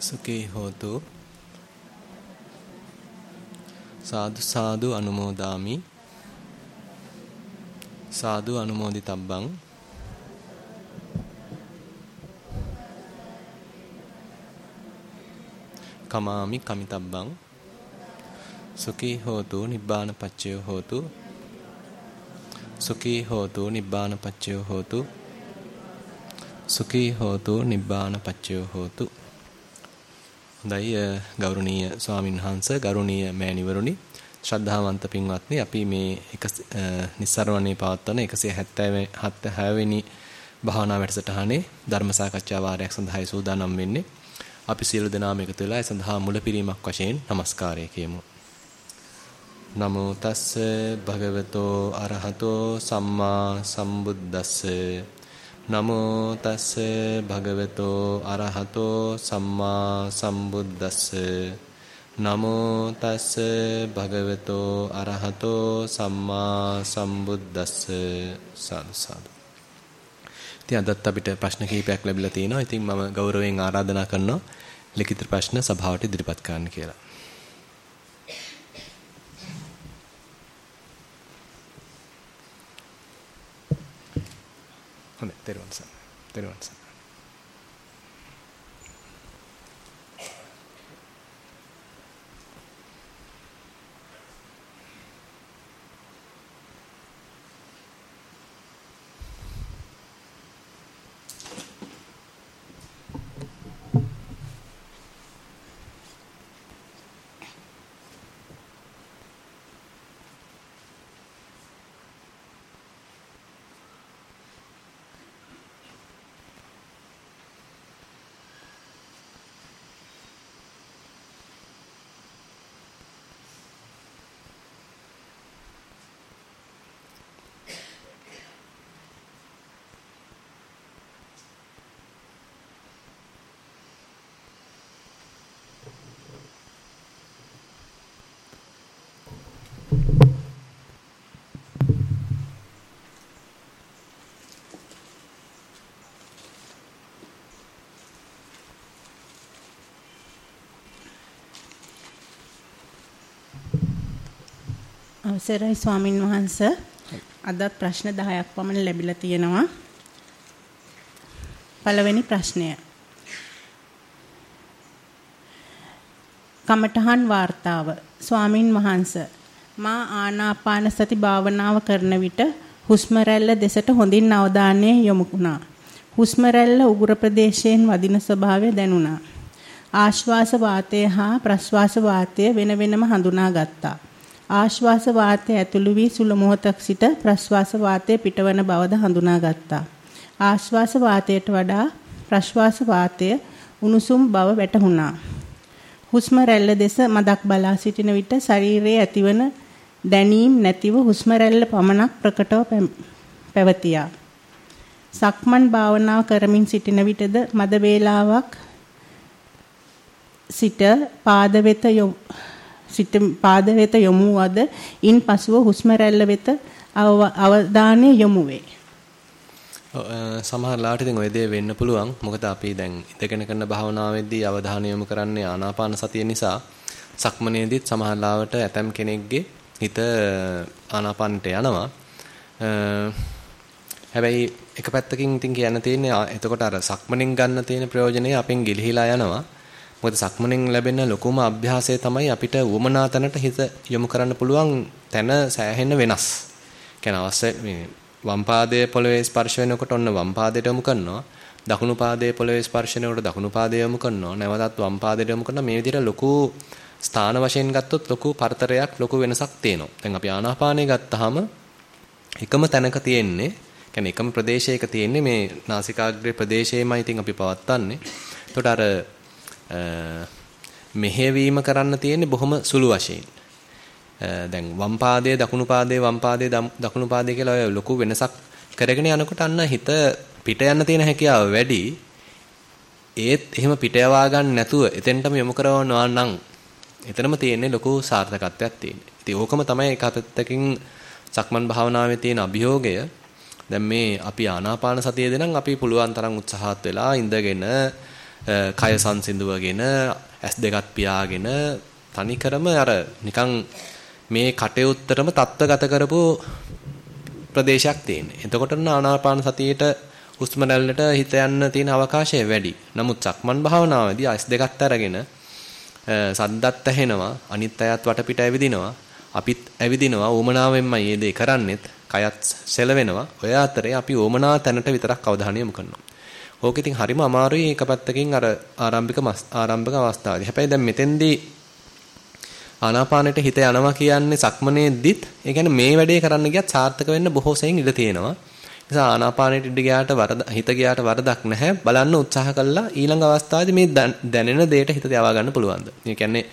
සුඛී හෝතු. සාදු සාදු අනුමෝදාමි. සාදු අනුමෝදිතබ්බං. කමාමි කමිතබ්බං. සුඛී හෝතු නිබ්බාන පච්චයෝ හෝතු. සුඛී හෝතු නිබ්බාන පච්චයෝ හෝතු. සුඛී හෝතු නිබ්බාන පච්චයෝ හෝතු. හොඳයි ගෞරවනීය ස්වාමින් වහන්සේ ගෞරවනීය මෑණිවරුනි. ශ්‍රද්ධාවන්ත පින්වත්නි අපි මේ එක නිස්සරණේ පවත්වන 176 වෙනි භාවනා වැඩසටහනේ ධර්ම සාකච්ඡා වාරයක් සඳහායි සූදානම් වෙන්නේ. අපි සියලු දෙනාම එකතු වෙලා ඒ සඳහා මුලපිරීමක් වශයෙන් নমස්කාරය කියමු. නමෝ තස්ස භගවතෝ අරහතෝ සම්මා සම්බුද්දස්ස. නමෝ තස්ස භගවතෝ අරහතෝ සම්මා සම්බුද්දස්ස නමෝ තස්ස භගවතෝ අරහතෝ සම්මා සම්බුද්දස්ස සාදු සාදු. ඉතින් අදත් අපිට ප්‍රශ්න කිහිපයක් ලැබිලා තිනවා. ඉතින් මම ගෞරවයෙන් ආරාධනා කරනවා ලිඛිත ප්‍රශ්න සභාවට ඉදිරිපත් කරන්න කියලා. හොඳයි තෙරුවන් සරණයි. තෙරුවන් සරණයි. අවසරයි ස්වාමින් වහන්ස. අදත් ප්‍රශ්න 10ක් පමණ ලැබිලා තියෙනවා. පළවෙනි ප්‍රශ්නය. කමඨහන් වார்த்தාව ස්වාමින් වහන්ස මා ආනාපාන සති භාවනාව කරන විට හුස්ම රැල්ල දෙසට හොඳින් අවධානය යොමු වුණා. හුස්ම රැල්ල උගුර ප්‍රදේශයෙන් වදින ස්වභාවය දැනුණා. ආශ්වාස වාතය හා ප්‍රශ්වාස වාතය වෙන වෙනම හඳුනා ගත්තා. ආශ්වාස වාතය ඇතුළු වී සුළු මොහොතක් සිට ප්‍රශ්වාස වාතය පිටවන බවද හඳුනාගත්තා. ආශ්වාස වාතයට වඩා ප්‍රශ්වාස වාතය උණුසුම් බව වැටහුණා. හුස්ම රැල්ල දෙස මදක් බලා සිටින විට ශරීරයේ ඇතිවන දැනීම් නැතිව හුස්ම රැල්ල පමණක් ප්‍රකටව පැවතියා. සක්මන් භාවනාව කරමින් සිටින විටද මද වේලාවක් සිට පාද වෙත සිත පාද වෙත යොමු වද ඉන් පසුව හුස්ම රැල්ල වෙත අවධානය යොමු වේ. සමහර ලාට ඉතින් ওই දේ වෙන්න පුළුවන්. මොකද අපි දැන් ඉඳගෙන කරන භාවනාවේදී අවධානය යොමු කරන්නේ ආනාපාන සතිය නිසා සක්මනේදීත් සමහර ලාවට ඇතම් කෙනෙක්ගේ හිත ආනාපානට යනවා. හැබැයි එක පැත්තකින් ඉතින් කියන්න තියෙන්නේ එතකොට අර සක්මනෙන් ගන්න තියෙන ප්‍රයෝජනය අපෙන් ගිලිහිලා යනවා. මොකද සක්මණෙන් ලැබෙන ලොකුම අභ්‍යාසය තමයි අපිට උවමනා තැනට හිත යොමු කරන්න පුළුවන් තැන සෑහෙන්න වෙනස්. කියන්නේ අවශ්‍ය මේ වම් පාදයේ පොළවේ ස්පර්ශ වෙනකොට ඔන්න වම් පාදයට යොමු කරනවා. දකුණු පාදයේ පොළවේ ස්පර්ශ වෙනකොට දකුණු පාදයට යොමු කරනවා. නැවතත් වම් පාදයට යොමු කරනවා. මේ විදිහට ලොකු ස්ථාන වශයෙන් ගත්තොත් ලොකු පරතරයක් ලොකු වෙනසක් තියෙනවා. දැන් අපි ආනාපානය ගත්තාම එකම තැනක තියෙන්නේ කියන්නේ එකම ප්‍රදේශයක තියෙන්නේ මේ නාසිකාග්‍රේ ප්‍රදේශයේමයි ඉතින් අපි පවත්න්නේ. එතකොට අර මෙහෙවීම කරන්න තියෙන්නේ බොහොම සුළු වශයෙන්. දැන් වම් පාදයේ දකුණු පාදයේ වම් පාදයේ දකුණු පාදයේ කියලා ඔය ලොකු වෙනසක් කරගෙන යනකොට අන්න හිත පිට යන්න තියෙන හැකියාව වැඩි. ඒත් එහෙම පිට යවා ගන්න නැතුව එතෙන්ටම යොමු කරනවා නම් එතනම තියෙන්නේ ලොකු සාර්ථකත්වයක් තියෙන්නේ. ඉතින් ඕකම තමයි එක පැත්තකින් සක්මන් භාවනාවේ තියෙන අභියෝගය. දැන් මේ අපි ආනාපාන සතියේදී නම් අපි පුළුවන් තරම් උත්සාහත් වෙලා ඉඳගෙන කය සංසිඳුවගෙන ඇස් දෙකත් පියාගෙන තනිකරම අර නිකන් මේ කටයුත්තටම தත්වගත කරපු ප්‍රදේශයක් තියෙන්නේ. එතකොට ආනාපාන සතියේට හුස්ම රැල්ලට හිත යන්න තියෙන අවකාශය වැඩි. නමුත් සක්මන් භාවනාවේදී ඇස් දෙකත් අරගෙන සද්දත් ඇහෙනවා අනිත් අයත් වටපිට ඇවිදිනවා අපිත් ඇවිදිනවා ඕමනාවෙන්මයි මේ දේ කරන්නේත් කයත් සෙලවෙනවා ඔය අතරේ අපි ඕමනා තැනට විතරක් අවධානය යොමු කරනවා ඕක ඉතින් හරිම අමාරුයි එක පැත්තකින් අර ආරම්භික ආරම්භක අවස්ථාවේදී. හැබැයි දැන් මෙතෙන්දී ආනාපානෙට හිත යනවා කියන්නේ සක්මනේද්දිත් ඒ කියන්නේ මේ වැඩේ කරන්න ගියත් සාර්ථක වෙන්න බොහෝ සෙයින් ඉඩ තියෙනවා. නිසා ආනාපානෙට ඉඳ ගියාට වරද හිත ගියාට වරදක් නැහැ. බලන්න උත්සාහ කළා ඊළඟ අවස්ථාවේදී මේ දැනෙන දෙයට හිත තියාවා ගන්න පුළුවන්ද? ඒ කියන්නේ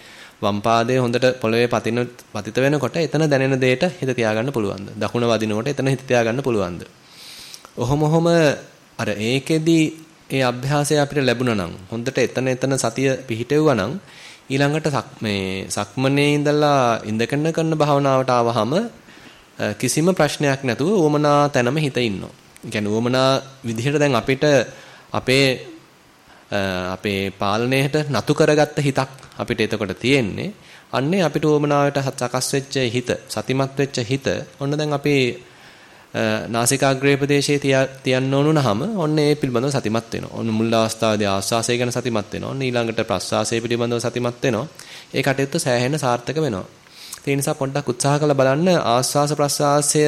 වම් පාදයේ හොඳට පොළවේ පතින පතිත වෙනකොට එතන දැනෙන දෙයට හිත තියාගන්න පුළුවන්ද? දකුණ වදිනකොට එතන හිත තියාගන්න පුළුවන්ද? ඔහොම ඔහොම අර ඒකෙදි ඒ අභ්‍යාසය අපිට ලැබුණා නම් හොඳට එතන එතන සතිය පිහිටෙවුවා නම් ඊළඟට මේ සක්මනේ ඉඳලා ඉඳගෙන කරන භාවනාවට ආවහම කිසිම ප්‍රශ්නයක් නැතුව උවමනා තැනම හිත ඉන්නවා. කියන්නේ උවමනා විදිහට දැන් අපිට අපේ අපේ පාලනයට නතු කරගත්ත හිතක් අපිට එතකොට තියෙන්නේ. අන්නේ අපිට උවමනාවට සකස් වෙච්ච හිත, සතිමත් වෙච්ච හිත ඔන්න දැන් අපේ නාසිකාග්‍රේ ප්‍රදේශයේ තියන්න ඕන නහම ඔන්න ඒ පිළිබඳව සතිමත් වෙනවා. ඔන්න මුල් අවස්ථාවේදී ආස්වාසය ගැන සතිමත් වෙනවා. ඔන්න ඊළඟට ප්‍රස්වාසය පිළිබඳව සතිමත් වෙනවා. ඒ කටයුත්ත සෑහෙන සාර්ථක වෙනවා. ඒ නිසා පොඩ්ඩක් උත්සාහ කරලා බලන්න ආස්වාස ප්‍රස්වාසය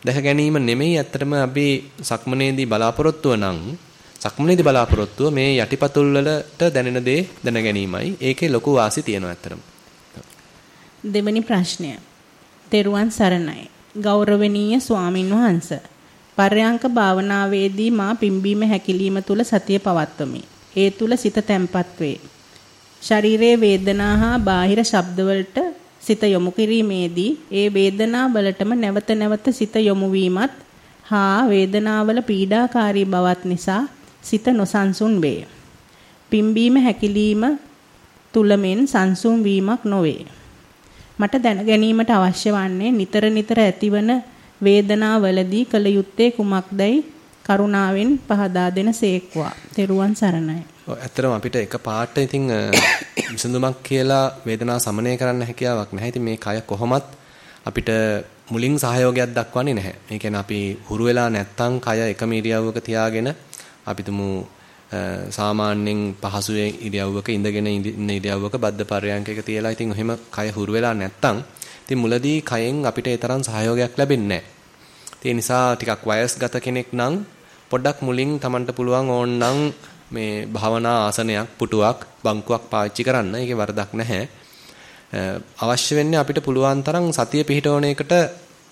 දැක ගැනීම නෙමෙයි ඇත්තටම අපි සක්මනේදී බලාපොරොත්තුව නම් සක්මනේදී බලාපොරොත්තුව මේ යටිපතුල් වලට දැනෙන දේ දැන ගැනීමයි. ඒකේ ලොකු වාසි තියෙනවා ඇත්තටම. දෙවෙනි ප්‍රශ්නය. තෙරුවන් සරණයි. ගෞරවනීය ස්වාමින් වහන්ස. පර්යංක භාවනාවේදී මා පිම්බීම හැකිලිම තුල සතිය පවත්වමි. ඒ තුල සිත තැම්පත් වේ. ශරීරයේ වේදනා හා බාහිර ශබ්දවලට සිත යොමු කිරීමේදී ඒ වේදනා වලටම නැවත නැවත සිත යොමු වීමත් හා වේදනාවල පීඩාකාරී බවත් නිසා සිත නොසන්සුන් වේ. පිම්බීම හැකිලිම තුලමෙන් සංසුන් වීමක් නොවේ. මට දැන ගැනීමට අවශ්‍ය වන්නේ නිතර නිතර ඇතිවන වේදනාවලදී කල යුත්තේ කුමක්දයි කරුණාවෙන් පහදා දෙන සේක්වා. තෙරුවන් සරණයි. ඔව් ඇත්තටම අපිට එක පාට ඉතින් විසඳුමක් කියලා වේදනාව සමනය කරන්න හැකියාවක් නැහැ. ඉතින් මේ කය කොහොමත් අපිට මුලින් සහයෝගයක් දක්වන්නේ නැහැ. ඒ කියන්නේ අපි හුරු වෙලා නැත්තම් කය එකම ඉරියව්වක තියාගෙන අපි තුමු සාමාන්‍යයෙන් පහසුවේ ඉරියව්වක ඉඳගෙන ඉන්න ඉරියව්වක බද්ධ පර්යංකයක තියලා ඉතින් එහෙම කය හුරු වෙලා නැත්තම් ඉතින් මුලදී කයෙන් අපිට ඒ තරම් සහයෝගයක් ලැබෙන්නේ නැහැ. ඒ නිසා ටිකක් වයස්ගත කෙනෙක් නම් පොඩ්ඩක් මුලින් Tamanට පුළුවන් ඕනනම් මේ භාවනා ආසනයක් පුටුවක් බංකුවක් පාවිච්චි කරන්න. ඒකේ වරදක් නැහැ. අවශ්‍ය වෙන්නේ අපිට පුළුවන් තරම් සතිය පිහිටවන එකට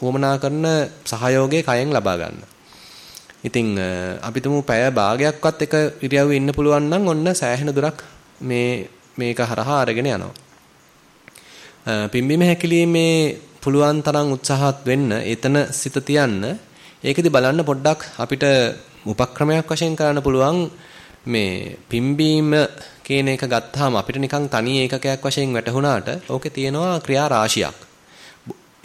වමනා කරන සහයෝගය කයෙන් ලබා ගන්න. ඉතින් අපි තුමු පැය භාගයක්වත් එක ඉරියව්වේ ඉන්න පුළුවන් නම් ඔන්න සෑහෙන දුරක් මේ මේක හරහා අරගෙන යනවා. පිම්බීම හැකිලීමේ පුළුවන් තරම් උත්සාහත් වෙන්න එතන සිත තියන්න ඒකෙදි බලන්න පොඩ්ඩක් අපිට උපක්‍රමයක් වශයෙන් කරන්න පුළුවන් මේ පිම්බීම කියන එක ගත්තාම අපිට නිකන් තනි ඒකකයක් වශයෙන් වැටහුණාට ඕකේ තියෙනවා ක්‍රියා රාශියක්.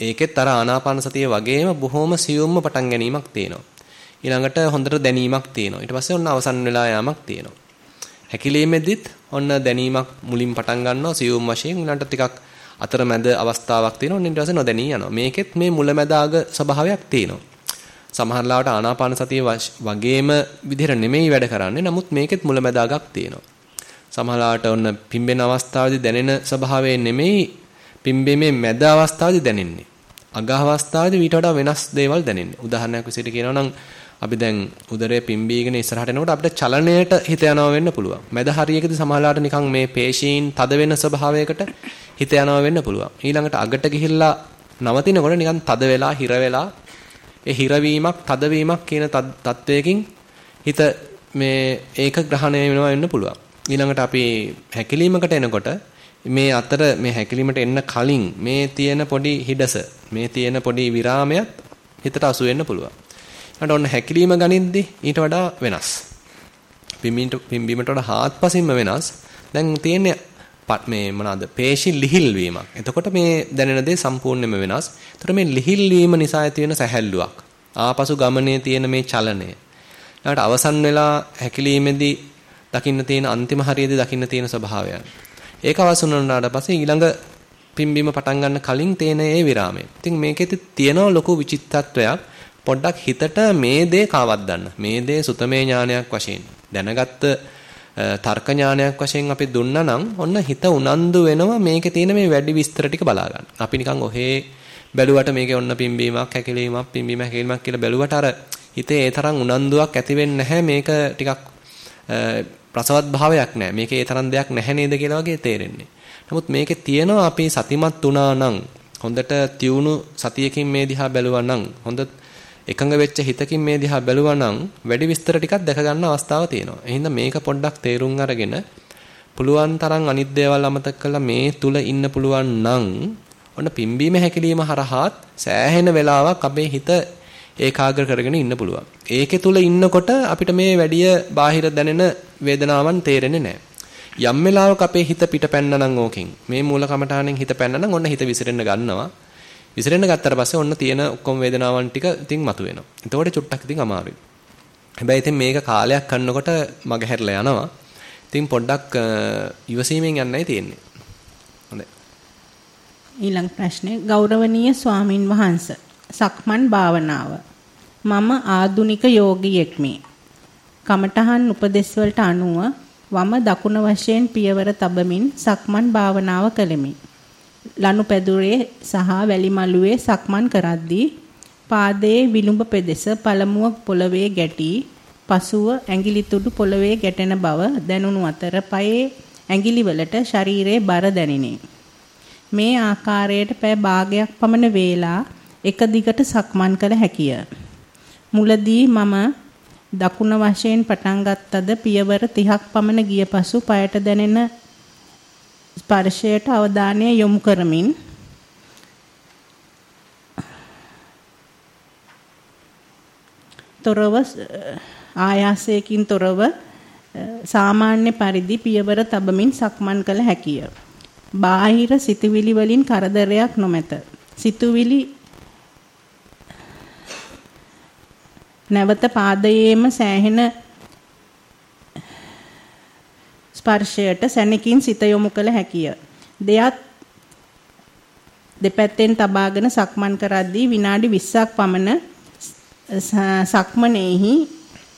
ඒකෙත් අර ආනාපාන සතිය වගේම බොහොම සියුම්ම පටන් ගැනීමක් තියෙනවා. ඊළඟට හොඳට දැනීමක් තියෙනවා. ඊට පස්සේ ඔන්න අවසන් වෙලා යාමක් තියෙනවා. හැකිලීමේදීත් ඔන්න දැනීමක් මුලින් පටන් ගන්නවා සියුම් වශයෙන් ඊළඟට ටිකක් අතරමැද අවස්ථාවක් තියෙනවා. ඊට පස්සේ නොදැනී යනවා. මේකෙත් මේ මුලැමැදාග ස්වභාවයක් තියෙනවා. සමහරලාවට ආනාපාන සතිය වගේම විදිහට නෙමෙයි වැඩ කරන්නේ. නමුත් මේකෙත් මුලැමැදාගක් තියෙනවා. සමහරලාවට ඔන්න පිම්බෙන අවස්ථාවේදී දැනෙන ස්වභාවය නෙමෙයි පිම්බෙමේ මැද අවස්ථාවේදී දැනෙන්නේ. අග අවස්ථාවේදී ඊට වඩා වෙනස් දේවල් දැනෙන්නේ. උදාහරණයක් විදිහට කියනවා නම් අපි දැන් උදරය පිම්බීගෙන ඉස්සරහට එනකොට අපිට චලනයට හිත යනවා වෙන්න පුළුවන්. මැද හරියකදී සමහරලාට නිකන් මේ පේශීන් තද වෙන ස්වභාවයකට හිත යනවා වෙන්න පුළුවන්. ඊළඟට අගට ගිහිල්ලා නවතිනකොට නිකන් තද වෙලා හිර වෙලා ඒ හිරවීමක් තදවීමක් කියන තත්වයකින් හිත මේ ඒක ග්‍රහණය වෙනවා වෙන්න පුළුවන්. ඊළඟට අපි හැකිලීමකට එනකොට මේ අතර මේ හැකිලීමට එන්න කලින් මේ තියෙන පොඩි හිඩස මේ තියෙන පොඩි විරාමයක් හිතට අසු වෙන්න පුළුවන්. ඊට ඔන්න හැකිලීම ගනිද්දි ඊට වඩා වෙනස්. පිම්බීමට පිම්බීමට වඩා හාත්පසින්ම වෙනස්. දැන් තියෙන්නේ මේ මොනවාද? පේශි ලිහිල් වීමක්. එතකොට මේ දැනෙන දේ සම්පූර්ණයෙන්ම වෙනස්. එතකොට මේ ලිහිල් වීම නිසා ඇති වෙන සැහැල්ලුවක්. ආපසු ගමනේ තියෙන මේ චලනය. ඊට අවසන් වෙලා හැකිලීමේදී දකින්න තියෙන අන්තිම හරියේදී දකින්න තියෙන ස්වභාවයන්. ඒක අවසන් වුණාට පස්සේ ඊළඟ පිම්බීම පටන් ගන්න කලින් තේන ඒ විරාමය. ඉතින් මේකෙත් තියෙන ලොකු විචිත්තත්වයක් පොඩ්ඩක් හිතට මේ දේ කවද්දන්න. මේ දේ සුතමේ ඥානයක් වශයෙන් දැනගත්ත තර්ක ඥානයක් වශයෙන් අපි දුන්නා නම් ඔන්න හිත උනන්දු වෙනවා මේකේ තියෙන මේ වැඩි විස්තර ටික බලා ගන්න. අපි නිකන් ඔහේ බැලුවට මේකේ ඔන්න පිම්බීමක් හැකිලීමක් පිම්බීම හැකිලීමක් කියලා බැලුවට අර හිතේ ඒ තරම් උනන්දුවක් ඇති වෙන්නේ නැහැ මේක ටිකක් රසවත් භාවයක් නැහැ. මේකේ ඒ තරම් දෙයක් නැහැ නේද කියලා වගේ තේරෙන්නේ. නමුත් මේකේ තියෙනවා අපි සතිමත් වුණා නම් හොඳට තියුණු සතියකින් මේ දිහා බැලුවා නම් හොඳ එකඟ වෙච්ච හිතකින් මේ දිහා බැලුවා නම් වැඩි විස්තර ටිකක් දැක ගන්න අවස්ථාව තියෙනවා. එහෙනම් මේක පොඩ්ඩක් තේරුම් අරගෙන පුළුවන් තරම් අනිත් දේවල් අමතක කරලා මේ තුල ඉන්න පුළුවන් නම් ඔන්න පිම්බීම හැකිලිම හරහාත් සෑහෙන වෙලාවක් අපේ හිත ඒකාග්‍ර කරගෙන ඉන්න පුළුවන්. ඒකේ තුල ඉන්නකොට අපිට මේ වැඩිය බාහිර දැනෙන වේදනාවන් තේරෙන්නේ නැහැ. යම් වෙලාවක අපේ හිත පිට පැන්න නම් ඕකෙන් මේ මූල කමඨාණෙන් හිත පැන්න නම් ඔන්න හිත විසිරෙන්න ගන්නවා. විසිරෙන්න ගත්තට පස්සේ ඔන්න තියෙන ඔක්කොම වේදනාවන් ටික ඉතින් මතුවෙනවා. එතකොට චුට්ටක් ඉතින් අමාරුයි. හැබැයි ඉතින් මේක කාලයක් කරනකොට මග හැරලා යනවා. ඉතින් පොඩ්ඩක් ඉවසීමෙන් යන්නයි තියෙන්නේ. හොඳයි. ඊළඟ ප්‍රශ්නේ ගෞරවනීය ස්වාමින් වහන්සේ සක්මන් භාවනාව මම ආදුනික යෝගියෙක්මි. කමඨහන් උපදෙස් වලට අනුව වම දකුණ වශයෙන් පියවර තබමින් සක්මන් භාවනාව කළෙමි. ලනුපැදුරේ සහ වැලිමලුවේ සක්මන් කරද්දී පාදයේ විලුඹ පෙදෙස පළමුව පොළවේ ගැටි පසුව ඇඟිලි තුඩු පොළවේ ගැටෙන බව දැනුණු අතර පයේ ඇඟිලි වලට ශරීරයේ බර දැනිනේ. මේ ආකාරයට පෑ භාගයක් පමණ වේලා එක දිගට සක්මන් කළ හැකිය. මුලදී මම දකුණ වශයෙන් පටන් ගත්තද පියවර 30ක් පමණ ගිය පසු පයට දැනෙන ස්පර්ශයට අවධානය යොමු කරමින් තොරව ආයාසයකින් තොරව සාමාන්‍ය පරිදි පියවර තබමින් සක්මන් කළ හැකිය. බාහිර සිතුවිලි වලින් කරදරයක් නොමැත. සිතුවිලි නැවත පාදයේම සෑහෙන ස්පර්ශයට සැනකින් සිත යොමු කළ හැකිය. දෙයත් දෙපැත්තෙන් තබාගෙන සක්මන් කරද්දී විනාඩි 20ක් පමණ සක්මනේහි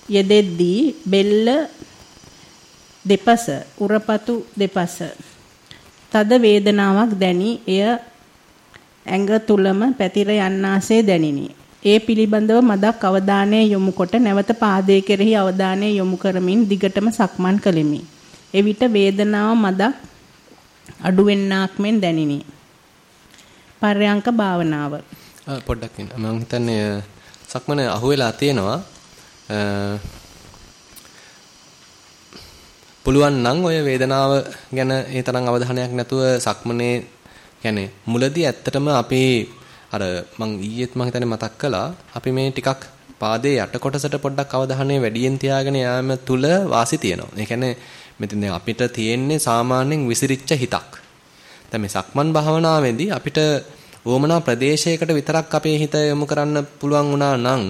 යෙදෙද්දී බෙල්ල දෙපස උරපතු දෙපස තද වේදනාවක් දැනි එය ඇඟ තුලම පැතිර යන්නාසේ දැනිනි. ඒ පිළිබඳව මදක් අවධානය යොමු කොට නැවත පාදයේ කෙරෙහි අවධානය යොමු කරමින් දිගටම සක්මන් කළෙමි. එවිට වේදනාව මදක් අඩුවෙන්නාක් මෙන් දැනිනි. පර්යංක භාවනාව. පොඩ්ඩක් ඉන්න. මම හිතන්නේ සක්මන අහුවෙලා තියෙනවා. පුළුවන් නම් ඔය වේදනාව ගැන ඒ තරම් අවධානයක් නැතුව සක්මනේ කියන්නේ මුලදී ඇත්තටම අපි අර මං ඊයේත් මං හිතන්නේ මතක් කළා අපි මේ ටිකක් පාදයේ යට කොටසට පොඩ්ඩක් අවධානය වැඩියෙන් තියාගෙන යාම තුල වාසි තියෙනවා. ඒ කියන්නේ මෙතන අපිට තියෙන්නේ සාමාන්‍යයෙන් විසිරිච්ච හිතක්. දැන් මේ සක්මන් භාවනාවේදී අපිට වොමනා ප්‍රදේශයකට විතරක් අපේ හිත යොමු කරන්න පුළුවන් වුණා නම්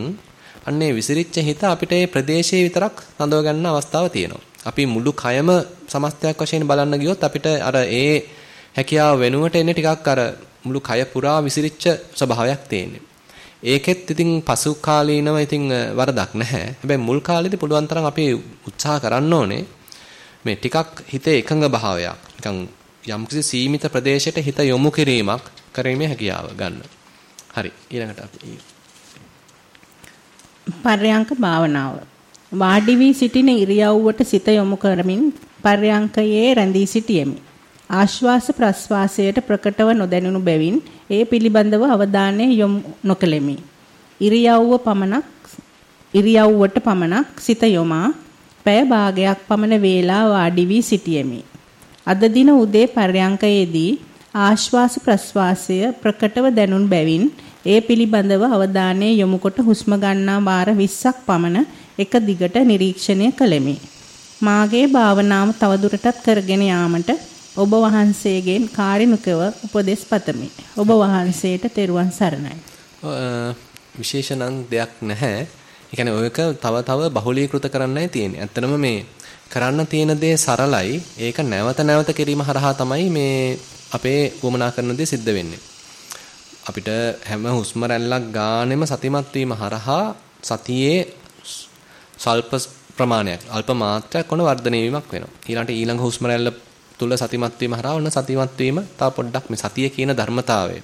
අන්නේ විසිරිච්ච හිත අපිට ඒ ප්‍රදේශයේ විතරක් සඳව ගන්න අවස්ථාව තියෙනවා. අපි මුළු කයම සමස්තයක් වශයෙන් බලන්න ගියොත් අපිට අර ඒ හැකියාව වෙනුවට එන්නේ ටිකක් අර මුළු කය පුරා විසිරිච්ච ස්වභාවයක් තියෙන්නේ. ඒකෙත් ඉතින් පසු කාලීනව ඉතින් වරදක් නැහැ. හැබැයි මුල් කාලේදී පුළුවන් තරම් අපි උත්සාහ කරන්න ඕනේ මේ ටිකක් හිතේ එකඟ භාවයක්. නිකන් යම්කිසි සීමිත ප්‍රදේශයකට හිත යොමු කිරීමක් කරීමේ හැකියාව ගන්න. හරි ඊළඟට අපි පර්යංක භාවනාව වාඩි වී සිටින ඉරියව්වට සිත යොමු කරමින් පර්යංකයේ රැඳී සිටියෙමි. ආශ්වාස ප්‍රශ්වාසයට ප්‍රකටව නොදැනුණු බැවින් ඒ පිළිබඳව අවධානය යොමු නොකෙලෙමි. ඉරියව්ව පමණක් ඉරියව්වට පමණක් සිත යොමා පැය භාගයක් පමණ වේලා වාඩි වී සිටියෙමි. අද දින උදේ පර්යංකයේදී ආශ්වාස ප්‍රශ්වාසය ප්‍රකටව දැනුන් බැවින් ඒ පිළිබඳව අවධානය යොමු කොට හුස්ම ගන්නා වාර 20ක් පමණ එක දිගට නිරීක්ෂණය කළෙමි. මාගේ භාවනාව තවදුරටත් කරගෙන යාමට ඔබ වහන්සේගෙන් කාරුණිකව උපදෙස් පතමි. ඔබ වහන්සේට තෙරුවන් සරණයි. විශේෂ නම් දෙයක් නැහැ. ඒ කියන්නේ ඔයක තව තව බහුලීකృత කරන්නයි තියෙන්නේ. ඇත්තනම මේ කරන්න තියෙන දේ සරලයි. ඒක නැවත නැවත කිරීම හරහා තමයි මේ අපේ වමනා කරන දේ සිද්ධ වෙන්නේ. අපිට හැම හුස්ම රැල්ලක් ගානෙම සතිමත් වීම හරහා සතියේ සල්ප ප්‍රමාණයක් අල්ප මාත්‍රයක් කොන වර්ධනය වීමක් වෙනවා. ඊළඟට ඊළඟ හුස්ම රැල්ල තුල සතිමත් වීම හරහා ඔන්න සතිමත් වීම තව පොඩ්ඩක් මේ සතිය කියන ධර්මතාවය.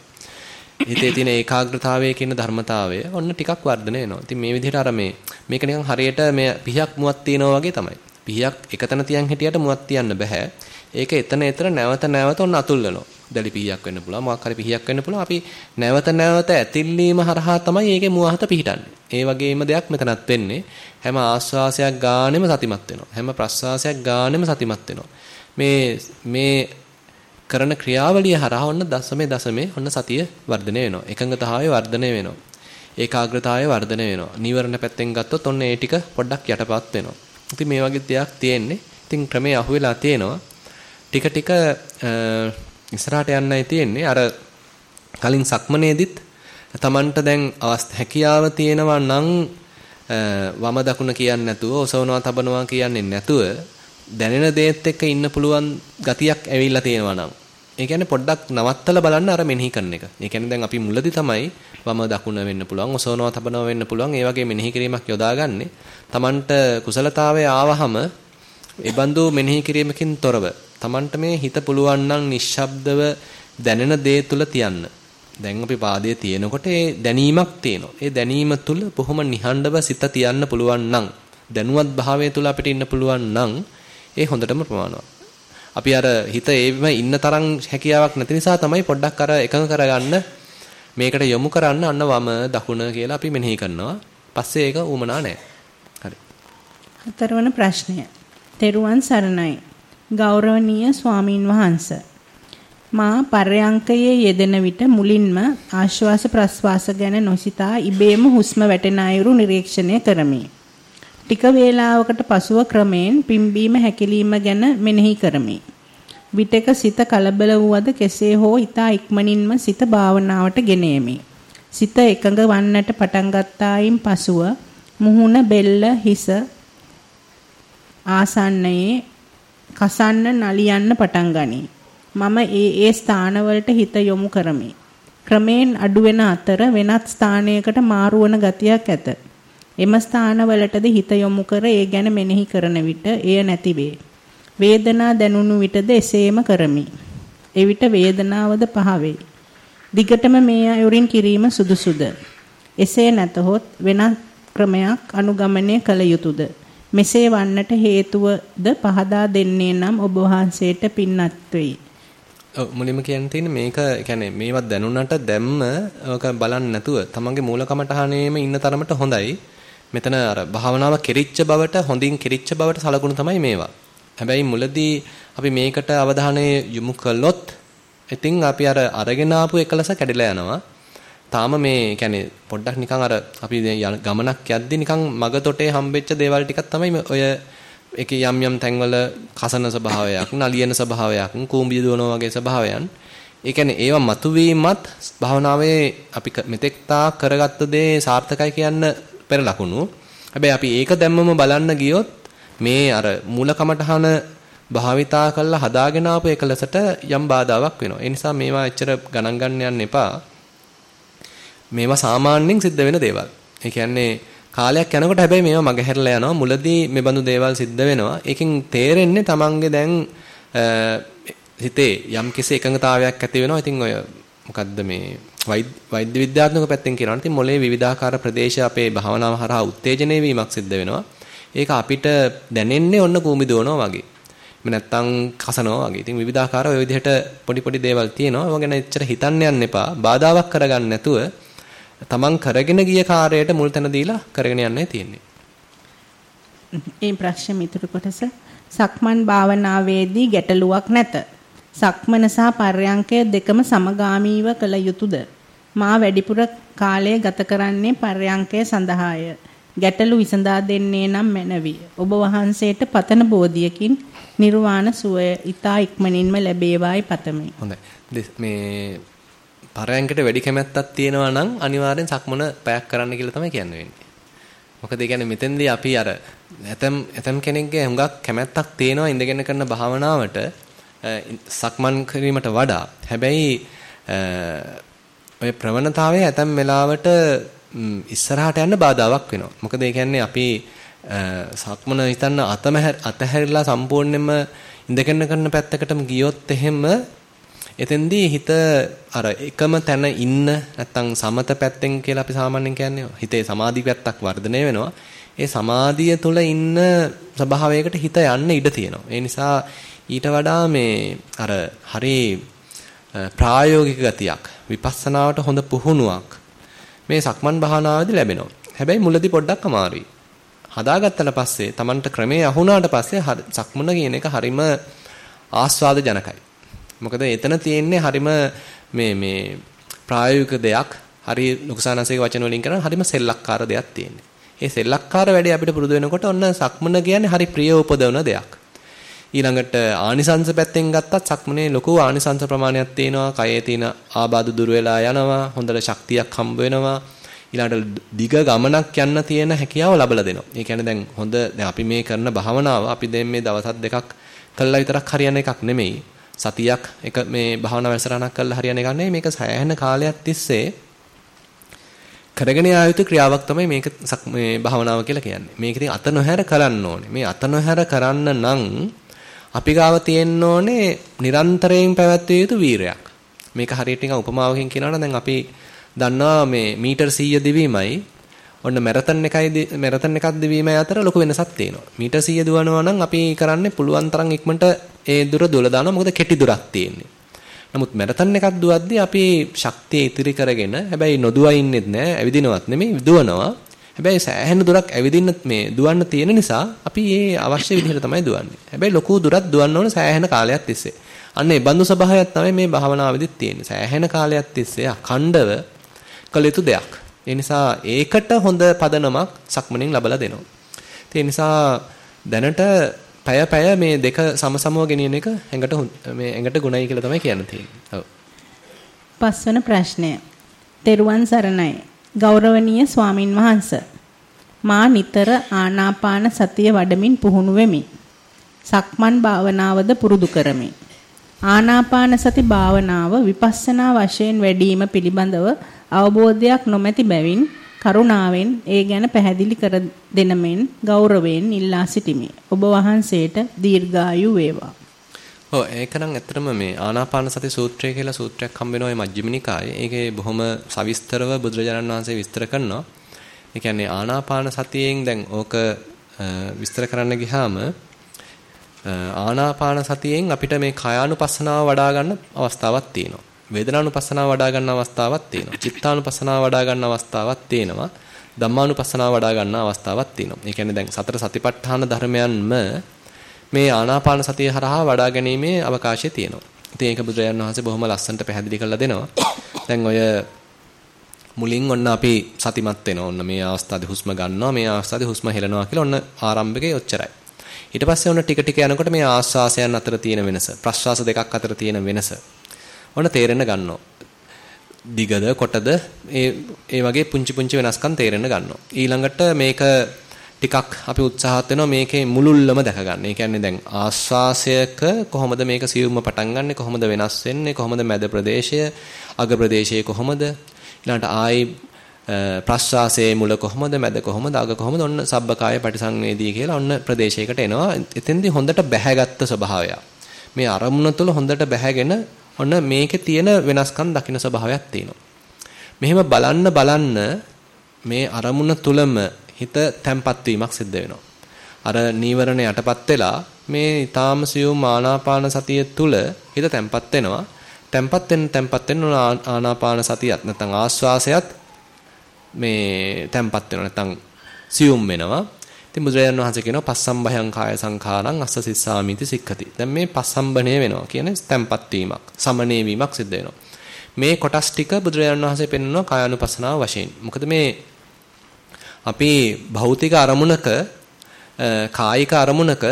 හිතේ තියෙන ඒකාග්‍රතාවය කියන ධර්මතාවය ඔන්න ටිකක් වර්ධනය වෙනවා. ඉතින් මේ විදිහට අර මේ මේක නිකන් හරියට මේ පිහක් මුවක් තියනවා වගේ තමයි. පිහක් එකතන තියන් හිටියට මුවක් තියන්න බෑ. ඒක එතන එතන නැවත නැවත ඔන්න අතුල්ලනවා. දැලි පිහියක් වෙන්න පුළුවන් මොකක් හරි පිහියක් වෙන්න පුළුවන් අපි නැවත නැවත ඇතිල්ලීම හරහා තමයි ඒකේ මුවහත පිහිටන්නේ. ඒ වගේම දෙයක් මෙතනත් වෙන්නේ හැම ආස්වාසයක් ගානෙම සතිමත් වෙනවා. හැම ප්‍රස්වාසයක් ගානෙම සතිමත් වෙනවා. මේ මේ කරන ක්‍රියාවලිය හරහා ඔන්න දසමේ දසමේ ඔන්න සතිය වර්ධනය වෙනවා. එකඟතාවය වර්ධනය වෙනවා. ඒකාග්‍රතාවය වර්ධනය වෙනවා. නීවරණ පැත්තෙන් ගත්තොත් ඔන්න ඒ ටික පොඩ්ඩක් යටපත් වෙනවා. ඉතින් මේ වගේ දෙයක් තියෙන්නේ. ඉතින් ක්‍රමයේ අහුවෙලා තියෙනවා. ටික ටික ඉස්සරහට යන්නයි තියෙන්නේ. අර කලින් සක්මනේදිත් තමන්ට දැන් හැකියාව තියෙනවා නම් වම දකුණ කියන්නේ නැතුව ඔසවනවා තබනවා කියන්නේ නැතුව දැනෙන දේත් එක්ක ඉන්න පුළුවන් ගතියක් ඇවිල්ලා තියෙනවා නම් ඒ කියන්නේ පොඩ්ඩක් නවත්තලා බලන්න අර මෙනෙහි කරන එක. ඒ කියන්නේ දැන් අපි මුලදී තමයි වම දකුණ වෙන්න පුළුවන්, ඔසවනවා තබනවා වෙන්න පුළුවන්. ඒ වගේ මෙනෙහි කිරීමක් යොදාගන්නේ. Tamanට කුසලතාවය ආවහම ඒ බඳු මෙනෙහි කිරීමකින් තොරව Tamanට මේ හිත පුළුවන් නම් නිශ්ශබ්දව දැනෙන දේ තුල තියන්න. දැන් අපි පාදයේ තියෙනකොට ඒ දැනීමක් තියෙනවා. ඒ දැනීම තුල බොහොම නිහඬව සිත තියන්න පුළුවන් නම් දැනුවත් භාවය තුල අපිට ඉන්න පුළුවන් නම් ඒ හොඳටම ප්‍රමාණවත්. අපි අර හිත ඒවෙම ඉන්න තරම් හැකියාවක් නැති නිසා තමයි පොඩ්ඩක් අර එකඟ කරගන්න මේකට යොමු කරන්න අන්න වම දකුණ කියලා අපි මෙනෙහි කරනවා. පස්සේ ඒක උමනා නැහැ. හරි. හතරවන ප්‍රශ්නය. තෙරුවන් සරණයි. ගෞරවනීය ස්වාමින් වහන්සේ මා පර්යංකයේ යෙදෙන විට මුලින්ම ආශ්වාස ප්‍රශ්වාස ගැන නොසිතා ඉබේම හුස්ම වැටෙන අයුරු නිරීක්ෂණය කරමි. ටික වේලාවකට පසුව ක්‍රමයෙන් පිම්බීම හැකිලිම ගැන මෙනෙහි කරමි. විටක සිත කලබල වුවද කෙසේ හෝ ඊතා ඉක්මනින්ම සිත භාවනාවට ගෙනෙමි. සිත එකඟ වන්නට පටන් ගත්තායින් පසුව මුහුණ බෙල්ල හිස ආසන්නයේ කසන්න නලියන්න පටන් ගනී. මම ඒ ඒ ස්ථානවලට හිත යොමු කරමි. ක්‍රමයෙන් අඩුවෙන අතර වෙනත් ස්ථානයකට මාරුවන ගතියක් ඇත. එම ස්ථානවලටද හිත යොමු කර ඒ ගැන මෙනෙහි කරන විට එය නැතිවේ. වේදනා දැනුණු විටද එසේම කරමි. එවිට වේදනාවද පහවේ. දිගටම මේ අයුරින් කිරීම සුදුසුද? එසේ නැතහොත් වෙනත් ක්‍රමයක් අනුගමනය කළ යුතුයද? මෙසේ වන්නට හේතුවද පහදා දෙන්නේ නම් ඔබ වහන්සේට පින්වත් වෙයි. ඔව් මුලින්ම කියන්න තියෙන්නේ මේක يعني මේවත් දැනුණාට දැම්ම ඔක බලන්නේ නැතුව තමන්ගේ මූල කමටහනේම ඉන්න තරමට හොඳයි. මෙතන අර භාවනාව කෙරිච්ච බවට හොඳින් කෙරිච්ච බවට සලකුණු තමයි මේවා. හැබැයි මුලදී අපි මේකට අවධානය යොමු කළොත් ඉතින් අපි අර අරගෙන ආපු එකලස කැඩිලා යනවා. තාම මේ කියන්නේ පොඩ්ඩක් නිකන් අර අපි ගමනක් යද්දි නිකන් මග තොටේ හම්බෙච්ච දේවල් ටිකක් තමයි ඔය ඒකේ යම් යම් තැන්වල කසන ස්වභාවයක්, නලියන ස්වභාවයක්, කූඹිය දුවනවා වගේ ස්වභාවයන්. ඒ කියන්නේ ඒවා මතුවීමත් භාවනාවේ අපි මෙතෙක් තා කරගත්ත දේ සාර්ථකයි කියන්න පෙර ලකුණු. හැබැයි අපි ඒක දැම්මම බලන්න ගියොත් මේ අර මූලකමටහන භාවිතා කරලා හදාගෙන ආපු එකලසට යම් බාධාවක් වෙනවා. ඒ නිසා මේවා එච්චර ගණන් ගන්න යන්න එපා. මේවා සාමාන්‍යයෙන් සිද්ධ වෙන දේවල්. ඒ කියන්නේ කාලයක් යනකොට හැබැයි මේවා මගහැරලා යනවා. මුලදී මේ බඳු දේවල් සිද්ධ වෙනවා. ඒකෙන් තේරෙන්නේ Tamange දැන් හිතේ යම් කිසි එකඟතාවයක් ඇති වෙනවා. ඉතින් ඔය මොකද්ද මේ වෛද්‍ය විද්‍යාත්මක පැත්තෙන් කියනවා. ඉතින් මොලේ විවිධාකාර ප්‍රදේශ අපේ භාවනාව හරහා උත්තේජනය වීමක් සිද්ධ වෙනවා. ඒක අපිට දැනෙන්නේ ඔන්න කූඹි දුවනවා වගේ. එහෙම නැත්නම් කසනවා වගේ. ඉතින් විවිධාකාර ඔය විදිහට පොඩි පොඩි දේවල් තියෙනවා. ඒවා ගැන එච්චර හිතන්න යන්න එපා. බාධාවක් කරගන්න නැතුව තමන් කරගෙන ගිය කාර්යයට මුල් තැන දීලා කරගෙන යන්නයි තියෙන්නේ. මේ ප්‍රශ්නේ ඉතුරු කොටස සක්මන් භාවනාවේදී ගැටලුවක් නැත. සක්මන සහ පර්යංකය දෙකම සමගාමීව කළ යුතුයද? මා වැඩිපුර කාලය ගත කරන්නේ පර්යංකය සඳහාය. ගැටලු විසඳා දෙන්නේ නම් මැනවි. ඔබ වහන්සේට පතන බෝධියකින් නිර්වාණ සුවය ඊතා ඉක්මනින්ම ලැබේවායි පතමි. හොඳයි. මේ පරයන්කට වැඩි කැමැත්තක් තියෙනවා නම් අනිවාර්යෙන් සක්මන පැයක් කරන්න කියලා තමයි කියන්නේ වෙන්නේ. මොකද ඒ කියන්නේ මෙතෙන්දී අපි අර ඇතම් ඇතම් කෙනෙක්ගේ හුඟක් කැමැත්තක් තියෙනවා ඉඳගෙන කරන භාවනාවට සක්මන් කිරීමට වඩා. හැබැයි ඔය ප්‍රවණතාවය ඇතම් වෙලාවට ඉස්සරහට යන්න බාධාවක් වෙනවා. මොකද ඒ කියන්නේ අපි සක්මන හිතන්න අතහැරලා සම්පූර්ණයෙන්ම ඉඳගෙන කරන පැත්තකටම ගියොත් එහෙම එතෙන්දී හිත අර එකම තැන ඉන්න නැත්තම් සමත පැත්තෙන් කියලා අපි සාමාන්‍යයෙන් කියන්නේ හිතේ සමාධි පැත්තක් වර්ධනය වෙනවා. ඒ සමාධිය තුළ ඉන්න ස්වභාවයකට හිත යන්න ඉඩ තියෙනවා. ඒ නිසා ඊට වඩා මේ අර හරි ප්‍රායෝගික ගතියක් විපස්සනාවට හොඳ පුහුණුවක් මේ සක්මන් භාවනාවේදී ලැබෙනවා. හැබැයි මුලදී පොඩ්ඩක් අමාරුයි. හදාගත්තට පස්සේ Tamanට ක්‍රමේ අහුණාට පස්සේ සක්මන කියන එක හරිම ආස්වාද ජනකයි. මොකද එතන තියෙන්නේ හරිම මේ මේ ප්‍රායෝගික දෙයක් හරි ලොකුසානසේක වචන වලින් කරන හරිම සෙල්ලක්කාර දෙයක් තියෙන්නේ. ඒ සෙල්ලක්කාර වැඩේ අපිට පුරුදු වෙනකොට ඔන්න සක්මන කියන්නේ හරි ප්‍රිය උපදවන දෙයක්. ඊළඟට ආනිසංස පැත්තෙන් ගත්තත් සක්මනේ ලොකු ආනිසංස ප්‍රමාණයක් තියෙනවා. කයේ තියෙන ආබාධ දුර වෙලා යනවා. හොඳට ශක්තියක් හම්බ වෙනවා. ඊළඟට දිග ගමනක් යන්න තියෙන හැකියාව ලබලා දෙනවා. ඒ කියන්නේ දැන් හොඳ දැන් අපි මේ කරන භාවනාව අපි දැන් මේ දවස් දෙකක් කළා විතරක් හරියන එකක් නෙමෙයි. සතියක් එක මේ භාවනා වැඩසටහනක් කළා හරියන එකක් නෙමෙයි. මේක සෑහෙන කාලයක් තිස්සේ කරගෙන යා යුතු ක්‍රියාවක් තමයි මේක මේ භාවනාව කියලා කියන්නේ. මේක ඉතින් අත නොහැර කරන්න ඕනේ. මේ අත නොහැර කරන්න නම් අපි ගාව තියෙන්න ඕනේ නිරන්තරයෙන් පැවැත්විය යුතු වීරයක්. මේක හරියට නිකන් උපමාවකින් කියනවා නම් දැන් අපි දන්නවා මේ මීටර් 100 දිවීමයි ඔන්න මැරතන් එකයි මැරතන් එකක් දිවීමයි අතර ලොකු වෙනසක් තියෙනවා. මීටර් 100 දුවනවා නම් අපි කරන්නේ පුළුවන් තරම් ඉක්මනට ඒ දුර දුවලා දානවා. මොකද කෙටි දුරක් තියෙන්නේ. නමුත් මැරතන් එකක් දුවද්දී අපි ශක්තිය ඉතිරි කරගෙන හැබැයි නොදුවා ඉන්නෙත් නෑ ඇවිදිනවත් නෙමෙයි දුවනවා. හැබැයි සෑහෙන දුරක් ඇවිදින්න මේ දුවන්න තියෙන නිසා අපි ඒ අවශ්‍ය විදිහට තමයි දුවන්නේ. හැබැයි ලොකු දුරක් දුවන්න ඕන සෑහෙන කාලයක් තිස්සේ. අන්න ඒ බඳු ස්වභාවයක් තමයි මේ භාවනාවේදීත් තියෙන්නේ. සෑහෙන කාලයක් තිස්සේ අඛණ්ඩව කළ යුතු දෙයක්. ඒ නිසා ඒකට හොඳ පදනමක් සක්මණෙන් ලබලා දෙනවා. ඒ නිසා දැනට පැය පැය මේ දෙක සමසමව ගෙනියන එක ඇඟට මේ ඇඟට ගුණයි කියලා තමයි කියන්න තියෙන්නේ. ඔව්. පස්වන ප්‍රශ්නය. තෙරුවන් සරණයි. ගෞරවනීය ස්වාමින් වහන්සේ. මා නිතර ආනාපාන සතිය වඩමින් පුහුණු වෙමි. සක්මන් භාවනාවද පුරුදු කරමි. ආනාපාන සති භාවනාව විපස්සනා වශයෙන් වැඩිම පිළිබඳව අවබෝධයක් නොමැති බැවින් කරුණාවෙන් ඒ ගැන පැහැදිලි කර දෙන මෙන් ගෞරවයෙන් ඉල්ලා සිටිමි. ඔබ වහන්සේට දීර්ඝායු වේවා. ඔව් ඒකනම් ඇත්තටම මේ ආනාපාන සති සූත්‍රය කියලා සූත්‍රයක් හම්බ වෙනවා මේ මජ්ක්‍ධිම නිකායේ. ඒකේ බොහොම සවිස්තරව බුදුරජාණන් වහන්සේ විස්තර කරනවා. ඒ කියන්නේ ආනාපාන සතියෙන් දැන් ඕක විස්තර කරන්න ගියාම ආනාපාන සතියෙන් අපිට මේ කායානුපස්සනාව වඩා ගන්න අවස්ථාවක් තියෙනවා. වේදනානුපස්සනාව වඩා ගන්න අවස්ථාවක් තියෙනවා. චිත්තානුපස්සනාව වඩා ගන්න අවස්ථාවක් තියෙනවා. ධම්මානුපස්සනාව වඩා ගන්න අවස්ථාවක් තියෙනවා. ඒ කියන්නේ දැන් සතර සතිපට්ඨාන ධර්මයන්ම මේ ආනාපාන සතිය හරහා වඩා ගැනීමේ අවකාශය තියෙනවා. ඉතින් ඒක බුදුරජාණන් වහන්සේ බොහොම ලස්සනට පැහැදිලි කරලා දෙනවා. දැන් ඔය මුලින් ඔන්න අපි සතිමත් වෙනවා. ඔන්න මේ අවස්ථාවේ හුස්ම ගන්නවා, මේ අවස්ථාවේ හුස්ම හෙලනවා කියලා ඔන්න ආරම්භකේ ඔච්චරයි. ඊට පස්සේ ඔන්න ටික ටික යනකොට මේ ආස්වාසයන් අතර තියෙන වෙනස, ප්‍රශ්වාස දෙකක් අතර තියෙන වෙනස ඔන්න තේරෙන්න ගන්නවා. දිගද කොටද ඒ ඒ වගේ පුංචි පුංචි වෙනස්කම් තේරෙන්න ගන්නවා. ඊළඟට මේක ටිකක් අපි උත්සාහත් වෙනවා මේකේ මුලුල්ලම දැක ගන්න. ඒ කියන්නේ දැන් ආස්වාසයක කොහොමද මේක සියුම්ම පටන් ගන්නෙ කොහොමද වෙනස් වෙන්නේ කොහොමද මැද ප්‍රදේශය අග ප්‍රදේශයේ කොහොමද ඊළඟට ආයි ප්‍රස්වාසයේ මුල කොහොමද මැද කොහොමද අග කොහොමද ඔන්න සබ්බකාය පටිසංවේදී කියලා ඔන්න ප්‍රදේශයකට එනවා. එතෙන්දී හොඳට බැහැගත්තු ස්වභාවය. මේ අරමුණ තුළ හොඳට බැහැගෙන ඔන්න මේකේ තියෙන වෙනස්කම් දකින්න ස්වභාවයක් තියෙනවා. මෙහෙම බලන්න බලන්න මේ අරමුණ තුලම හිත තැම්පත් වීමක් සිද්ධ වෙනවා. අර නීවරණ යටපත් වෙලා මේ ඊ타ම සියුම් ආනාපාන සතිය තුල හිත තැම්පත් වෙනවා. තැම්පත් වෙන තැම්පත් වෙන ආනාපාන සතියත් නැත්නම් ආස්වාසයත් මේ තැම්පත් වෙනවා නැත්නම් සියුම් වෙනවා. ඉතින් බුදුරජාණන් වහන්සේ කියනවා පස්සම්භයං කාය සංඛාරං අස්ස සිස්සාමිති සික්ඛති. දැන් මේ පස්සම්බණය වෙනවා කියන්නේ තැම්පත් වීමක්, සමනය වීමක් සිද්ධ වෙනවා. මේ කොටස් ටික බුදුරජාණන් වහන්සේ පෙන්වනවා කායानुපස්සනාව වශයෙන්. මොකද මේ අපි භෞතික අරමුණක කායික අරමුණක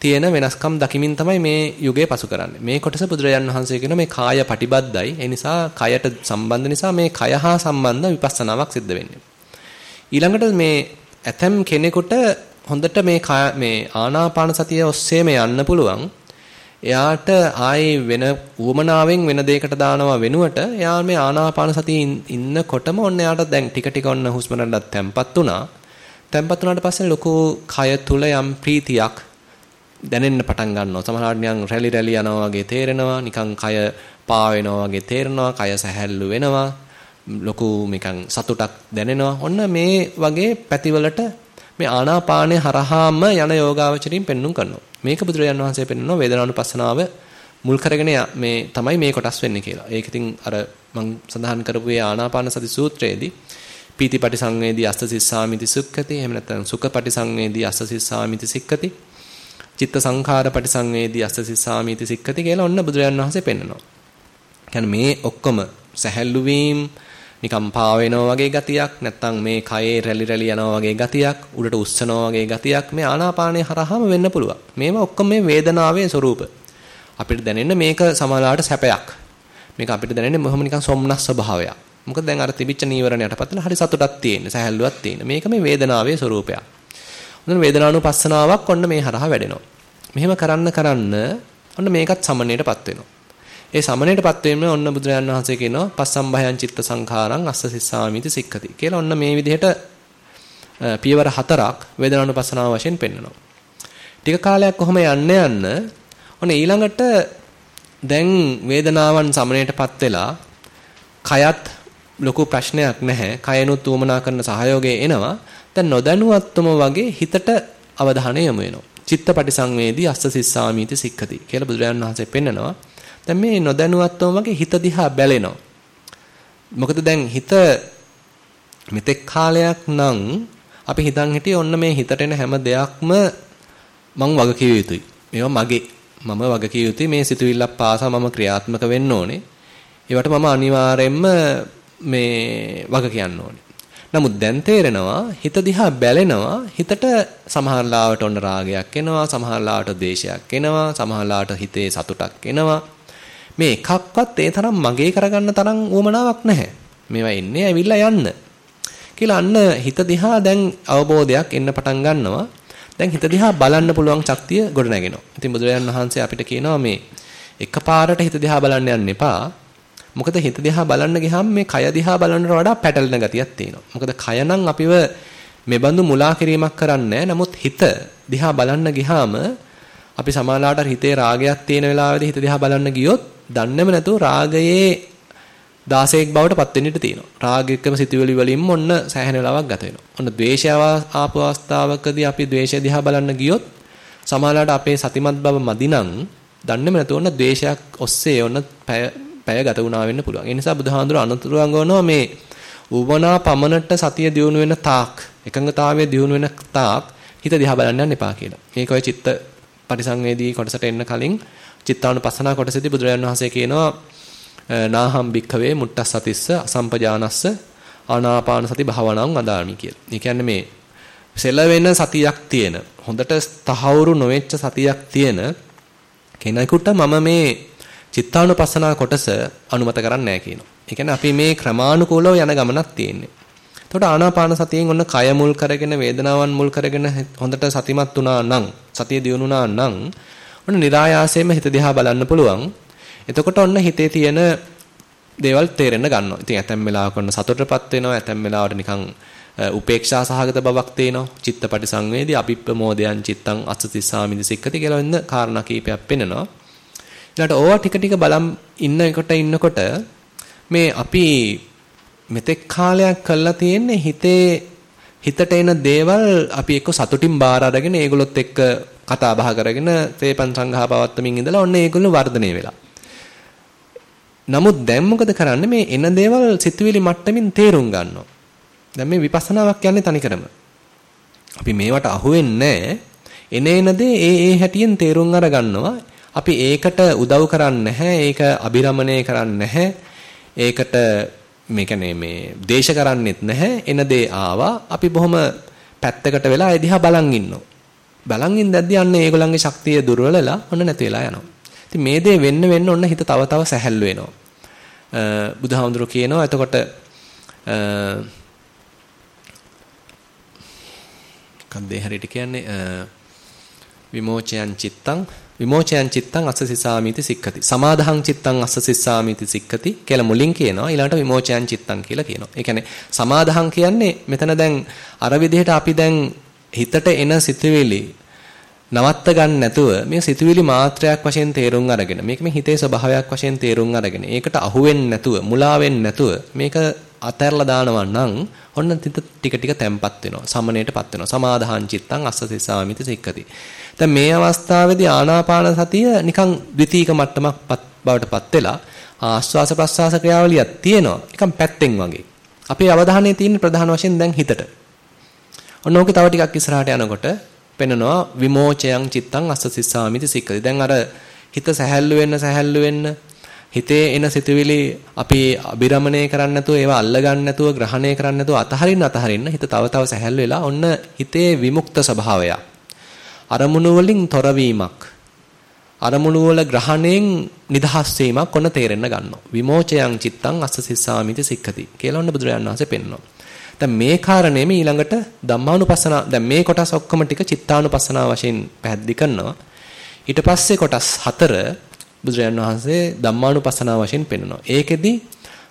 තියෙන වෙනස්කම් දකිමින් තමයි මේ යුගයේ පසු කරන්නේ. මේ කොටස බුදුරජාණන් වහන්සේ කියන මේ කාය පටිබද්දයි. ඒ නිසා කයට සම්බන්ධ නිසා මේ කය හා සම්බන්ධ විපස්සනාවක් සිද්ධ වෙන්නේ. ඊළඟට මේ ඇතම් කෙනෙකුට හොඳට මේ මේ ආනාපාන සතිය ඔස්සේම යන්න පුළුවන්. එයාට ආයේ වෙන උවමනාවෙන් වෙන දෙයකට දානවා වෙනුවට එයා මේ ආනාපාන සතියේ ඉන්නකොටම ඔන්න එයාට දැන් ටික ටික ඔන්න හුස්ම රටත් තැම්පත් වුණා. තැම්පත් වුණාට පස්සේ ලොකු කය තුල යම් ප්‍රීතියක් දැනෙන්න පටන් ගන්නවා. සමහරවිට නිකන් රැලි රැලි යනවා වගේ තේරෙනවා. නිකන් කය පා වෙනවා වගේ තේරෙනවා. කය සැහැල්ලු වෙනවා. ලොකු නිකන් සතුටක් දැනෙනවා. ඔන්න මේ වගේ පැතිවලට මේ ආනාපානය හරහාම යන යෝගාවචරින් පෙන්눔 කරනවා. මේක බුදුරජාන් වහන්සේ පෙන්වනවා වේදනානුපස්සනාව මුල් කරගෙන මේ තමයි මේ කොටස් වෙන්නේ කියලා. ඒක ඉතින් අර මම සඳහන් කරපු ඒ ආනාපාන සති සූත්‍රයේදී පීතිපටි සංවේදී අස්ස සිස්සාමිති සුක්ඛති එහෙම නැත්නම් සුඛපටි සංවේදී අස්ස සිස්සාමිති සික්ඛති චිත්ත සංඛාර පටි සංවේදී අස්ස සිස්සාමිති සික්ඛති කියලා ඔන්න බුදුරජාන් වහන්සේ පෙන්වනවා. කියන්නේ මේ ඔක්කොම සැහැල්ලු වීම නිකම් පා වෙනවා වගේ ගතියක් නැත්නම් මේ කයේ රැලි රැලි යනවා වගේ ගතියක් උඩට උස්සනවා වගේ ගතියක් මේ ආනාපානය හරහාම වෙන්න පුළුවන්. මේවා ඔක්කොම මේ වේදනාවේ ස්වરૂප. අපිට දැනෙන්නේ මේක සමහරවිට සැපයක්. මේක අපිට දැනෙන්නේ මොහොම නිකන් සොම්නස් ස්වභාවයක්. මොකද දැන් අර තිබිච්ච නීවරණයට පතලා හරි සතුටක් තියෙන, සැහැල්ලුවක් තියෙන. මේක මේ වේදනාවේ ස්වરૂපයක්. හොඳට වේදනානුපස්සනාවක් ඔන්න මේ හරහා වැඩෙනවා. මෙහෙම කරන්න කරන්න ඔන්න මේකත් සමනයටපත් වෙනවා. ඒ සමනයටපත් වීම ඔන්න බුදුරජාණන් වහන්සේ කියනවා පස්සම්භයං චිත්ත සංඛාරං අස්ස සිස්සාමිති සික්ඛති කියලා ඔන්න මේ විදිහට පියවර හතරක් වේදනානුපස්සනාව වශයෙන් පෙන්වනවා. ටික කාලයක් කොහොම යන්න යන්න ඔන්න ඊළඟට දැන් වේදනාවන් සමනයටපත් වෙලා කයත් ලොකු ප්‍රශ්නයක් නැහැ. කයනොත් උවමනා කරන සහයෝගය එනවා. දැන් නොදැනුවත්වම වගේ හිතට අවධානය යොමු වෙනවා. චිත්තපටි සංවේදී අස්ස සිස්සාමිති සික්ඛති කියලා බුදුරජාණන් වහන්සේ පෙන්නනවා. දැන් මේ නොදැනුවත්වම වගේ හිත දිහා බැලෙනවා. මොකද දැන් හිත මෙතෙක් කාලයක් නම් අපි හිතන් හිටියේ ඔන්න මේ හිතට එන හැම දෙයක්ම මං වගකිය යුතුයි. මේවා මගේ. මම වගකිය යුතුයි මේ සිතුවිල්ලක් පාසා මම ක්‍රියාත්මක වෙන්න ඕනේ. ඒවට මම අනිවාර්යයෙන්ම මේ වග කියන්න ඕනේ. නමුත් දැන් තේරෙනවා හිත දිහා බැලෙනවා හිතට සමහරලාවට ඔන්න රාගයක් එනවා සමහරලාවට ද්වේෂයක් එනවා සමහරලාවට හිතේ සතුටක් එනවා මේ එකක්වත් ඒ තරම් මගේ කරගන්න තරම් උවමනාවක් නැහැ. මේවා එන්නේ ඇවිල්ලා යන්න. කියලා අන්න හිත දිහා දැන් අවබෝධයක් එන්න පටන් ගන්නවා. දැන් හිත දිහා බලන්න පුළුවන් ශක්තිය ගොඩ නැගෙනවා. ඉතින් බුදුරජාණන් වහන්සේ අපිට කියනවා මේ එකපාරට හිත දිහා බලන්න යන්න එපා. මොකද හිත දිහා බලන්න ගියාම මේ කය දිහා බලනට වඩා පැටලෙන ගතියක් තියෙනවා. මොකද කය නම් අපිව මේ බඳු මුලා කිරීමක් කරන්නේ නමුත් හිත දිහා බලන්න ගියාම අපි සමාලාට හිතේ රාගයක් තියෙන වෙලාවෙදී හිත දිහා බලන්න ගියොත් දන්නේම නැතුව රාගයේ 16ක් බවට පත් වෙන්න ඉඩ තියෙනවා. රාගයකම සිතුවිලි වලින්ම ඔන්න සෑහෙන වෙලාවක් ගත වෙනවා. ඔන්න ද්වේෂය ආපු අවස්ථාවකදී අපි ද්වේෂය දිහා බලන්න ගියොත් සමහරවිට අපේ සතිමත් බව මදිනම් දන්නේම නැතුව ඔන්න ද්වේෂයක් ඔස්සේ ඔන්න පැය පැය ගත වුණා වෙන්න පුළුවන්. ඒ නිසා බුදුහාඳුර අනුතුරුවන් ගවනවා මේ උවමනා පමණට සතිය දියුණු වෙන තාක් එකඟතාවයේ දියුණු වෙන තාක් හිත දිහා බලන්න යන්න එපා කියලා. මේක ඔය චිත්ත පරිසංවේදී කොටසට එන්න කලින් චිත්තානුපස්සනා කොටසදී බුදුරජාණන් වහන්සේ කියනවා නාහම් භික්ඛවේ මුට්ටස්සතිස්ස අසම්පජානස්ස ආනාපාන සති භාවනාවන් වදාමි කියලා. ඒ කියන්නේ මේ සෙලවෙන සතියක් තියෙන හොඳට තහවුරු නොවෙච්ච සතියක් තියෙන කෙනෙකුට මම මේ චිත්තානුපස්සනා කොටස අනුමත කරන්නේ නැහැ කියනවා. ඒ කියන්නේ අපි මේ ක්‍රමානුකූලව යන ගමනක් තියෙන්නේ. එතකොට ආනාපාන සතියෙන් ඔන්න කය මුල් කරගෙන වේදනාවන් මුල් කරගෙන හොඳට සතිමත් වුණා නම් සතිය දියුණුනා නම් ඔන්න નિરાයාසයෙන්ම හිත දිහා බලන්න පුළුවන්. එතකොට ඔන්න හිතේ තියෙන දේවල් තේරෙන්න ගන්නවා. ඉතින් ඇතැම් වෙලාවක ඔන්න සතුටටපත් වෙනවා. ඇතැම් වෙලාවට නිකන් උපේක්ෂා සහගත බවක් තේනවා. චිත්තපටි සංවේදී අභිප්පමෝදයන් චිත්තං අස්සතිස්සාමිදි සික්කති කියලා වෙන කාරණා කීපයක් පෙන්නනවා. ඊළඟට ඕවා ටික ටික බලම් ඉන්නකොට ඉන්නකොට මේ අපි මෙතෙක් කාලයක් කළා තියෙන්නේ හිතේ හිතට එන දේවල් අපි එක්ක සතුටින් බාර අරගෙන ඒගොල්ලොත් එක්ක කතා බහ කරගෙන තේපන් සංඝා පවත්තමින් ඉඳලා ඔන්න ඒගොල්ලෝ වර්ධනය වෙලා. නමුත් දැන් මොකද කරන්නේ මේ එන දේවල් සිතුවිලි මට්ටමින් තේරුම් ගන්නවා. දැන් මේ විපස්සනාවක් යන්නේ තනිකරම. අපි මේවට අහු වෙන්නේ එන එන දේ ඒ ඒ හැටියෙන් තේරුම් අර ගන්නවා. අපි ඒකට උදව් කරන්නේ නැහැ. ඒක අබිරමණය කරන්නේ නැහැ. ඒකට මේ කියන්නේ මේ දේශ කරන්නෙත් නැහැ. එන දේ ආවා. අපි බොහොම පැත්තකට වෙලා ඒ දිහා බලන් ඉන්නවා. බලන් ඉඳද්දී අන්න ඒගොල්ලන්ගේ ශක්තිය දුර්වලලා ඔන්න නැති වෙලා යනවා. ඉතින් මේ දේ වෙන්න වෙන්න ඔන්න හිත තව තව සැහැල්ලු වෙනවා. බුදුහාමුදුරුවෝ කියනවා එතකොට මොකක්ද ඒ හරියට කියන්නේ විමෝචයන් චිත්තං විමෝචයන් චිත්තං අස්සසිසාමිති සික්ඛති. සමාදහං චිත්තං අස්සසිසාමිති සික්ඛති කියලා මුලින් කියනවා. ඊළඟට විමෝචයන් චිත්තං කියලා කියනවා. ඒ කියන්නේ සමාදහං කියන්නේ මෙතන දැන් අර විදිහට අපි දැන් හිතට එන සිතුවිලි නවත්ත ගන්න නැතුව මේ සිතුවිලි මාත්‍රයක් වශයෙන් තේරුම් අරගෙන මේක මේ හිතේ ස්වභාවයක් වශයෙන් තේරුම් අරගෙන ඒකට අහු වෙන්නේ නැතුව මුලා වෙන්නේ නැතුව මේක අතහැරලා දානවා නම් ඔන්න ටික ටික තැම්පත් වෙනවා සමණයටපත් වෙනවා සමාදාහං චිත්තං අස්සසිසාමිති සික්කති දැන් මේ අවස්ථාවේදී ආනාපාන සතිය නිකන් ද්විතීක මට්ටමක් බවටපත් වෙලා ආස්වාස ප්‍රස්වාස ක්‍රියාවලියක් තියෙනවා. නිකන් පැත්තෙන් වගේ. අපේ අවධානය තියෙන ප්‍රධාන වශයෙන් දැන් හිතට. ඔන්න ඕකේ තව ටිකක් ඉස්සරහට යනකොට පෙන්නනවා විමෝචයන් චිත්තං අස්සසිසාමිති සික්කති. දැන් අර හිත සැහැල්ලු වෙන්න සැහැල්ලු වෙන්න හිතේ එන සිතුවිලි අපි අබිරමණය කරන්න නැතුව ඒවා අල්ල ගන්න නැතුව ග්‍රහණය කරන්න නැතුව අතහරින්න අතහරින්න හිත තව තව සැහැල්ලු වෙලා ඔන්න හිතේ විමුක්ත ස්වභාවයක්. අරමුණු වලින් තොරවීමක්. අරමුණු වල ග්‍රහණයෙන් නිදහස් වීමක් ඔන්න තේරෙන්න ගන්නවා. විමෝචයන් චිත්තං අස්සසිස්සාමිති සික්ඛති කියලා ඔන්න බුදුරජාණන් වහන්සේ පෙන්වනවා. දැන් මේ කාරණේම ඊළඟට ධම්මානුපස්සන දැන් මේ කොටස් ඔක්කොම ටික චිත්තානුපස්සන වශයෙන් පැහැදිලි කරනවා. ඊට පස්සේ කොටස් හතර බුදුරජාණන් වහන්සේ ධම්මානුපස්සන වශයෙන් පෙන්වනවා. ඒකෙදි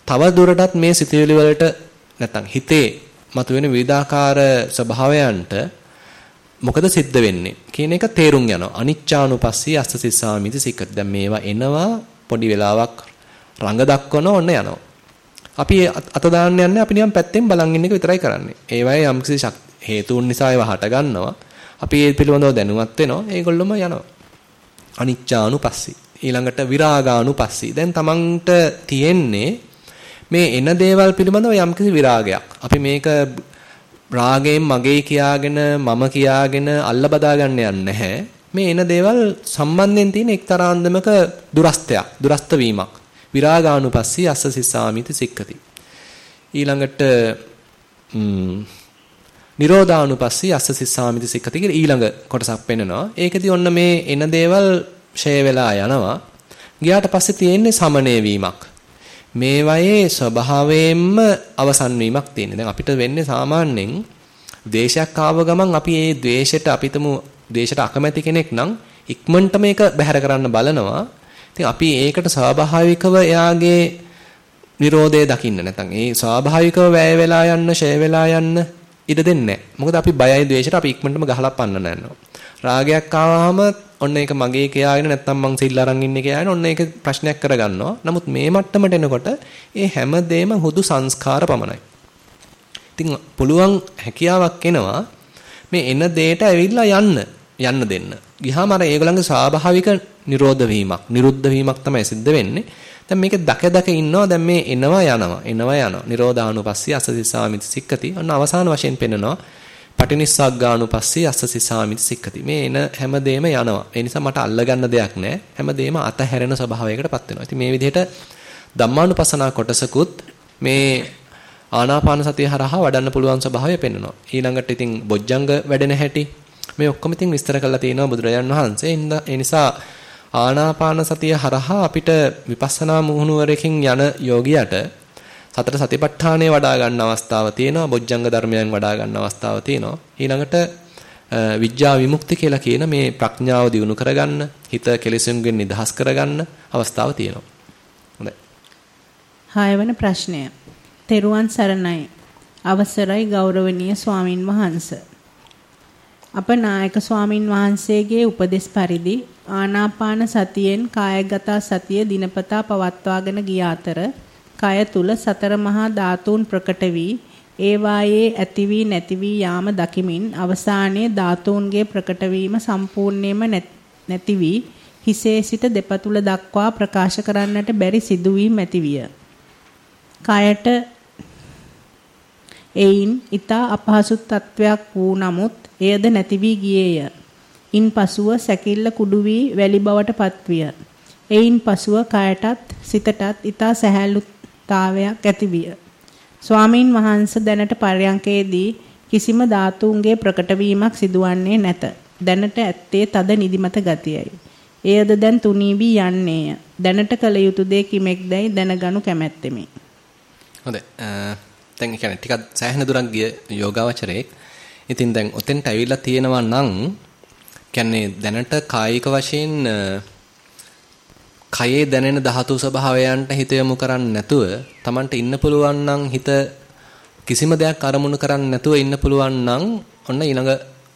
තව දුරටත් මේ සිතුවිලි වලට නැත්නම් හිතේ මතුවෙන විවිධාකාර ස්වභාවයන්ට මොකද සිද්ධ වෙන්නේ කියන එක තේරුම් යනවා. අනිච්චානුපස්සී අස්ස සිස්සාමිති සික්කත්. දැන් මේවා එනවා පොඩි වෙලාවක් රඟ දක්වන ඔන්න යනවා. අපි අත දාන්න යන්නේ අපි නිකන් පැත්තෙන් බලන් ඉන්න එක විතරයි කරන්නේ. ඒවයේ යම්කිසි හේතුන් නිසා ඒවා හට ගන්නවා. අපි ඒ පිළිබඳව දැනුවත් වෙනවා. ඒගොල්ලොම යනවා. අනිච්චානුපස්සී. ඊළඟට විරාගානුපස්සී. දැන් තමන්ට තියෙන්නේ මේ එන දේවල් පිළිබඳව යම්කිසි විරාගයක්. අපි මේක රාගයෙන් මගේ කියාගෙන මම කියාගෙන අල්ල බදා ගන්න යන්නේ නැහැ. මේ එන දේවල් සම්බන්ධයෙන් තියෙන එක්තරා අන්දමක දුරස්තයක්, දුරස්ත වීමක්. විරාගානුපස්සී අස්ස සිස්සාමිති සික්කති. ඊළඟට නිරෝධානුපස්සී අස්ස සිස්සාමිති සික්කති කියලා ඊළඟ කොටසක් පෙන්නනවා. ඒකෙදි ඔන්න මේ එන දේවල් ෂේ වෙලා යනවා. ගියාට පස්සේ තියෙන්නේ සමනය වීමක්. මේවයේ ස්වභාවයෙන්ම අවසන් වීමක් තියෙනවා. දැන් අපිට වෙන්නේ සාමාන්‍යයෙන් ද්වේෂයක් ආව ගමන් අපි ඒ ද්වේෂයට අපිටම ද්වේෂයට අකමැති කෙනෙක් නම් ඉක්මනට මේක බැහැර කරන්න බලනවා. ඉතින් අපි ඒකට ස්වාභාවිකව එයාගේ Nirodhe දකින්න නැත්නම් ඒ ස්වාභාවිකව වැය වෙලා යන්න, ෂය වෙලා යන්න ඉඩ දෙන්නේ නැහැ. මොකද අපි බයයි ද්වේෂයට අපි ඉක්මනටම ගහලා පන්නන යනවා. රාගයක් ආවම ඔන්න ඒක මගේ කියාගෙන නැත්නම් මං සිල් අරන් ඉන්නේ කියාගෙන ඔන්න ඒක ප්‍රශ්නයක් කරගන්නවා. නමුත් මේ මට්ටමට එනකොට ඒ හැම දෙයක්ම හුදු සංස්කාර පමණයි. ඉතින් පුළුවන් හැකියාවක් එනවා මේ එන දෙයට ඇවිල්ලා යන්න යන්න දෙන්න. ගියාම අර ඒගොල්ලන්ගේ ස්වාභාවික නිරෝධ වීමක්, නිරුද්ධ වීමක් තමයි සිද්ධ වෙන්නේ. දැන් මේක දක දක ඉන්නවා දැන් මේ එනවා යනවා එනවා යනවා නිරෝධානුපස්සී අසදිසාමිති සික්කති ඔන්න අවසාන වශයෙන් පෙන්නනවා පටිනිස්සග්ගානුපස්සී අස්සසිසාමිති සික්කති. මේ එන හැමදේම යනවා. ඒ නිසා මට අල්ලගන්න දෙයක් නැහැ. හැමදේම අතහැරෙන ස්වභාවයකටපත් වෙනවා. ඉතින් මේ විදිහට ධම්මානුපස්සනා කොටසකුත් මේ ආනාපාන සතිය හරහා වඩන්න පුළුවන් ස්වභාවය පෙන්වනවා. ඊළඟට ඉතින් බොජ්ජංග වැඩෙන හැටි මේ ඔක්කොම ඉතින් විස්තර කරලා තියෙනවා බුදුරජාන් වහන්සේ. ඒ නිසා ආනාපාන සතිය හරහා අපිට විපස්සනා මුහුණුවරකින් යන යෝගියට සතර සතිපට්ඨානය වඩා ගන්න අවස්ථාව තියෙනවා. බොජ්ජංග ධර්මයන් වඩා ගන්න අවස්ථාව තියෙනවා. ඊළඟට විඥා විමුක්ති කියලා කියන මේ ප්‍රඥාව දියුණු කරගන්න හිත කෙලෙසුන්ගෙන් නිදහස් කරගන්න අවස්ථාව තියෙනවා. හොඳයි. හයවන ප්‍රශ්නය. තෙරුවන් සරණයි. අවසරයි ගෞරවනීය ස්වාමින් වහන්සේ. අප නායක ස්වාමින් වහන්සේගේ උපදෙස් පරිදි ආනාපාන සතියෙන් කායගත සතිය දිනපතා පවත්වාගෙන ගිය අතර කය තුල සතර මහා ධාතුන් ප්‍රකට වී ඒවායේ ඇති වී නැති වී යාම දකිමින් අවසානයේ ධාතුන්ගේ ප්‍රකට වීම සම්පූර්ණයෙන්ම නැති වී හිසේ සිට දෙපතුල දක්වා ප්‍රකාශ කරන්නට බැරි සිදුවීම් ඇතිවිය. කයට එයින් ඊතා අපහසු තත්වයක් වූ නමුත් එයද නැති වී ගියේය. ඉන්පසුව සැකිල්ල කුඩු වී වැලි බවට පත්විය. එයින් පසුව කයටත් සිතටත් ඊතා සැහැල්ලු තාවයක් ඇතිවිය. ස්වාමින් වහන්සේ දැනට පරයන්කේදී කිසිම ධාතුන්ගේ ප්‍රකටවීමක් සිදුවන්නේ නැත. දැනට ඇත්තේ තද නිදිමත ගතියයි. එයද දැන් තුනී වී යන්නේය. දැනට කළ යුතු දේ කිමෙක්දයි දැනගනු කැමැත්තෙමි. හොඳයි. දැන් ඒ කියන්නේ ටිකක් සෑහෙන දුරක් ගිය යෝගාවචරයේ ඉතින් දැන් ඔතෙන්ට ඇවිල්ලා තියෙනවා නම් කියන්නේ දැනට කායික වශයෙන් කයේ දැනෙන ධාතු ස්වභාවයන්ට හිත යොමු කරන්නේ නැතුව Tamanට ඉන්න පුළුවන් නම් හිත කිසිම දෙයක් අරමුණු කරන්නේ නැතුව ඉන්න පුළුවන් නම් ඔන්න ඊළඟ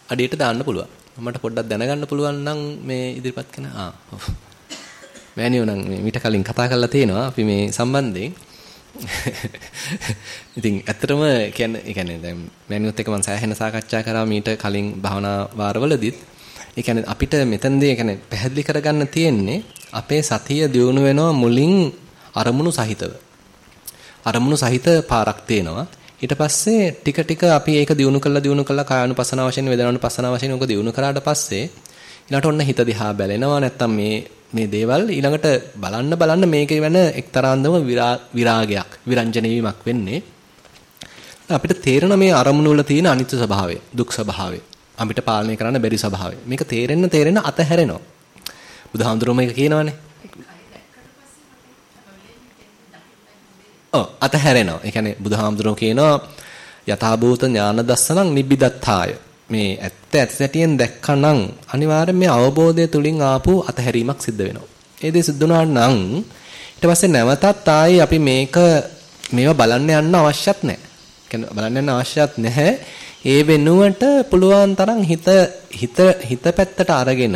අඩියට දාන්න පුළුවන්. මට පොඩ්ඩක් දැනගන්න පුළුවන් නම් මේ ඉදිරිපත් කරන ආ ඔව්. මෑනියෝ නම් මේ මීට කලින් කතා කරලා තියෙනවා අපි මේ සම්බන්ධයෙන්. ඉතින් ඇත්තටම කියන්නේ ඒ කියන්නේ දැන් මෑනියොත් එක්ක මම සෑහෙන සාකච්ඡා කරා මීට කලින් භවනා වාරවලදීත් ඒ කියන්නේ අපිට මෙතනදී කියන්නේ පැහැදිලි කරගන්න තියෙන්නේ අපේ සතිය දියුණු වෙනවා මුලින් අරමුණු සහිතව. අරමුණු සහිත පාරක් තියෙනවා. ඊට පස්සේ ටික ටික අපි ඒක දියුණු කළා දියුණු කළා කායानुපසන වශයෙන් වේදනානුපසන වශයෙන් උක දියුණු කරාට පස්සේ ඊළඟට ඔන්න හිත දිහා බැලෙනවා නැත්තම් මේ මේ දේවල් ඊළඟට බලන්න බලන්න මේකේ වෙන එක්තරාන්දම විරාගයක් විරංජන වීමක් වෙන්නේ අපිට තේරෙන මේ අරමුණු වල තියෙන අනිත්‍ය ස්වභාවය දුක් ස්වභාවය අපිට පාලනය කරන්න බැරි ස්වභාවය මේක තේරෙන්න තේරෙන්න අතහැරෙනවා බුදුහාමුදුරුවෝ මේක කියනවානේ ඔව් අතහැරෙනවා. ඒ කියන්නේ බුදුහාමුදුරුවෝ කියනවා යථාභූත ඥාන දස්සනං නිබ්බිදත්තාය. මේ ඇත්ත ඇත්තටියෙන් දැක්කනම් අනිවාර්යෙන් මේ අවබෝධය තුලින් ආපු අතහැරීමක් සිද්ධ වෙනවා. ඒ දේ සිද්ධ වුණා නම් ඊට පස්සේ නැවතත් ආයේ අපි මේක මේවා බලන්න යන්න අවශ්‍යත් නැහැ. කියන්නේ බලන්න යන්න අවශ්‍යත් නැහැ. ඒ වෙනුවට පුළුවන් තරම් හිත හිත හිත පැත්තට අරගෙන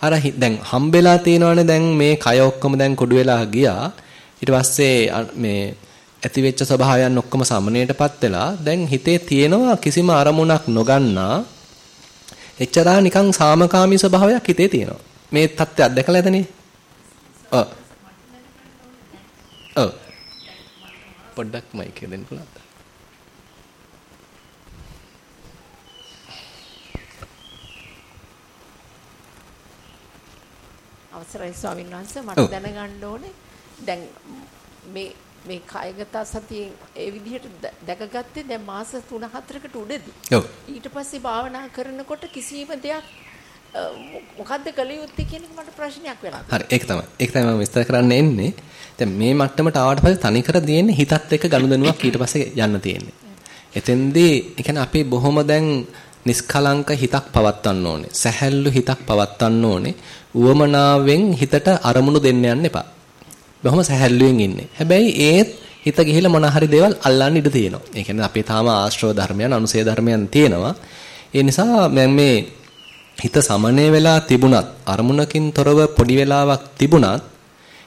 අර දැන් හම්බෙලා තියෙනවනේ දැන් මේ කය ඔක්කොම දැන් කොඩු වෙලා ගියා. ඊට පස්සේ මේ ඇතිවෙච්ච ස්වභාවයන් ඔක්කොම සමනයටපත් වෙලා දැන් හිතේ තියෙනවා කිසිම අරමුණක් නොගන්නා එච්චරා නිකන් සාමකාමී ස්වභාවයක් හිතේ තියෙනවා. මේ தත්ත්වය අත්දකලා ඇතනේ. ඔව්. ඔව්. පොඩ්ඩක් මයික් එක දෙන්න පුළුවන්ද? අවසරයි ස්වාමීන් වහන්සේ මට දැනගන්න ඕනේ දැන් මේ මේ කායගත සතියෙන් ඒ විදිහට දැකගත්තේ දැන් මාස 3-4කට උඩදී. ඔව්. ඊට පස්සේ භාවනා කරනකොට කිසිම දෙයක් මොකද්ද කළ යුත්තේ කියන එක මට ප්‍රශ්නයක් වෙලා. හරි ඒක තමයි. ඒක තමයි මම විස්තර කරන්න එන්නේ. දැන් මේ මට්ටමට ආවට පස්සේ තනිකර දෙන්නේ හිතත් එක්ක ගනුදෙනුවක් ඊට පස්සේ යන්න තියෙන්නේ. එතෙන්දී ඒ කියන්නේ අපි බොහොම දැන් නිස්කලංක හිතක් පවත්වන්න ඕනේ. සැහැල්ලු හිතක් පවත්වන්න ඕනේ. උවමනාවෙන් හිතට අරමුණු දෙන්න යන්න එපා. බොහොම සැහැල්ලුවෙන් ඉන්නේ. හැබැයි ඒත් හිත ගිහිලා මොන හරි දේවල් අල්ලන්න ඉඩ තියෙනවා. ඒ කියන්නේ අපේ තාම ආශ්‍රව ධර්මයන්, අනුසය ධර්මයන් තියෙනවා. ඒ නිසා මම මේ හිත සමනය වෙලා තිබුණත් අරමුණකින් තොරව පොඩි වෙලාවක් තිබුණත්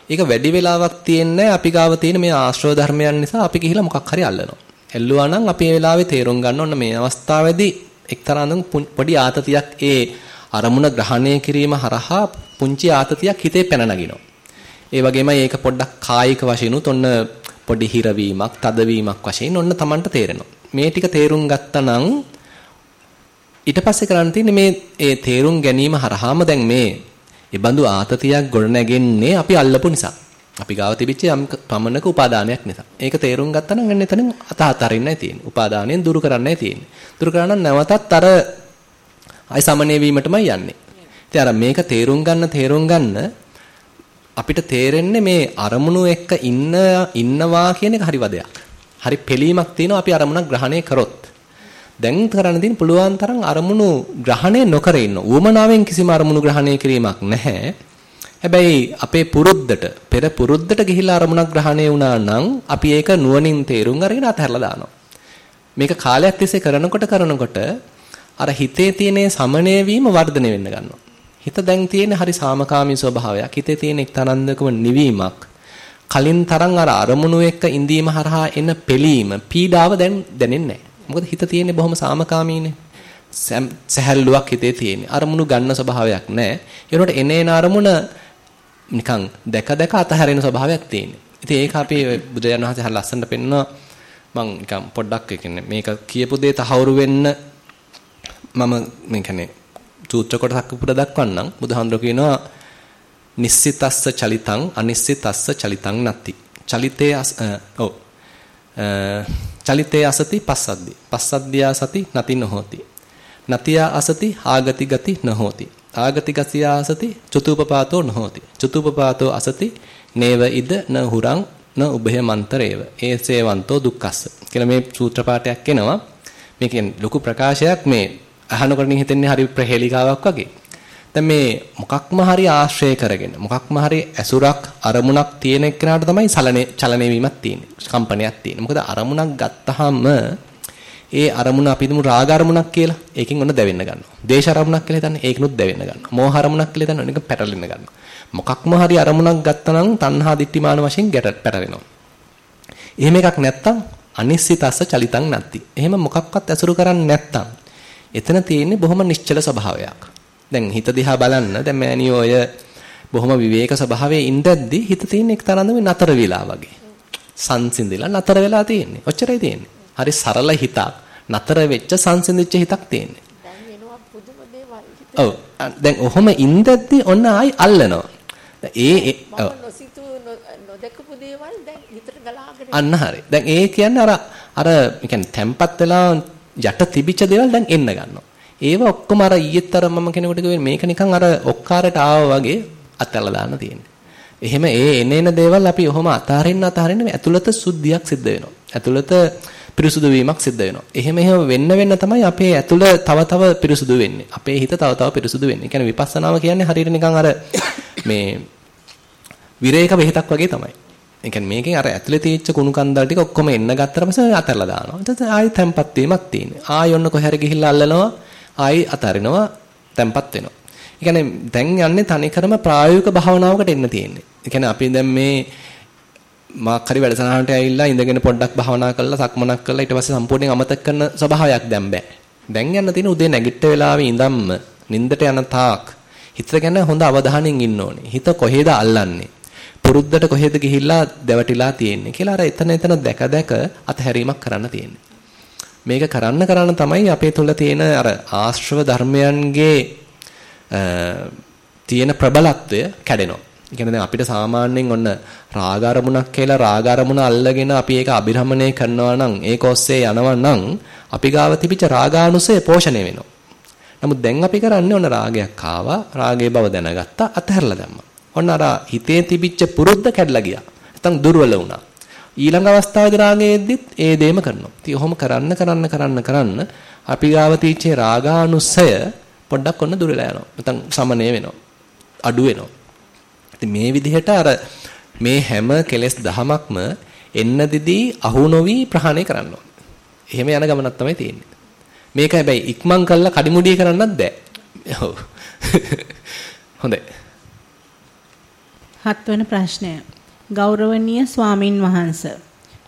ඒක වැඩි වෙලාවක් තියෙන්නේ අපි ගාව තියෙන මේ ආශ්‍රව ධර්මයන් නිසා අපි ගිහිලා මොකක් හරි අල්ලනවා. ඇල්ලුවා නම් අපි මේ වෙලාවේ තේරුම් ගන්න ඕන මේ අවස්ථාවේදී එක්තරානම් පොඩි ආතතියක් ඒ අරමුණ ග්‍රහණය කිරීම හරහා පුංචි ආතතියක් හිතේ පැන නගිනවා. ඒ වගේමයි ඒක පොඩ්ඩක් කායික වශයෙන් උත් ඔන්න පොඩි හිරවීමක්, තදවීමක් වශයෙන් ඔන්න Tamanට තේරෙනවා. මේ ටික තේරුම් ගත්තනම් ඊට පස්සේ කරන්න තියෙන්නේ මේ ඒ තේරුම් ගැනීම හරහාම දැන් මේ ඒ බඳු ආතතියක් ගොඩ නැගෙන්නේ අපි අල්ලපු නිසා. අපි ගාව තිබිච්ච යම් පමණක උපාදානයක් නිසා. ඒක තේරුම් ගත්තා නම් එන්න එතනින් අතහතරින්නයි තියෙන්නේ. උපාදානයෙන් දුරු කරන්නයි තියෙන්නේ. දුරු කරා නම් නැවතත් අර අය සමනය වීමටමයි යන්නේ. ඉතින් අර මේක තේරුම් ගන්න තේරුම් ගන්න අපිට තේරෙන්නේ මේ අරමුණු එක්ක ඉන්න ඉන්නවා කියන එක හරි වදයක්. හරි පිළීමක් තියෙනවා අපි අරමුණක් ග්‍රහණය කරොත්. දැන් කරන්න තියෙන පුළුවන් තරම් අරමුණු ග්‍රහණය නොකර ඉන්න. ඌමනාවෙන් කිසිම අරමුණු ග්‍රහණය කිරීමක් නැහැ. හැබැයි අපේ පුරුද්දට පෙර පුරුද්දට ගිහිලා අරමුණක් ග්‍රහණය වුණා නම් අපි ඒක නුවණින් තේරුම් අරගෙන අතහැරලා දානවා. මේක කාලයක් තිස්සේ කරනකොට කරනකොට අර හිතේ තියෙන සමනය වීම වර්ධනය වෙන්න ගන්නවා. හිත දැන් තියෙන හරි සාමකාමී ස්වභාවයක්. හිතේ තියෙන එක්තරාන්දකම නිවීමක්. කලින් තරම් අර අරමුණු එක්ක ඉඳීම හරහා එන පෙලීම, පීඩාව දැන් දැනෙන්නේ නැහැ. මොකද හිත තියෙන්නේ බොහොම සාමකාමීනේ. සැහැල්ලුවක් හිතේ තියෙන්නේ. අරමුණු ගන්න ස්වභාවයක් නැහැ. ඒනොට එනේන අරමුණ නිකන් දැක දැක අතහැරෙන ස්වභාවයක් තියෙන්නේ. ඉතින් ඒක අපි බුදුරජාණන් වහන්සේ හරිය ලස්සනට පෙන්නනවා. මම නිකන් පොඩ්ඩක් කියන්නේ මේක කියපු දේ තහවුරු වෙන්න මම මේ කියන්නේ සූත්‍ර කොටසක් උපුර දක්වන්නම් බුදුහාමුදුරුවෝ කියනවා නිස්සිතස්ස චලිතං අනිස්සිතස්ස චලිතං නැති. චලිතේ ඔව් චලිතේ අසති පස්සද්දි. පස්සද්දියා සති නැති නොහෝති. නතියා අසති ආගති ගති නොහෝති. ආගති ගතියා අසති චතුපපාතෝ නොහෝති. චතුපපාතෝ අසති නේව ඉද න හුරං න උභය මන්තරේව. ඒසේවන්තෝ දුක්ඛස්ස. කියලා මේ සූත්‍ර පාඨයක් එනවා. මේකෙන් ලොකු ප්‍රකාශයක් මේ අහනකොට හිතෙන්නේ හරි ප්‍රහේලිකාවක් වගේ. දැන් මේ මොකක්ම හරි ආශ්‍රය කරගෙන මොකක්ම හරි ඇසුරක් අරමුණක් තියෙන එක්කනට තමයි චලනේ චලනේ වීමක් තියෙන්නේ. කම්පනයක් තියෙන්නේ. මොකද අරමුණක් ගත්තාම ඒ අරමුණ අපි හිතමු රාග අරමුණක් කියලා. ඒකෙන් ඔන්න දැවෙන්න ගන්නවා. දේශ අරමුණක් කියලා හිතන්නේ ඒකනොත් දැවෙන්න ගන්නවා. මෝහ අරමුණක් කියලා හිතන්නේ ඒක පැටලෙන්න ගන්නවා. මොකක්ම හරි අරමුණක් ගත්තනම් තණ්හා දිට්ඨිමාන වශයෙන් ගැට පැටලෙනවා. එහෙම එකක් නැත්තම් අනිශ්චිතස්ස චලිතං නැත්ති. එහෙම මොකක්වත් ඇසුරු කරන්නේ නැත්තම් එතන තියෙන්නේ බොහොම නිශ්චල ස්වභාවයක්. දැන් හිත දිහා බලන්න දැන් මෑණියෝ ඔය බොහොම විවේක ස්වභාවයේ ඉඳද්දි හිත තියෙන එක්තරාන්දම නතර වෙලා වගේ. සංසිඳිලා නතර වෙලා තියෙන්නේ. ඔච්චරයි තියෙන්නේ. හරි සරල හිතක් නතර වෙච්ච සංසිඳිච්ච හිතක් තියෙන්නේ. ඔව්. දැන් ඔහොම ඉඳද්දි ඔන්න ආයි අල්ලනවා. ඒ නොසිතූ නොදකපු දේවල් දැන් හිතට ගලාගෙන අන්න හරි. දැන් ඒ කියන්නේ අර අර කියන්නේ තැම්පත් වෙලා යට තිබිච්ච දේවල් දැන් එන්න ගන්නවා. ඒව ඔක්කොම අර ඊයේත් අර මම කෙනෙකුට කිව්වේ මේක නිකන් අර ඔක්කාරයට ආවා වගේ අතල්ලා දාන්න තියෙන්නේ. එහෙම ඒ එන එන දේවල් අපි ඔහොම අතාරින්න අතාරින්න ඇතුළත සුද්ධියක් සිද්ධ වෙනවා. ඇතුළත පිරිසුදු වීමක් සිද්ධ වෙනවා. එහෙම එහෙම වෙන්න වෙන්න තමයි අපේ ඇතුළ තව තව පිරිසුදු වෙන්නේ. අපේ හිත තව තව පිරිසුදු වෙන්නේ. ඒ කියන්නේ විපස්සනාව කියන්නේ හරියට නිකන් අර මේ විරේක බෙහෙතක් වගේ තමයි. ඒ කියන්නේ මේකෙන් අර ඇතුලේ තියෙච්ච කුණු කන්දල් ටික ඔක්කොම එන්න ගත්තට පස්සේ අතහැරලා දානවා. ඊට පස්සේ ආයෙ තැම්පත් වීමක් තියෙන්නේ. ආයෙ ඔන්න කොහේ හරි ගිහිල්ලා අල්ලනවා. ආයෙ අතහරිනවා. තැම්පත් වෙනවා. ඒ කියන්නේ දැන් යන්නේ තනිකරම ප්‍රායෝගික භාවනාවකට එන්න තියෙන්නේ. ඒ කියන්නේ අපි දැන් මේ මාක් හරි වැඩසටහනට ඇවිල්ලා ඉඳගෙන පොඩ්ඩක් භාවනා කරලා සක්මනක් කරලා ඊට පස්සේ සම්පූර්ණයෙන් අමතක කරන ස්වභාවයක් දැන් බෑ. දැන් යන්න තියෙන උදේ නැගිට වෙලාවේ ඉඳන්ම නිින්දට යන තාක් හිත ගැන හොඳ අවධානයෙන් ඉන්න ඕනේ. හිත කොහෙද අල්ලන්නේ? පුරුද්දට කොහෙද ගිහිල්ලා දැවටිලා තියෙන්නේ කියලා අර එතන එතන දැක දැක අතහැරීමක් කරන්න තියෙන්නේ. මේක කරන්න කරන්න තමයි අපේ තුල තියෙන අර ආශ්‍රව ධර්මයන්ගේ තියෙන ප්‍රබලත්වය කැඩෙනවා. ඒ කියන්නේ දැන් අපිට සාමාන්‍යයෙන් ඔන්න රාග අරමුණක් කියලා රාග අරමුණ අල්ලගෙන අපි ඒක අභිරමණය කරනවා නම් ඒක ඔස්සේ යනවා නම් අපි ගාව තිබිච්ච රාගානුසය පෝෂණය වෙනවා. නමුත් දැන් අපි කරන්නේ ඔන්න රාගයක් ආවා රාගයේ බව දැනගත්තා අතහැරලා දැම්මා. ඔන්න අර හිතේ තිබිච්ච පුරුද්ද කැඩලා ගියා. නැත්තම් දුර්වල වුණා. ඊළඟ අවස්ථාවේදී රාගයේදීත් ඒ දේම කරනවා. ඉතින් ඔහොම කරන්න කරන්න කරන්න කරන්න අපි ගාව තියෙච්ච රාගානුසය පොඩ්ඩක් ඔන්න දුරලා යනවා. නැත්තම් සමනය වෙනවා. අඩු වෙනවා. ඉතින් මේ විදිහට අර මේ හැම කෙලෙස් දහමක්ම එන්න දිදී අහු නොවි ප්‍රහාණය කරන්න ඕනේ. එහෙම යන ගමනක් තමයි තියෙන්නේ. මේක හැබැයි ඉක්මන් කළා කඩිමුඩිය කරන්නත් බෑ. ඔව්. හොඳයි. හත්වන ප්‍රශ්නය. ගෞරවනීය ස්වාමින් වහන්ස.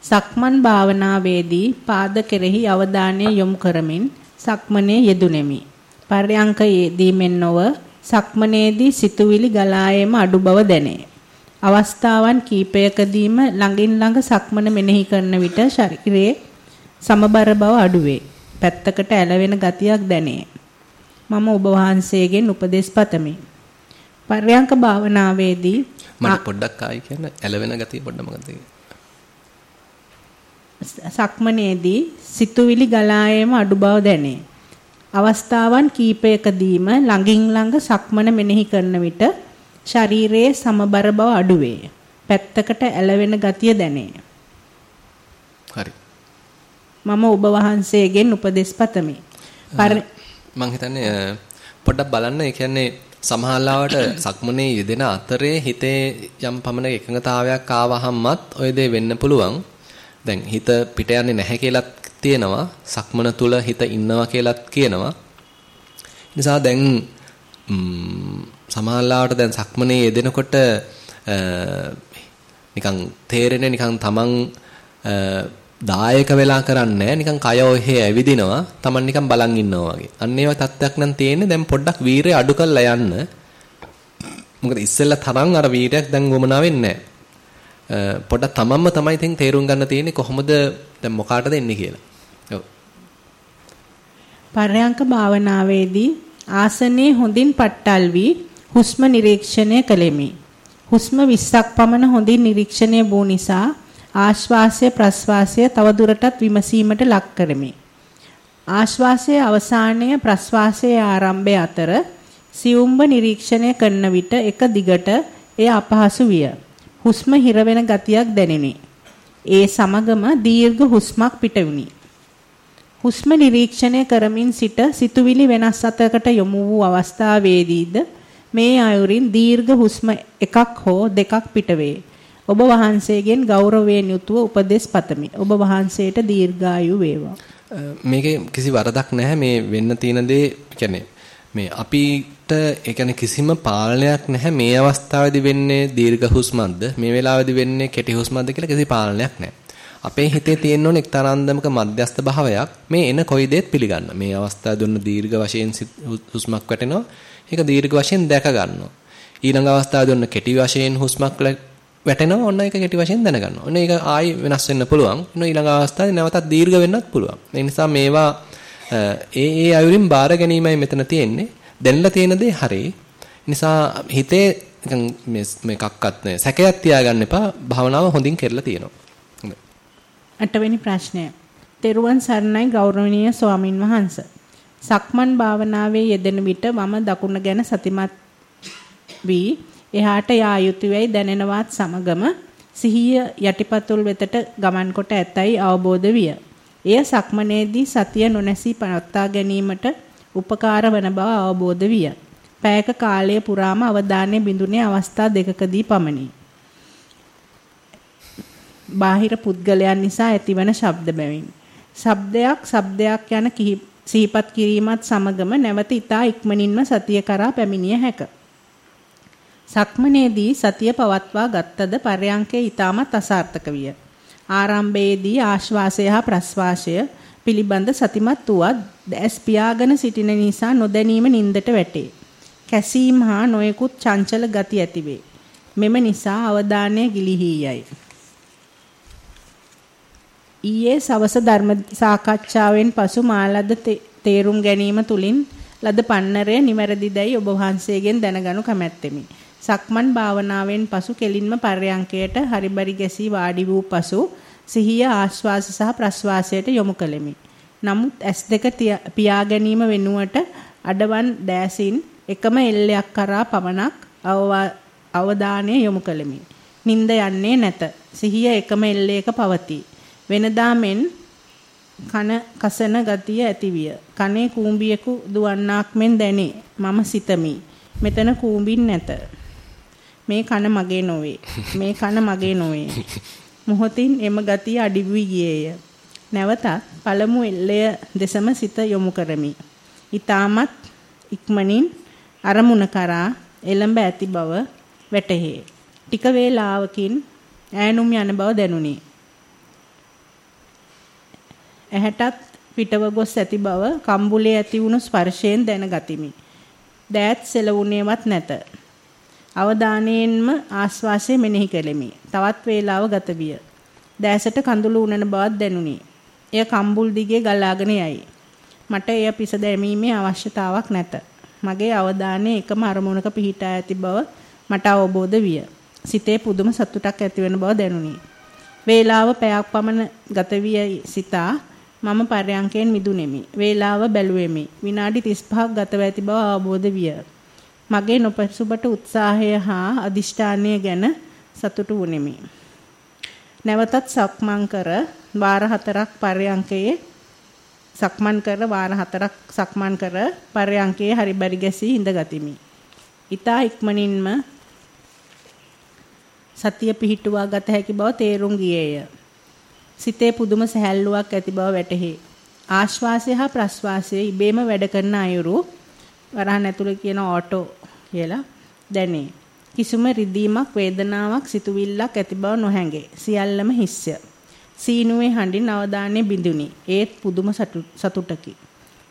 සක්මන් භාවනාවේදී පාද කෙරෙහි අවධානය යොමු කරමින් සක්මනේ යෙදුණෙමි. පර්යංකයේදී මෙන් නොව සක්මනේදී සිතුවිලි ගලායම අඩු බව දැනේ. අවස්ථාවන් කීපයකදීම ළඟින් ළඟ සක්මන මෙනෙහි කරන විට ශරීරයේ සමබර බව අඩුවේ. පැත්තකට ඇලවෙන ගතියක් දැනේ. මම ඔබ වහන්සේගෙන් උපදෙස් පතමි. පර්යංක භාවනාවේදී මට පොඩ්ඩක් ආයි කියන්න ඇලවෙන ගතිය පොඩ්ඩක් මොකද සක්මනේදී සිතුවිලි ගලායම අඩු බව දැනේ. අවස්ථාවන් කීපයකදීම ළඟින් ළඟ සක්මන මෙනෙහි කරන විට ශරීරයේ සමබර බව අඩුවේ. පැත්තකට ඇලවෙන ගතිය දැනේ. හරි. මම ඔබ වහන්සේගෙන් උපදෙස් පතමි. මම හිතන්නේ පොඩ්ඩක් බලන්න ඒ කියන්නේ සමහරවට සක්මනේ යෙදෙන අතරේ හිතේ යම් පමණක එකඟතාවයක් ආවහමත් ඔය දේ වෙන්න පුළුවන්. දැන් හිත පිට යන්නේ නැහැ කියලාත් තියෙනවා. සක්මන තුල හිත ඉන්නවා කියලාත් කියනවා. නිසා දැන් සමහරවට දැන් සක්මනේ යෙදෙනකොට නිකන් තේරෙන්නේ නිකන් තමන් දායක වෙලා කරන්නේ නිකන් කය ඔහෙ ඇවිදිනවා Taman නිකන් බලන් ඉන්නවා වගේ. අන්න ඒ වගේ තත්ත්වයක් නම් තියෙන්නේ දැන් පොඩ්ඩක් වීරය අඩු කරලා යන්න. මොකද ඉස්සෙල්ලා තරම් අර වීරයක් දැන් වමනා වෙන්නේ නැහැ. පොඩ්ඩක් තමන්ම තමයි ඉතින් තේරුම් ගන්න තියෙන්නේ කොහොමද දැන් මොකාටද එන්නේ කියලා. ඔව්. පරයන්ක භාවනාවේදී ආසනයේ හොඳින් පට්ටල් වී හුස්ම නිරීක්ෂණය කළෙමි. හුස්ම 20ක් පමණ හොඳින් නිරීක්ෂණය වූ නිසා ආශ්වාසය ප්‍රශ්වාසය තවදුරටත් විමසීමට ලක් කරමි. ආශ්වාසයේ අවසානය ප්‍රශ්වාසයේ ආරම්භය අතර සියුම්බ නිරීක්ෂණය කරන විට එක දිගට එය අපහසු විය. හුස්ම හිර වෙන ගතියක් දැනිනි. ඒ සමගම දීර්ඝ හුස්මක් පිටවුනි. හුස්ම නිරීක්ෂණය කරමින් සිට සිතුවිලි වෙනස් අතකට යොමු වූ අවස්ථාවේදීද මේ අයුරින් දීර්ඝ හුස්ම එකක් හෝ දෙකක් පිටවේ. ඔබ වහන්සේගෙන් ගෞරවයෙන් යුතුව උපදෙස් පතමි. ඔබ වහන්සේට දීර්ඝායු වේවා. මේකේ කිසි වරදක් නැහැ මේ වෙන්න තියෙන දේ කියන්නේ මේ අපිට ඒ කියන්නේ කිසිම පාලනයක් නැහැ මේ අවස්ථාවේදී වෙන්නේ දීර්ඝ හුස්මක්ද මේ වෙලාවේදී වෙන්නේ කෙටි හුස්මක්ද කියලා කිසි පාලනයක් නැහැ. අපේ හිතේ තියෙන ඕන එක්තරාන්දමක මධ්‍යස්ථ භාවයක් මේ එන කොයි දෙයක් පිළිගන්න. මේ අවස්ථාවේ දුන්න දීර්ඝ වශයෙන් හුස්මක් වැටෙනවා. ඒක දීර්ඝ වශයෙන් දැක ගන්නවා. ඊළඟ අවස්ථාවේ දුන්න කෙටි වශයෙන් හුස්මක් වැටෙනවා. ඔන්න ඒක කෙටි වශයෙන් දැනගන්නවා. ඔන්න ඒක ආයි වෙනස් වෙන්න පුළුවන්. ඔන්න ඊළඟ අවස්ථාවේ නැවතත් දීර්ඝ වෙන්නත් පුළුවන්. ඒ නිසා මේවා ඒ ඒ අයුරින් බාර ගැනීමයි මෙතන තියෙන්නේ. දැනලා තියෙන දේ හරි. නිසා හිතේ මේ මේකක්වත් නෑ. සැකයක් තියාගන්න එපා. භාවනාව හොඳින් කරලා තියෙනවා. අටවෙනි ප්‍රශ්නය. තෙරුවන් සරණයි ගෞරවනීය ස්වාමින් වහන්සේ. සක්මන් භාවනාවේ යෙදෙන විට වම දකුණ ගැන සතිමත් වී එහාට යා යුතුයයි දැනෙනවත් සමගම සිහිය යටිපතුල් වෙතට ගමන් කොට ඇතයි අවබෝධ විය. එය සක්මනේදී සතිය නොනැසී පවත්වා ගැනීමට උපකාර වන බව අවබෝධ විය. පැයක කාලය පුරාම අවධානය බිඳුනේ අවස්ථා දෙකකදී පමණි. බාහිර පුද්ගලයන් නිසා ඇතිවන ශබ්ද බැවින්. ශබ්දයක් ශබ්දයක් යන සිහිපත් කිරීමත් සමගම නැවත ඊතා ඉක්මනින්ම සතිය කරා පැමිණිය හැක. සක්මනේදී සතිය පවත්වා ගත්තද පරයන්කේ ඊටමත් අසාර්ථක විය. ආරම්භයේදී ආශ්වාසය හා ප්‍රශ්වාසය පිළිබඳ සතිමත් වුවත් දැස් පියාගෙන සිටින නිසා නොදැනීම නින්දට වැටේ. කැසීම් හා නොයෙකුත් චංචල ගති ඇතිවේ. මෙම නිසා අවධානය ගිලිහී යයි. ඊයේ සවස ධර්ම සාකච්ඡාවෙන් පසු මාලද තේරුම් ගැනීම තුලින් ලද පන්නරය නිවැරදිදයි ඔබ වහන්සේගෙන් දැනගනු කැමැත්තෙමි. සක්මන් භාවනාවෙන් පසු කෙලින්ම පර්යංකයට හරිබරි ගැසී වාඩි වූ පසු සිහිය ආශ්වාස සහ ප්‍රශ්වාසයට යොමු කළෙමි. නමුත් S2 පියා ගැනීම වෙනුවට අඩවන් දෑසින් එකම එල්ලයක් කරා පමණක් අවධානය යොමු කළෙමි. නිින්ද යන්නේ නැත. සිහිය එකම එල්ලයක පවතී. වෙනදා මෙන් කන කසන ගතිය ඇතිවිය. කනේ කූඹියෙකු දුවන්නාක් මෙන් දැනේ. මම සිතමි. මෙතන කූඹින් නැත. මේ කන මගේ නොවේ. මේ කන මගේ නොවේ. මොහොතින් එම ගතිය අඩි වී ගියේය. නැවතත් පළමු එල්ලය දෙසම සිත යොමු කරමි. ඊටමත් ඉක්මනින් අරමුණ කරා එළඹ ඇති බව වැටහේ. ටික වේලාවකින් ඈනුම් යන බව දැනුනි. ඇහැටත් පිටව ගොස් ඇති බව කම්බුලේ ඇති වුණු ස්පර්ශයෙන් දැනගතිමි. දෑත් සෙලවුණේවත් නැත. අවධානයෙන්ම ආස්වාසය මෙනෙහි කෙලෙමි. තවත් වේලාව ගත විය. දැසට කඳුළු උනන බවක් දැනුනි. එය කම්බුල් දිගේ ගලාගෙන යයි. මට එය පිස දැමීමේ අවශ්‍යතාවක් නැත. මගේ අවධානය එකම අරමුණක පිහිටා ඇති බව මට අවබෝධ විය. සිතේ පුදුම සතුටක් ඇතිවන බව දැනුනි. වේලාව පැයක් පමණ ගත විය සිතා මම පරයන්කෙන් මිදුනේමි. වේලාව බැලුවෙමි. විනාඩි 35ක් ගතව ඇති බව අවබෝධ විය. මගේ නොපසුබට උත්සාහය හා අදිෂ්ඨානය ගැන සතුටු වුනිමි. නැවතත් සක්මන් කර වාර හතරක් පරයන්කයේ සක්මන් කර වාර හතරක් සක්මන් කර පරයන්කයේ හරිබරි ගැසී ඉඳගතිමි. ඊතා ඉක්මනින්ම සතිය පිහිටුවා ගත හැකි බව තේරුම් ගියේය. සිතේ පුදුම සැහැල්ලුවක් ඇති බව වැටහි. ආශ්වාසය හා ප්‍රශ්වාසය ඉබේම වැඩ කරන අයුරු වරහන් ඇතුලේ කියන ඕටෝ කියලා දැනේ. කිසිම රිදීමක් වේදනාවක් සිතුවිල්ලක් ඇති බව නොහැඟේ. සියල්ලම හිස්ය. සීනුවේ හඬින් අවධානය බිඳුනි. ඒත් පුදුම සතුටකි.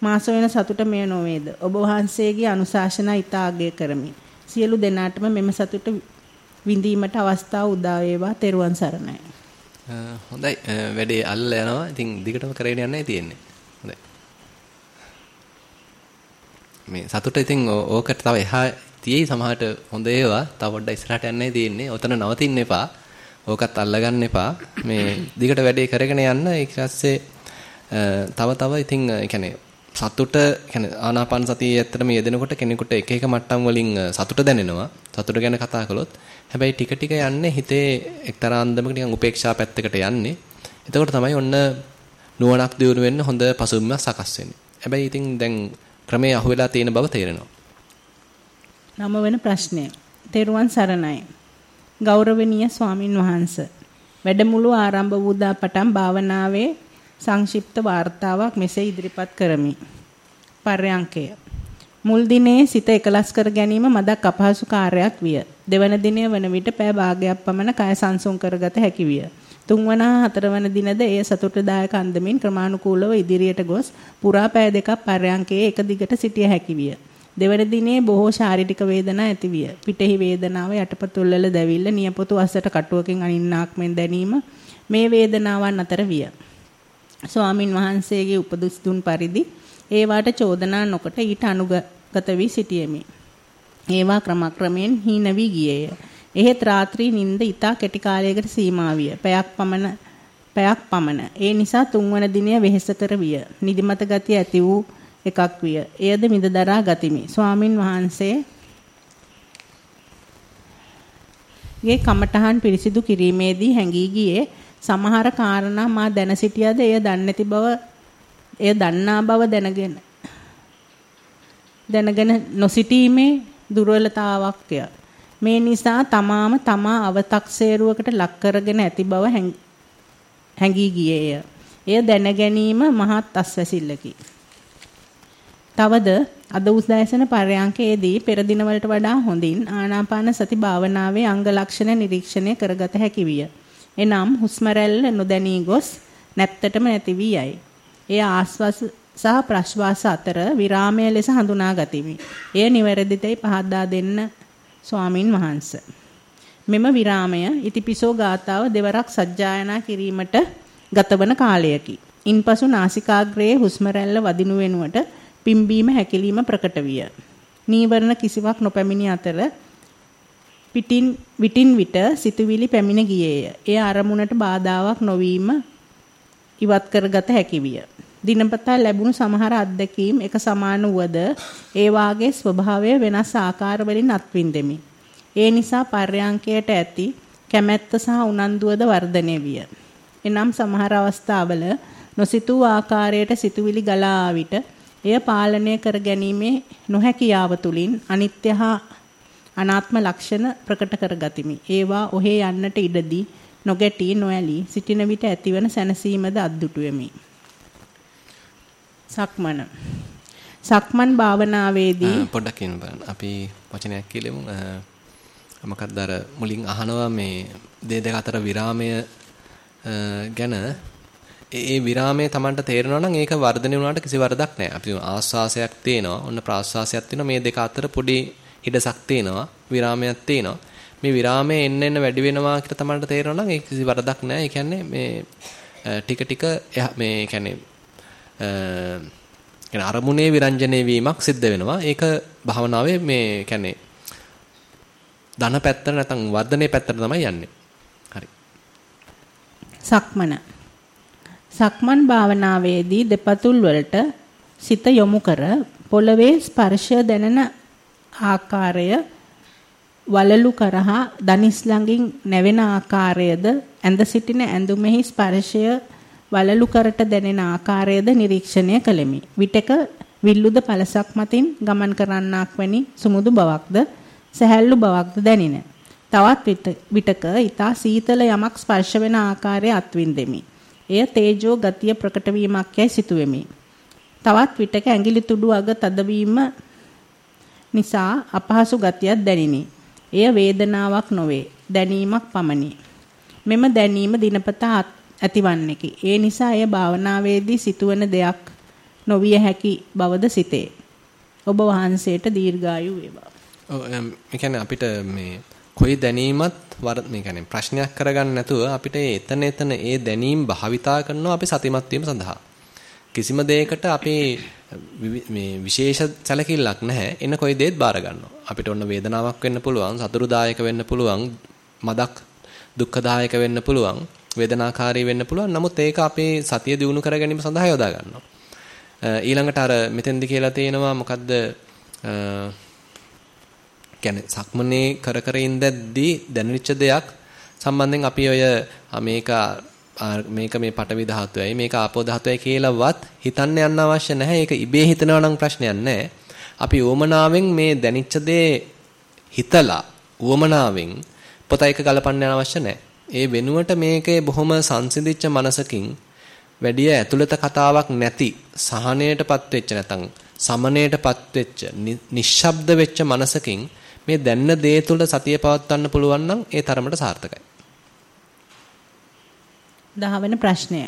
මාස වෙන සතුට මෙය නොවේද? ඔබ වහන්සේගේ අනුශාසනා ඊට ආගය කරමි. සියලු දෙනාටම මෙම සතුට විඳීමට අවස්ථාව උදා වේවා. තෙරුවන් සරණයි. හොඳයි වැඩේ අල්ල යනවා. ඉතින් දිගටම කරගෙන යන්නයි තියෙන්නේ. හොඳයි. මේ සතුට ඉතින් ඕකට තව එහා තියෙයි සමහරට හොඳ ඒවා. තව පොඩ්ඩක් ඉස්සරහට යන්නයි තියෙන්නේ. ඔතන නවතින්න එපා. ඕකත් අල්ලගන්න එපා. මේ දිගට වැඩේ කරගෙන යන්න. ඊට පස්සේ තව තව ඉතින් يعني සතුට يعني ආනාපාන සතිය ඇත්තටම යෙදෙනකොට කෙනෙකුට එක එක මට්ටම් වලින් සතුට දැනෙනවා. සතුට ගැන කතා කළොත් හැබැයි ටික ටික යන්නේ හිතේ එක්තරා අන්දමක නිකන් උපේක්ෂා පැත්තකට යන්නේ. එතකොට තමයි ඔන්න නුවණක් දියුණු වෙන්න හොඳ පසුබිමක් සකස් වෙන්නේ. හැබැයි ඉතින් දැන් ක්‍රමයේ අහුවෙලා තියෙන බව තේරෙනවා. නම වෙන ප්‍රශ්නය. තෙරුවන් සරණයි. ගෞරවනීය ස්වාමින් වහන්ස. වැඩමුළු ආරම්භ වූ දා පටන් භාවනාවේ සංක්ෂිප්ත වார்த்தාවක් මෙසේ ඉදිරිපත් කරමි. පර්යංකය. මුල් දිනේ සිත එකලස් කර ගැනීම මදක් අපහසු කාර්යයක් විය. දෙවන දිනය වන විට පෑ භාගයක් පමණ කය සංසුන් කරගත හැකි විය. තුන්වන හතරවන දිනද එය සතුටදායක අන්දමින් ක්‍රමානුකූලව ඉදිරියට ගොස් පුරා පෑ දෙකක් පර්යංකයේ එක දිගට සිටිය හැකි විය. දෙවන දිනේ බොහෝ ශාරීරික වේදනා ඇති විය. පිටෙහි වේදනාව යටපතුල් වල දැවිල්ල නියපොතු අසට කටුවකින් අනින්නාක් මෙන් දැනීම මේ වේදනාවන් අතර විය. ස්වාමින් වහන්සේගේ උපදෙස් දුන් පරිදි ඒවාට චෝදනා නොකොට ඊට අනුගත වී සිටියෙමි. ඒවා ක්‍රමක්‍රමයෙන් හීන වී ගියේය. එහෙත් රාත්‍රී නිින්ද ඊතා කෙටි කාලයකට සීමා විය. පැයක් පමණ පැයක් පමණ. ඒ නිසා තුන්වන දිනය වෙහෙසකර විය. නිදිමත ගතිය ඇති වූ එකක් විය. එයද මිදදරා ගතිමි. ස්වාමින් වහන්සේ ගේ කමඨහන් පිරිසිදු කිරීමේදී හැඟී ගියේ සමහර කාරණා මා දැන සිටියද එය දන්නේ නැති බව එය දන්නා බව දැනගෙන දැනගෙන නොසිටීමේ දුර්වලතාවක්ය. මේ නිසා තමාම තමා අව탁සේරුවකට ලක් කරගෙන ඇති බව හැඟී ගියේය. එය දැන ගැනීම මහත් අස්වැසිල්ලකි. තවද අද උදෑසන පරයන්කේදී පෙර දිනවලට වඩා හොඳින් ආනාපාන සති භාවනාවේ අංග ලක්ෂණ නිරීක්ෂණය කරගත හැකි විය. එනම් හුස්ම රැල්ල නොදැනී ගොස් නැත්තටම නැති වී යයි. එය ආස්වාස සහ ප්‍රශ්වාස අතර විරාමය ලෙස හඳුනා ගතිමි. එය නිවැරදිතයි පහදා දෙන්න ස්වාමින් වහන්සේ. මෙම විරාමය ඉතිපිසෝ ගාතාව දෙවරක් සජ්ජායනා කිරීමට ගතවන කාලයකි. ඉන්පසු නාසිකාග්‍රයේ හුස්ම රැල්ල වදිනු වෙනුවට පිම්බීම හැකිලිම ප්‍රකට විය. නීවරණ කිසිවක් නොපැමිණි අතර පිටින් විටින් විට සිතුවිලි පැමිණ ගියේය. එය අරමුණට බාධාවක් නොවීම ඉවත් කරගත හැකි විය. දිනපතා ලැබුණු සමහර අත්දැකීම් එක සමාන වුවද ඒ වාගේ ස්වභාවය වෙනස් ආකාරවලින් අත්විඳෙමි. ඒ නිසා පර්යාංකයට ඇති කැමැත්ත සහ උනන්දුවද වර්ධනය විය. එනම් සමහර අවස්ථාවල නොසිතූ ආකාරයට සිතුවිලි ගලා ආවිට එය පාලනය කර ගැනීමේ නොහැකියාව තුලින් අනිත්‍ය හා අනාත්ම ලක්ෂණ ප්‍රකට කරගතිමි. ඒවා ඔහේ යන්නට ඉඩදී නොගැටි නොඇලී සිටින විට ඇතිවන සැනසීමද අද්දුටුවෙමි. සක්මන සක්මන් භාවනාවේදී පොඩ්ඩක් කියන්න බලන්න. අපි වචනයක් කියලමු. මොකක්ද අර මුලින් අහනවා මේ දේ දෙක අතර විරාමය ගැන ඒ විරාමයේ Tamanට තේරෙනවා නම් ඒක වර්ධනය වුණාට කිසි වරදක් නැහැ. අපි ආස්වාසයක් තේනවා, ඔන්න ප්‍රාස්වාසයක් තියෙනවා. මේ දෙක අතර පොඩි හිඩසක් තේනවා, විරාමයක් තේනවා. මේ විරාමයේ එන්න එන්න වැඩි වෙනවා කියලා Tamanට තේරෙනවා නම් ඒක කිසි වරදක් නැහැ. ඒ කියන්නේ මේ ටික ටික මේ කියන්නේ කියන්නේ අරමුණේ විරංජනේ වීමක් සිද්ධ වෙනවා. ඒක භාවනාවේ මේ කියන්නේ ධන පැත්තට නැත්නම් වර්ධනයේ පැත්තට තමයි යන්නේ. හරි. සක්මන සක්මන් භාවනාවේදී දෙපතුල් වලට සිත යොමු කර පොළවේ ස්පර්ශය දැනෙන ආකාරය වලලු කරහා දනිස් ළඟින් නැවෙන ආකාරයද ඇඳ සිටින ඇඳුමෙහි ස්පර්ශය වලලු කරට දැනෙන ආකාරයද නිරීක්ෂණය කළෙමි. විටක විල්ලුද පළසක් මතින් ගමන් කරන්නාක් වැනි සුමුදු බවක්ද සැහැල්ලු බවක්ද දැනින. තවත් විටක ඊතා සීතල යමක් ස්පර්ශ වෙන ආකාරය අත්විඳෙමි. එය තේජෝ ගතිය ප්‍රකට වීමක් යයි සිතුවෙමි. තවත් විටක ඇඟිලි තුඩු අග තදවීම නිසා අපහසු ගතියක් දැනිනි. එය වේදනාවක් නොවේ, දැනීමක් පමණි. මෙම දැනීම දිනපතා ඇතිවන්නේකි. ඒ නිසා එය භාවනාවේදී සිදුවන දෙයක් නොවිය හැකි බවද සිතේ. ඔබ වහන්සේට දීර්ඝායු වේවා. ඔව් ඒ අපිට මේ කොයි දැනීමත් වර මේ කියන්නේ ප්‍රශ්නයක් කරගන්න නැතුව අපිට එතන එතන ඒ දැනීම් භාවිතා කරනවා අපි සතිමත් වීම සඳහා. කිසිම දෙයකට අපි මේ විශේෂ සැලකිල්ලක් නැහැ. එන කොයි දෙයක් බාර ගන්නවා. අපිට ඔන්න වේදනාවක් වෙන්න පුළුවන්, සතුරුදායක වෙන්න පුළුවන්, මදක් දුක්ඛදායක වෙන්න පුළුවන්, වේදනාකාරී වෙන්න පුළුවන්. නමුත් ඒක අපේ සතිය දිනු කර ගැනීම සඳහා යොදා ගන්නවා. ඊළඟට අර මෙතෙන්දි කියලා තියෙනවා මොකද්ද කියන්නේ සක්මනේ කර කර ඉඳද්දී දැනෙච්ච දෙයක් සම්බන්ධයෙන් අපි ඔය මේක මේක මේ පටවි ධාතුවයි මේක ආපෝ ධාතුවයි කියලාවත් හිතන්න යන්න අවශ්‍ය නැහැ. ඒක ඉබේ හිතනවා නම් ප්‍රශ්නයක් නැහැ. අපි උවමනාවෙන් මේ දැනිච්ච දේ හිතලා උවමනාවෙන් පොත එක ගලපන්න යන අවශ්‍ය නැහැ. ඒ වෙනුවට මේකේ බොහොම සංසිඳිච්ච මනසකින් වැඩි ඇතුළත කතාවක් නැති සහනයටපත් වෙච්ච නැතනම් සමනයටපත් වෙච්ච නිශ්ශබ්ද වෙච්ච මනසකින් මේ දැන්න දේ තුළ සතිය පවත්වන්න පුළුවන් නම් ඒ තරමට සාර්ථකයි. දහවන ප්‍රශ්නය.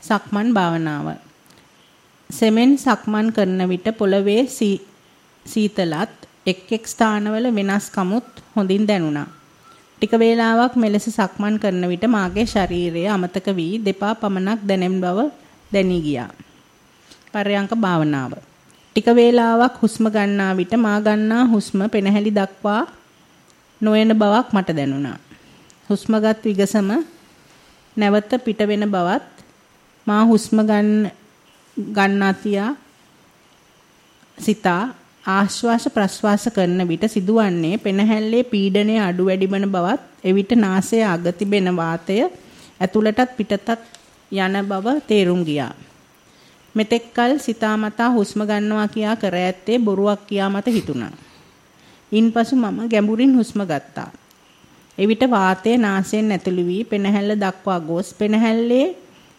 සක්මන් භාවනාව. සෙමෙන් සක්මන් කරන විට පොළවේ සීතලත් එක් එක් ස්ථානවල වෙනස්කමුත් හොඳින් දැනුණා. ටික වේලාවක් මෙලෙස සක්මන් කරන විට මාගේ ශරීරය අමතක වී දෙපා පමණක් දැනෙන බව දැනී ගියා. පරයන්ක භාවනාව. ටික වේලාවක් හුස්ම ගන්නා විට මා ගන්නා හුස්ම පෙනහැලි දක්වා නොයන බවක් මට දැනුණා. හුස්මගත් විගසම නැවත පිට වෙන බවත් මා හුස්ම ගන්න ගන්නා තියා සිතා ආශ්වාස ප්‍රශ්වාස කරන විට සිදුවන්නේ පෙනහැල්ලේ පීඩනය අඩු වැඩි වන බවත් එවිට නාසය අග තිබෙන වාතය ඇතුළටත් පිටතත් යන බව තේරුම් ගියා. මෙතෙක්කල් සිතාමතා හුස්ම ගන්නවා කියා කර ඇත්තේ බොරුවක් කියා මට හිතුණා. ඉන්පසු මම ගැඹුරින් හුස්ම ගත්තා. එවිට වාතය නාසයෙන් ඇතුළු වී පෙනහැල්ල දක්වා ගොස් පෙනහැල්ලේ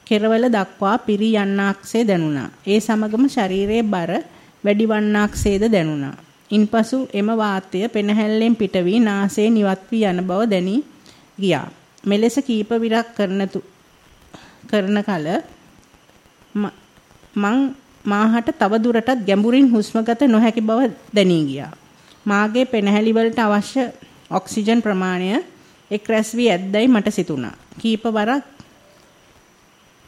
කෙරවල දක්වා පිරී යන්නාක්සේ දැනුණා. ඒ සමගම ශරීරයේ බර වැඩි වන්නාක්සේද දැනුණා. ඉන්පසු එම වාතය පෙනහැල්ලෙන් පිට වී නාසයෙන් ඉවත් වී යන බව දැනි ගියා. මෙලෙස කීප විරක් කරන කරන කල මං මාහට තව දුරටත් ගැඹුරින් හුස්මගත නොහැකි බව දැනී ගියා. මාගේ පෙනහැලි වලට අවශ්‍ය ඔක්සිජන් ප්‍රමාණය එක් රැස් වී ඇද්දයි මට සිතුණා. කීප වරක්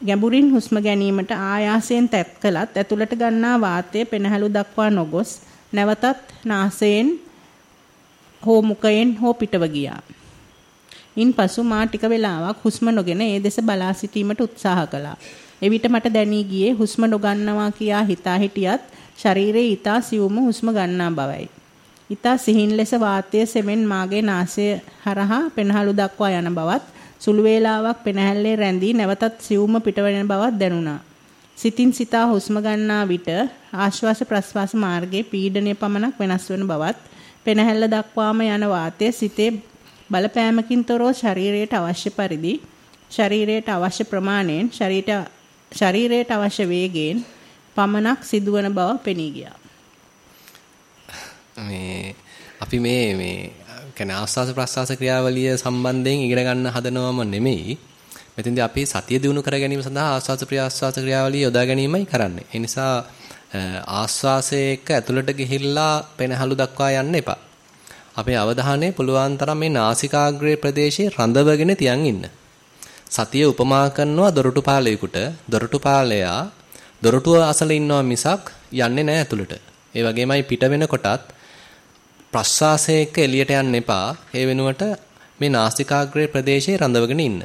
ගැඹුරින් හුස්ම ගැනීමට ආයාසයෙන් තැත් කළත් ඇතුළට ගන්නා වාතය පෙනහැලු දක්වා නොගොස් නැවතත් නාසයෙන් හෝ මුඛයෙන් හෝ පිටව ගියා. ඉන්පසු මා ටික වේලාවක් හුස්ම නොගෙන ඒ දෙස බලා සිටීමට උත්සාහ කළා. එවිට මට දැනී ගියේ හුස්ම නොගන්නවා කියා හිතා හිටියත් ශරීරයේ ඊතා සියුම හුස්ම ගන්නා බවයි. ඊතා සිහින් ලෙස වාතය සෙමෙන් මාගේ නාසය හරහා පෙනහළු දක්වා යන බවත් සුළු වේලාවක් පෙනහැල්ලේ රැඳී නැවතත් සියුම පිටවෙන බවක් දැනුණා. සිතින් සිතා හුස්ම ගන්නා විට ආශ්වාස ප්‍රශ්වාස මාර්ගයේ පීඩනය පමණක් වෙනස් වන බවත් පෙනහැල්ල දක්වාම යන වාතය සිතේ බලපෑමකින් තොරව ශරීරයට අවශ්‍ය පරිදි ශරීරයට අවශ්‍ය ප්‍රමාණයෙන් ශරීරයට අවශ්‍ය වේගයෙන් පමණක් සිදුවන බව පෙනී ගියා. මේ අපි මේ මේ කියන්නේ ආස්වාස ප්‍රස්වාස ක්‍රියාවලිය සම්බන්ධයෙන් ඉගෙන ගන්න හදනවම නෙමෙයි. මෙතෙන්දී අපි සතිය දිනු කර ගැනීම සඳහා ආස්වාස ප්‍රස්වාස ක්‍රියාවලිය යොදා ගැනීමයි කරන්නේ. ඒ නිසා ආස්වාසයක ඇතුළට ගිහිල්ලා පෙනහළු දක්වා යන්න එපා. අපේ අවධානය පුළුවන් තරම් මේ නාසිකාග්‍රේ ප්‍රදේශයේ රඳවගෙන තියන් ඉන්න. සතිය උපමා කරනවා දොරටු පාලයකට. දොරටු පාලයා දොරටුව අසල ඉන්නවා මිසක් යන්නේ නැහැ ඇතුළට. ඒ වගේමයි පිට වෙනකොටත් ප්‍රස්වාසයේ එක්ක එළියට යන්න එපා. ඒ වෙනුවට මේ නාසිකාග්‍රේ ප්‍රදේශයේ රඳවගෙන ඉන්න.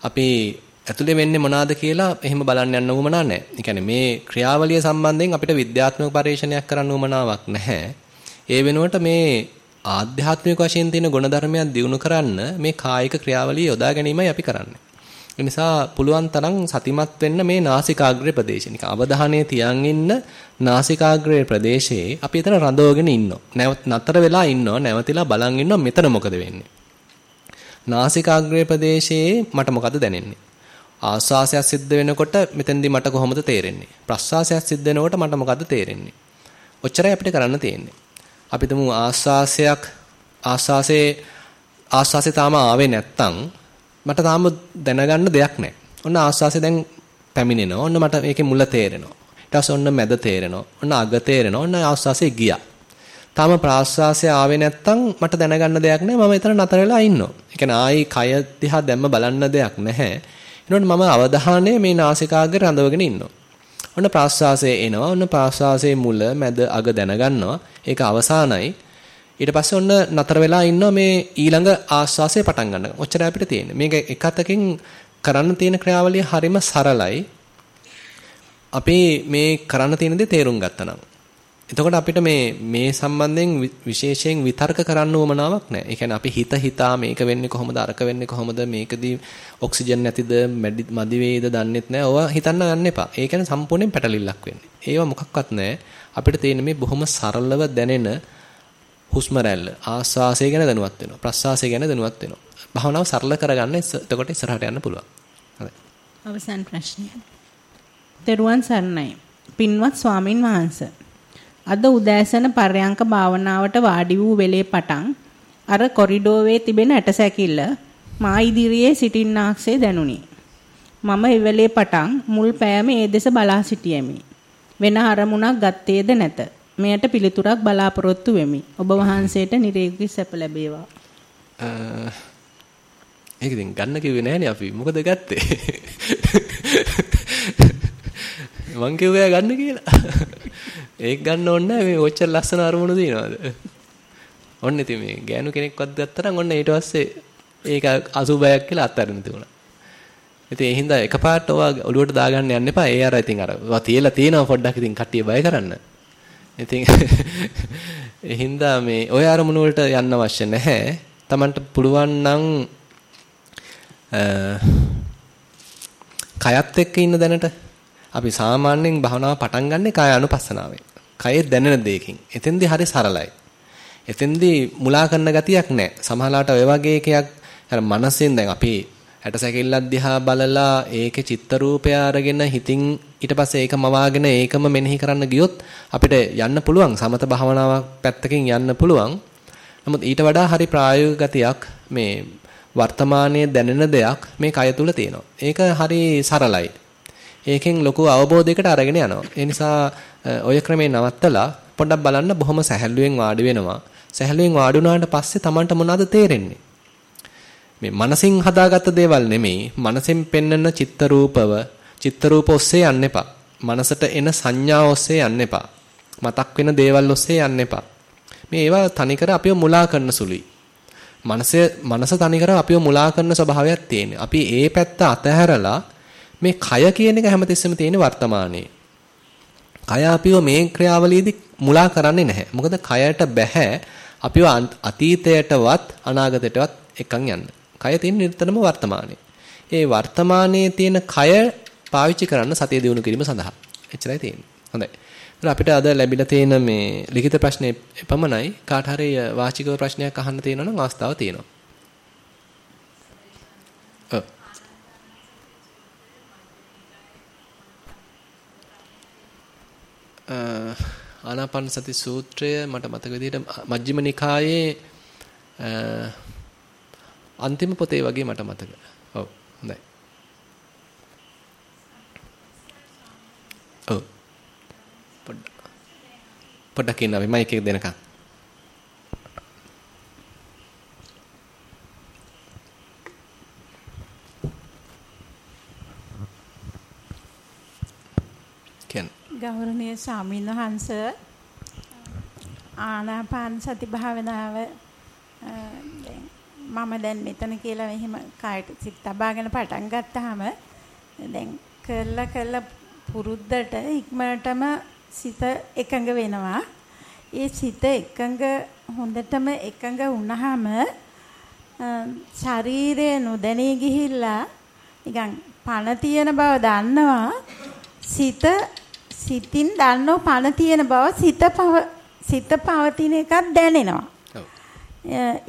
අපි ඇතුලේ වෙන්නේ මොනවාද කියලා එහෙම බලන්න යන්න උවමනා නැහැ. ඒ කියන්නේ මේ ක්‍රියාවලිය සම්බන්ධයෙන් අපිට විද්‍යාත්මක පරීක්ෂණයක් කරන්න උවමනාවක් නැහැ. ඒ වෙනුවට මේ ආධ්‍යාත්මික වශයෙන් තියෙන ගුණධර්මයන් දියුණු කරන්න මේ කායික ක්‍රියාවලිය යොදා ගැනීමයි අපි කරන්නේ. ඒ නිසා පුළුවන් තරම් සතිමත් වෙන්න මේ නාසිකාග්‍රේ ප්‍රදේශය. නිකන් අවධානය තියන් ඉන්න නාසිකාග්‍රේ ප්‍රදේශයේ අපි එතන රඳවගෙන ඉන්නවා. නැවත නතර වෙලා ඉන්නවා. නැවතිලා බලන් ඉන්නවා මෙතන මොකද වෙන්නේ. නාසිකාග්‍රේ ප්‍රදේශයේ මට මොකද දැනෙන්නේ? ආස්වාසයක් සිද්ධ වෙනකොට මෙතෙන්දී මට කොහොමද තේරෙන්නේ? ප්‍රස්වාසයක් සිද්ධ වෙනකොට මට මොකද තේරෙන්නේ? ඔච්චරයි අපිට කරන්න තියෙන්නේ. අපි තුමු ආස්වාසයක් ආස්වාසේ ආස්වාසේ තාම ආවේ නැත්තම් මට තාම දැනගන්න දෙයක් නැහැ. ඔන්න ආස්වාසේ දැන් පැමිණෙනවා. ඔන්න මට මේකේ මුල තේරෙනවා. ඊට පස්සේ ඔන්න මැද තේරෙනවා. ඔන්න අග තේරෙනවා. ඔන්න ආස්වාසේ ගියා. තාම ප්‍රාස්වාසය ආවේ නැත්තම් මට දැනගන්න දෙයක් නැහැ. මම එතන නතර වෙලා ඉන්නවා. ඒ කියන්නේ ආයි කය දිහා දැම්ම බලන්න දෙයක් නැහැ. එනකොට මම අවධානය මේ නාසිකාග්‍රේ රඳවගෙන ඉන්නවා. ඔන්න ප්‍රාස්වාසය එනවා. ඔන්න ප්‍රාස්වාසයේ මුල මැද අග දැනගන්නවා. ඒක අවසానයි. ඊට පස්සේ ඔන්න නතර වෙලා ඉන්නවා මේ ඊළඟ ආස්වාසය පටන් ගන්න. ඔච්චරයි අපිට තියෙන්නේ. මේක එක අතකින් කරන්න තියෙන ක්‍රියාවලිය හරිම සරලයි. අපි මේ කරන්න තියෙන දේ තේරුම් ගත්තා නම්. එතකොට අපිට මේ මේ සම්බන්ධයෙන් විශේෂයෙන් විතර්ක කරන්න උවමනාවක් නැහැ. ඒ කියන්නේ අපි හිත හිතා මේක වෙන්නේ කොහොමද අරක වෙන්නේ කොහොමද මේකදී ඔක්සිජන් නැතිද මදි වේද දන්නෙත් නැහැ. ඕවා හිතන්න ගන්න එපා. ඒ කියන්නේ සම්පූර්ණයෙන් පැටලිල්ලක් වෙන්නේ. ඒවා මොකක්වත් නැහැ. අපිට තියෙන මේ බොහොම සරලව දැනෙන හුස්ම රැල්ල ආස්වාසය ගැන දැනුවත් වෙනවා. ප්‍රස්වාසය ගැන දැනුවත් වෙනවා. භාවනාව සරල කරගන්න එතකොට ඉස්සරහට යන්න පුළුවන්. හරි. අවසන් ප්‍රශ්නය. දරුවන් සරණයි. පින්වත් ස්වාමින් වහන්සේ. අද උදෑසන පර්යංක භාවනාවට වාඩි වූ වෙලේ පටන් අර කොරිඩෝවේ තිබෙන ඇටසැකිල්ල මා ඉදිරියේ සිටින්නාක්සේ දැනුනි. මම එවෙලේ පටන් මුල් පෑම ඒ දෙස බලා සිටියෙමි. වෙන අරමුණක් ගත්තේද නැත. මෙයට පිළිතුරක් බලාපොරොත්තු වෙමි. ඔබ වහන්සේට නිරේගී සැප ලැබේවා. ඒක ඉතින් ගන්න කිව්වේ නෑනේ අපි. මොකද ගත්තේ? මං කිව්වා ගන්න කියලා. ඒක ගන්න ඕනේ නෑ මේ ඔච්චර ලස්සන අරමුණු දිනවද? ඔන්න ඉතින් මේ ගෑනු කෙනෙක්වත් ගත්තා නම් ඔන්න ඊට පස්සේ ඒක අසුබයක් කියලා අත්හරින්න තිබුණා. ඉතින් ඒ හින්දා එකපාරට ඔවා ඔලුවට දාගන්න යන්න එපා. ඒ අර ඉතින් අර ඔවා තියලා තියෙනවා පොඩ්ඩක් ඉතින් කට්ටිය බය කරන්න. ඉතින් ඒ හින්දා මේ ඔය අරමුණු වලට යන්න අවශ්‍ය නැහැ. Tamanට පුළුවන් නම් කයත් එක්ක ඉන්න දැනට අපි සාමාන්‍යයෙන් භවනාව පටන් ගන්නෙ කාය අනුපස්සනාවෙන්. කයේ දැනෙන දෙයකින්. එතෙන්දී හරි සරලයි. එතෙන්දී මුලා කරන ගතියක් නැහැ. සමහරලාට ඔය වගේ එකක් අර මනසෙන් දැන් අපි ඇටසැකිල්ලක් දිහා බලලා ඒකේ චිත්ත රූපය අරගෙන හිතින් ඊට පස්සේ ඒක මවාගෙන ඒකම මෙනෙහි කරන්න ගියොත් අපිට යන්න පුළුවන් සමත භාවනාවක් පැත්තකින් යන්න පුළුවන්. නමුත් ඊට වඩා හරි ප්‍රායෝගික ගතියක් මේ වර්තමානයේ දැනෙන දෙයක් මේ කය තුල තියෙනවා. ඒක හරි සරලයි. ඒකෙන් ලොකු අවබෝධයකට අරගෙන යනවා. ඒ නිසා ඔය ක්‍රමේ නවත්තලා පොඩ්ඩක් බලන්න බොහොම සැහැල්ලුවෙන් වාඩි වෙනවා. සැහැල්ලුවෙන් වාඩි වුණාට පස්සේ Tamanට මොනවද තේරෙන්නේ? මේ මනසින් හදාගත්ත දේවල් නෙමෙයි. මනසෙන් පෙන්වන චිත්ත රූපව චිත්ත රූප ඔස්සේ යන්න එපා. මනසට එන සංඥා ඔස්සේ යන්න එපා. මතක් වෙන දේවල් ඔස්සේ යන්න එපා. මේ ඒවා තනිකර අපිව මුලා කරන සුළුයි. මනස මනස තනිකර අපිව මුලා කරන ස්වභාවයක් තියෙනවා. අපි ඒ පැත්ත අතහැරලා මේ කය කියන එක හැමතිස්සෙම තියෙන වර්තමානයේ. කය අපිව මේ ක්‍රියාවලියේදී මුලා කරන්නේ නැහැ. මොකද කයට බැහැ අපිව අතීතයටවත් අනාගතයටවත් එකන් යන්න. කය තියෙන නිතරම වර්තමානයේ. ඒ වර්තමානයේ තියෙන කය පාවිච්චි කරන්න සතිය දිනු කිරීම සඳහා. එච්චරයි තියෙන්නේ. හොඳයි. අපිට අද ලැබිලා තියෙන මේ ලිඛිත ප්‍රශ්නේ එපමණයි. කාට හරි වාචිකව ප්‍රශ්නයක් අහන්න තියෙනවා නම් අවස්ථාව තියෙනවා. ආනාපාන සති සූත්‍රය මට මතක විදිහට මජ්ක්‍ධිම නිකායේ අන්තිම පොතේ වගේ මට මතක. ඔව් හොඳයි. ඔව්. පොඩ්ඩක්. පොඩ්ඩක් ඉන්න අපි මයික් එක දෙනකන්. ගෞරවනීය ස්වාමීන් වහන්ස ආනාපාන සති භාවනාව මම දැන් මෙතන කියලා මෙහෙම කායට සිත් තබාගෙන පටන් ගත්තාම දැන් කළා කළා පුරුද්දට ඉක්මනටම සිත එකඟ වෙනවා. ඒ සිත එකඟ හොඳටම එකඟ වුණාම ශරීරය නොදැනී ගිහිල්ලා නිකන් පණ තියෙන බව දන්නවා. සිත සිතින් දන්නව පණ තියෙන බව සිත පව සිත පවතින එකක් දැනෙනවා.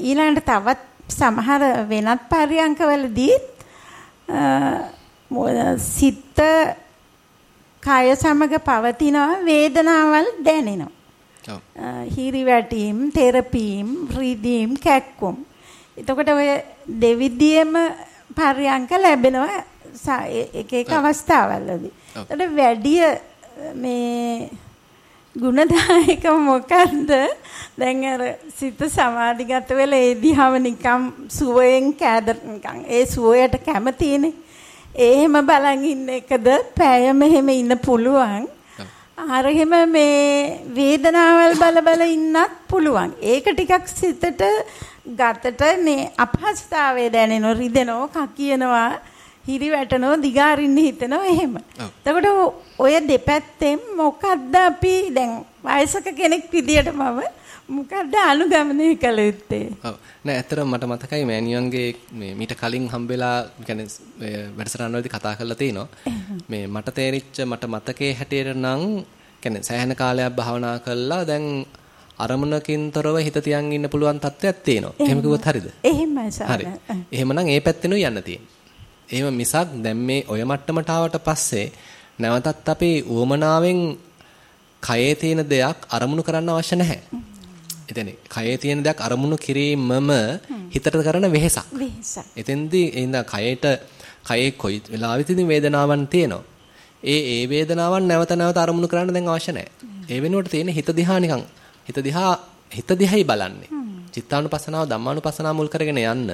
ඊළඟට තවත් සමහර වෙනත් පරියන්කවලදී සිත කය සමග පවතින වේදනාවල් දැනෙනවා. හිරි වැටීම්, තෙරපීම්, රිදීම්, කැක්කුම්. එතකොට ඔය දෙවිදියෙම පරියන්ක ලැබෙනවා එක එක අවස්ථාවලදී. එතකොට වැඩි මේ ගුණදායක මොකද්ද? දැන් අර සිත සමාධිගත වෙලා ඒ දිහාම නිකම් සුවයෙන් කෑද නිකම් ඒ සුවයට කැමතිනේ. එහෙම බලන් ඉන්න එකද? පැය මෙහෙම ඉන්න පුළුවන්. අර එහෙම මේ වේදනාවල් බල බල ඉන්නත් පුළුවන්. ඒක ටිකක් සිතට ගතට මේ අපහසුතාවය දැනෙනවා රිදෙනවා කකියනවා හිරි වැටෙනවා දිගාරින්න හිතෙනවා එහෙම. එතකොට ඔය දෙපැත්තෙන් මොකද්ද අපි දැන් වයසක කෙනෙක් විදියට මම මොකද්ද අනුගමනය කළ යුත්තේ? ඔව්. නෑ ඇත්තටම මට මතකයි මෑනියන්ගේ මේ මීට කලින් හම්බෙලා يعني වැඩසටහන් වලදී කතා කරලා තිනවා. මේ මට තේරිච්ච මට මතකයේ හැටියට නම් يعني සෑහෙන කාලයක් භාවනා කළා දැන් අරමුණකින් තොරව හිත තියන් ඉන්න පුළුවන් තත්ත්වයක් තියෙනවා. එහෙම කිව්වොත් හරිද? එහෙමයි හරි. එහෙමනම් ඒ පැත්තෙනුයි යන්න තියෙන්නේ. එහෙම මිසක් දැන් මේ ඔය මට්ටමට ආවට පස්සේ නැවතත් අපි උවමනාවෙන් කයේ තියෙන දෙයක් අරමුණු කරන්න අවශ්‍ය නැහැ. එතන කයේ තියෙන දෙයක් අරමුණු කිරීමම හිතට කරන වෙහෙසක්. වෙහෙසක්. එතෙන්දී එඳ කයට කයේ කොයි වෙලාවෙදී වේදනාවන් තියෙනවා. ඒ ඒ වේදනාවන් නැවත නැවත අරමුණු කරන්න දැන් අවශ්‍ය නැහැ. ඒ වෙනුවට තියෙන හිත දිහා නිකන් හිත දිහා හිත දිහායි බලන්නේ. චිත්තානුපස්සනාව ධම්මානුපස්සනාව මුල් කරගෙන යන්න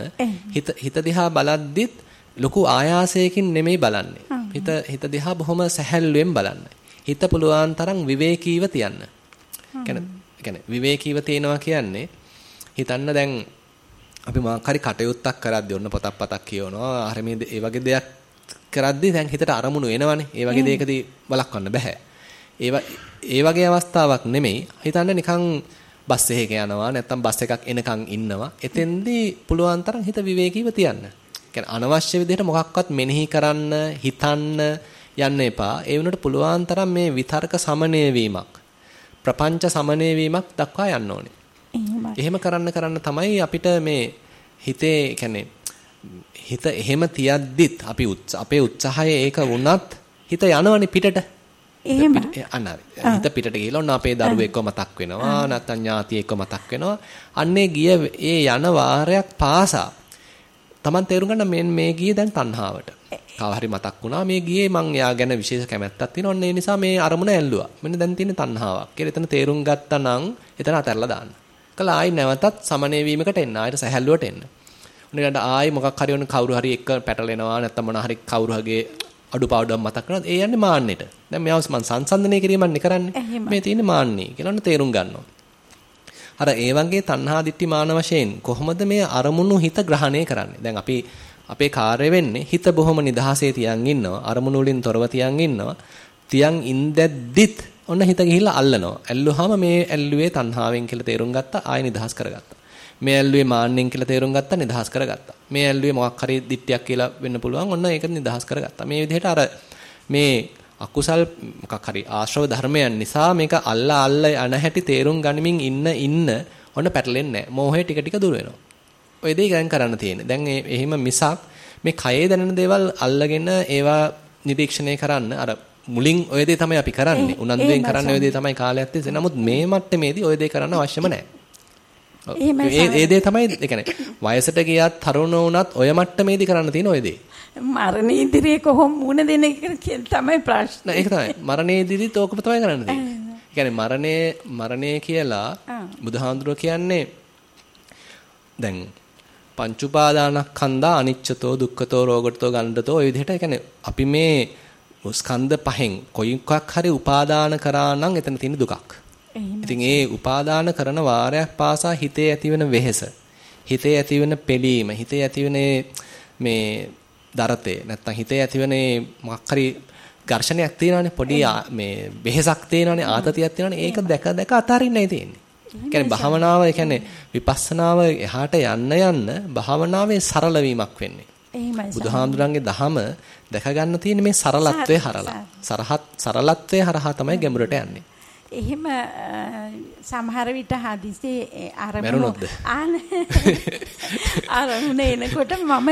හිත හිත දිහා බලද්දිත් ලොකු ආයාසයකින් නෙමෙයි බලන්නේ. හිත හිත දිහා බොහොම සැහැල්ලුවෙන් බලන්නේ. හිත පුළුවන් තරම් විවේකීව තියන්න. කියන්නේ විවේකීව තියනවා කියන්නේ හිතන්න දැන් අපි මොකක් හරි කටයුත්තක් කරද්දී ඔන්න පොතක් පතක් කියවනවා. හරි මේ ඒ වගේ දෙයක් කරද්දී දැන් හිතට අරමුණු එනවනේ. ඒ වගේ දෙයකදී වළක්වන්න බෑ. ඒ වගේ අවස්ථාවක් නෙමෙයි. හිතන්න නිකන් බස් එකක යනවා නැත්නම් බස් එකක් එනකන් ඉන්නවා. එතෙන්දී පුළුවන් තරම් හිත විවේකීව තියන්න. කියන්නේ අනවශ්‍ය විදිහට මොකක්වත් මෙනෙහි කරන්න, හිතන්න යන්න එපා. ඒ වුණාට පුළුවන් තරම් මේ විතර්ක සමනය වීමක්, ප්‍රපංච සමනය වීමක් දක්වා යන්න ඕනේ. එහෙම කරන්න කරන්න තමයි අපිට මේ හිතේ කියන්නේ හිත එහෙම තියද්දිත් අපි අපේ උත්සාහය ඒක වුණත් හිත යනවනේ පිටට. එහෙම අනාරි. හිත පිටට ගිහලා ඔන්න අපේ දරුවෙක්ව මතක් වෙනවා නැත්නම් ඥාතියෙක්ව මතක් වෙනවා. අන්නේ ගිය ඒ යන වාරයක් පාසා Taman තේරුම් ගන්න මේ මේ ගියේ දැන් තණ්හාවට. කව හරි මතක් වුණා මේ ගියේ මං එයා ගැන විශේෂ කැමැත්තක් තියෙනවා. ඔන්න ඒ නිසා මේ අරමුණ ඇල්ලුවා. මෙන්න දැන් තියෙන තණ්හාවක්. කියලා එතන තේරුම් ගත්තා නම් එතන අතහැරලා දාන්න. කළා ආයි නැවතත් සමනය වීමකට එන්න. ආයෙත් සැහැල්ලුවට එන්න. උනේකට ආයි මොකක් හරි ඔන්න කවුරු හරි එක්ක පැටලෙනවා නැත්නම් මොන හරි කවුරු හගේ අඩුපාඩුවක් මතක් කරනවා. ඒ යන්නේ මාන්නෙට. දැන් මෙයාව මං සංසන්දනය කිරීමක් කරන්නේ. මේ තියෙන්නේ මාන්නේ කියලා ඔන්න තේරුම් ගන්නවා. අර ඒ වගේ තණ්හා දිට්ටි මාන වශයෙන් කොහොමද මේ අරමුණු හිත ග්‍රහණය කරන්නේ? දැන් අපි අපේ කාර්ය වෙන්නේ හිත බොහොම නිදහසේ තියන් ඉන්නවා. අරමුණු වලින් තොරව තියන් ඉන්නවා. තියන් ඉඳද්දිත් ඔන්න හිත ගිහිල්ලා අල්ලනවා. ඇල්ලුවාම මේ ඇල්ලුවේ තණ්හාවෙන් කියලා තේරුම් ගත්තා. ආයෙ නිදහස් කරගත්තා. මේ ඇල්ලුවේ මාන්නෙන් කියලා තේරුම් ගත්තා නිදහස් කරගත්තා. මේ ඇල්ලුවේ මොකක් හරි දිට්ටියක් කියලා වෙන්න පුළුවන්. ඔන්න ඒක නිදහස් කරගත්තා. මේ විදිහට අර මේ අකුසල් මොකක් හරි ආශ්‍රව ධර්මයන් නිසා මේක අල්ලා අල්ලා යන හැටි තේරුම් ගනිමින් ඉන්න ඉන්න ඔන්න පැටලෙන්නේ නැහැ. මෝහය ටික ටික දුර වෙනවා. ඔය දේ දැන් කරන්න තියෙන්නේ. දැන් එහෙම මිසක් මේ කයේ දැනෙන දේවල් අල්ලගෙන ඒවා නිරීක්ෂණය කරන්න අර මුලින් ඔය දේ තමයි අපි කරන්නේ. උනන්දුවෙන් කරන්නේ ඔය දේ තමයි කාලයක් තිස්සේ. නමුත් මේ මට්ටමේදී ඔය දේ කරන්න අවශ්‍යම නැහැ. ඒ ඒ දේ තමයි ඒ කියන්නේ වයසට ගියත් තරුණ වුණත් ඔය මට්ටමේදී කරන්න තියෙන ඔය දේ. මරණ ඉදිරියේ කොහොම මුණ දෙන එක තමයි ප්‍රශ්නේ. ඒක තමයි. මරණ ඉදිරියේත් ඕකම තමයි කරන්න තියෙන්නේ. ඒ කියන්නේ මරණය මරණය කියලා බුදුහාඳුර කියන්නේ දැන් පංච උපාදානස්කන්ධා අනිච්චතෝ දුක්ඛතෝ රෝගතෝ ගණ්ඩතෝ ඔය විදිහට ඒ කියන්නේ අපි මේ ස්කන්ධ පහෙන් කොයි එකක් හරි උපාදාන කරා නම් එතන තියෙන දුකක්. ඉතින් ඒ උපාදාන කරන වාරයක් පාසා හිතේ ඇතිවෙන වෙහෙස, හිතේ ඇතිවෙන පෙළීම, හිතේ ඇතිවෙන මේ දරතේ නැත්තම් හිතේ ඇතිවෙන මොකක් හරි ඝර්ෂණයක් තියෙනවානේ පොඩි මේ වෙහෙසක් තියෙනවානේ ආතතියක් තියෙනවානේ ඒක දැක දැක අතාරින්නයි තියෙන්නේ. කියන්නේ භාවනාව කියන්නේ විපස්සනාව එහාට යන්න යන්න භාවනාවේ සරල වීමක් වෙන්නේ. එහෙමයි. බුදුහාඳුරන්ගේ දහම දැක ගන්න තියෙන්නේ මේ සරලත්වයේ හරලා. සරහත් සරලත්වයේ හරහා තමයි ගැඹුරට යන්නේ. එහෙම සමහර විට හදිස්සියේ අරමුණු ආන අරමුණ එනකොට මම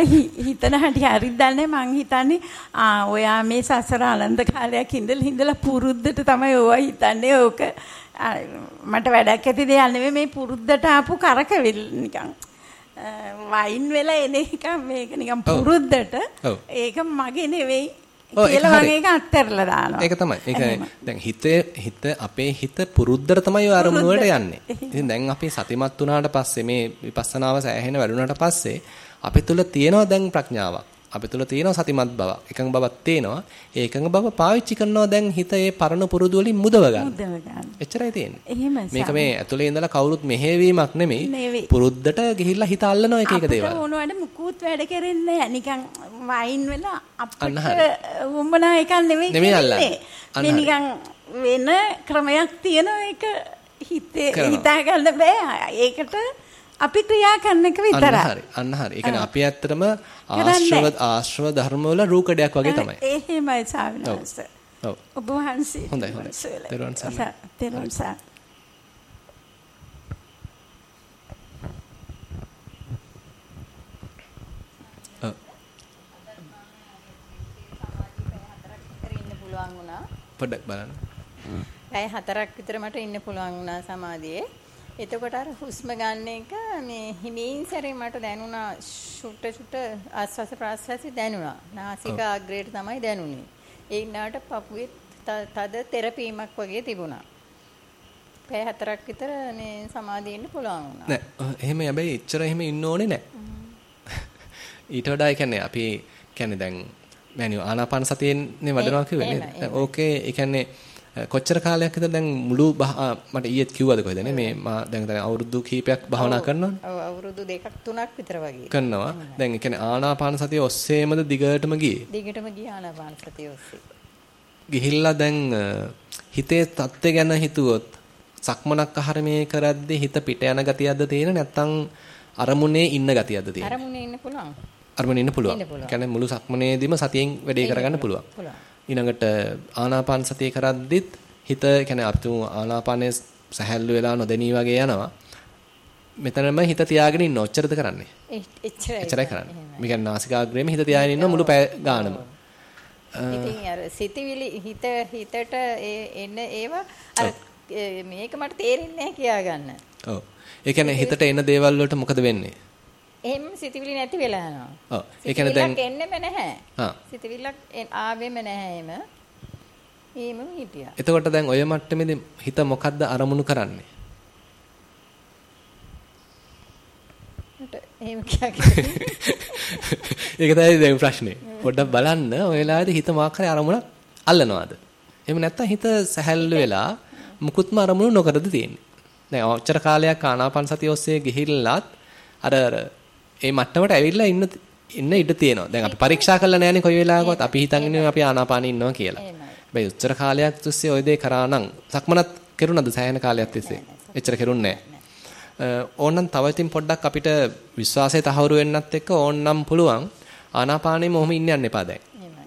හිතන හැටි හරිද දන්නේ මං හිතන්නේ ආ ඔයා මේ සසර අනන්ත කාලයක් ඉඳලා ඉඳලා පුරුද්දට තමයි ඔවා හිතන්නේ ඕක. මට වැඩක් ඇති දෙයක් නෙමෙයි. මේ පුරුද්දට ආපු කරකවිල් නිකන් වයින් වෙලා එන එක මේක නිකන් පුරුද්දට. ඒක මගේ නෙවෙයි කියලා මම ඒක අත්හැරලා දානවා. ඒක තමයි. ඒක දැන් හිතේ හිත අපේ හිත පුරුද්දට තමයි ඔය අරමුණ වලට යන්නේ. ඉතින් දැන් අපි සතිමත් වුණාට පස්සේ මේ විපස්සනාව සෑහෙන වැඩුණාට පස්සේ අපි තුල තියෙනවා දැන් ප්‍රඥාවක්. අපි තුල තියෙනවා සතිමත් බවක්. එකඟ බවක් තියෙනවා. ඒ එකඟ බව පාවිච්චි කරනවා දැන් හිත ඒ පරණ පුරුදු වලින් මුදව ගන්න. මුදව ගන්න. එච්චරයි තියෙන්නේ. එහෙමයි. මේක මේ ඇතුලේ ඉඳලා කවුරුත් මෙහෙවීමක් නෙමෙයි. පුරුද්දට ගිහිල්ලා හිත අල්ලනවා එක එක දේවල්. අපිට ඕන වැඩ මුකුත් වැඩ කරන්නේ නැහැ. නිකන් වයින් වෙලා අපිට වුඹනා එකක් නෙමෙයි. නෙමෙයි අල්ලන්නේ. මේ නිකන් වෙන ක්‍රමයක් තියෙන එක හිතේ හිතා ගන්න බෑ. ඒකට අපි ක්‍රියා කරන එක විතරයි. අන්න හරි. අන්න හරි. ඒ කියන්නේ අපි ඇත්තටම ආශ්‍රව ආශ්‍රව ධර්ම වල රූකඩයක් වගේ තමයි. එහෙමයි සාවිනාස. ඔව්. ඔබ වහන්සේ. හොඳයි හොඳයි. තෙරුවන් සරණයි. තෙරුවන් සරණයි. පොඩ්ඩක් බලන්න. පැය හතරක් විතර මට ඉන්න පුළුවන් වුණා සමාධියේ. එතකොට අර හුස්ම ගන්න එක මේ හිමින් සැරේ මට දැනුණා ෂුට්ට ෂුට්ට ආස්වාස ප්‍රාස්වාසي දැනුණා. නාසික අග්‍රේට තමයි දැනුනේ. ඒ ඉන්නාට පපුවේ තද තෙරපීමක් වගේ තිබුණා. පැය හතරක් විතර මේ සමාධිය ඉන්න පුළුවන් වුණා. නෑ එහෙම හැබැයි එච්චර එහෙම ඉන්න ඕනේ නෑ. ඊට වඩා කියන්නේ අපි කියන්නේ දැන් මෑනියෝ ආනාපාන සතියෙන්නේ වඩනවා කිව්වේ ඕකේ ඒ කියන්නේ කොච්චර කාලයක් ඉඳන් දැන් මුළු මට ඊයේත් කිව්වද කොහෙද මේ මා දැන් දැන් අවුරුදු කීපයක් භාවනා කරනවනේ. ඔව් අවුරුදු දෙකක් තුනක් විතර වගේ. කරනවා. දැන් ඒ කියන්නේ ආනාපාන සතිය ඔස්සේමද දිගටම ගියේ? දිගටම ගියා ආනාපාන සතිය ඔස්සේ. ගිහිල්ලා දැන් හිතේ தත්ත්වය ගැන හිතුවොත් සක්මනක් ආහාරමේ කරද්දී හිත පිට යන ගතියක්ද තියෙන නැත්නම් අරමුණේ ඉන්න ගතියක්ද තියෙන? අරමුණේ ඉන්න පුළුවන්. අරමුණේ ඉන්න පුළුවන්. ඒ කියන්නේ මුළු සක්මනේදීම සතියෙන් වැඩේ කරගන්න පුළුවන්. ඊළඟට ආනාපාන සතිය කරද්දිත් හිත කියන්නේ අපි ආනාපානයේ සැහැල්ලු වෙලා නොදෙනී වගේ යනවා. මෙතනම හිත තියාගෙන ඉන්න ඔච්චරද කරන්නේ? එච්චරයි. එච්චරයි කරන්නේ. මේ කියන්නේ නාසිකාග්‍රේම හිත තියාගෙන ඉන්න මුළු පැය ගානම. ඉතින් අර සිතවිලි හිත හිතට එන්න ඒව අර මේක මට තේරෙන්නේ නැහැ කියා ගන්න. ඔව්. ඒ කියන්නේ හිතට එන දේවල් වලට මොකද වෙන්නේ? එහෙම සිතවිලි නැති වෙලා යනවා. ඔව්. ඒ කියන්නේ දැන් එන්නෙම නැහැ. හා. සිතවිල්ලක් ආවෙම නැහැ එම. එහෙම හිටියා. එතකොට දැන් ඔය මට්ටමේදී හිත මොකද්ද අරමුණු කරන්නේ? මට එහෙම කියන්නේ. ඒක තමයි දැන් ප්‍රශ්නේ. පොඩ්ඩක් බලන්න ඔය වෙලාවේදී හිත මොකක් හරි අරමුණක් අල්ලනවාද? එහෙම නැත්නම් හිත සැහැල්ලු වෙලා මුකුත්ම අරමුණු නොකරද තියෙන්නේ. දැන් ඔච්චර කාලයක් ආනාපාන සතිය ඔස්සේ ගිහිල්ලත් අර අර ඒ මට්ටමට ඇවිල්ලා ඉන්න ඉන්න ඉඩ තියෙනවා. දැන් අපි පරීක්ෂා කරලා නැහැනේ කොයි වෙලාවකවත් අපි හිතන් ඉන්නේ අපි ආනාපානෙ ඉන්නවා කියලා. හැබැයි උච්චර කාලයක් තිස්සේ ওই දේ කරා නම් සක්මනත් කෙරුණාද සෑහෙන කාලයක් තිස්සේ? එච්චර කෙරුන්නේ නැහැ. ඕනනම් තව ඉතින් පොඩ්ඩක් අපිට විශ්වාසය තහවුරු වෙන්නත් එක්ක ඕනනම් පුළුවන් ආනාපානෙම ඔහොම ඉන්න යන්න එපා දැන්.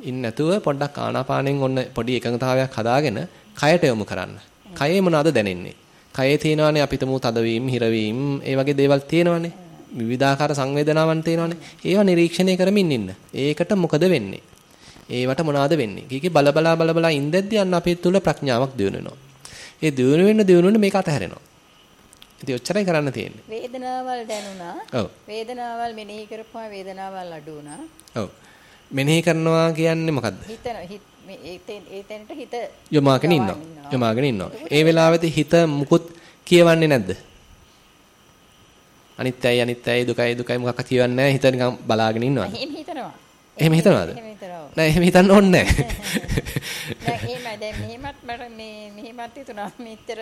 ඉන්න නැතුව පොඩ්ඩක් ආනාපානෙන් ඔන්න පොඩි එකඟතාවයක් හදාගෙන කයට යොමු කරන්න. කයේ මොනවද දැනෙන්නේ? කයේ තියෙනවානේ අපිටම තදවීම, හිරවීම, ඒ වගේ දේවල් තියෙනවානේ. විවිධාකාර සංවේදනාවන් තියෙනවානේ. ඒවා නිරීක්ෂණය කරමින් ඉන්න. ඒකට මොකද වෙන්නේ? ඒවට මොනවද වෙන්නේ? කීකේ බලබලා බලබලා ඉඳද්දී අන්න අපේ තුල ප්‍රඥාවක් දියුණු වෙනවා. ඒ දියුණු වෙන්න දියුණු වෙන්න මේක අතහැරෙනවා. ඉතින් ඔච්චරයි කරන්න තියෙන්නේ. වේදනාවල් දැනුණා. ඔව්. වේදනාවල් මෙනෙහි කරපුවා වේදනාවල් අඩු වුණා. ඔව්. මෙනෙහි කරනවා කියන්නේ මොකද්ද? හිතන ඒතෙන්ට හිත යොමාගෙන ඉන්නවා. යොමාගෙන ඉන්නවා. ඒ වෙලාවේදී හිත මුකුත් කියවන්නේ නැද්ද? අනිත්‍යයි අනිත්‍යයි දුකයි දුකයි මොකක්වත් කියවන්නේ නැහැ. හිත නිකන් බලාගෙන ඉන්නවා. එහෙම හිතනවා. එහෙම හිතනවද? නෑ එහෙම හිතන්න ඕනේ. දැන් එහෙමයි දැන් මෙහෙමත් මට මේ මෙහෙමත් හිතුණා මෙතර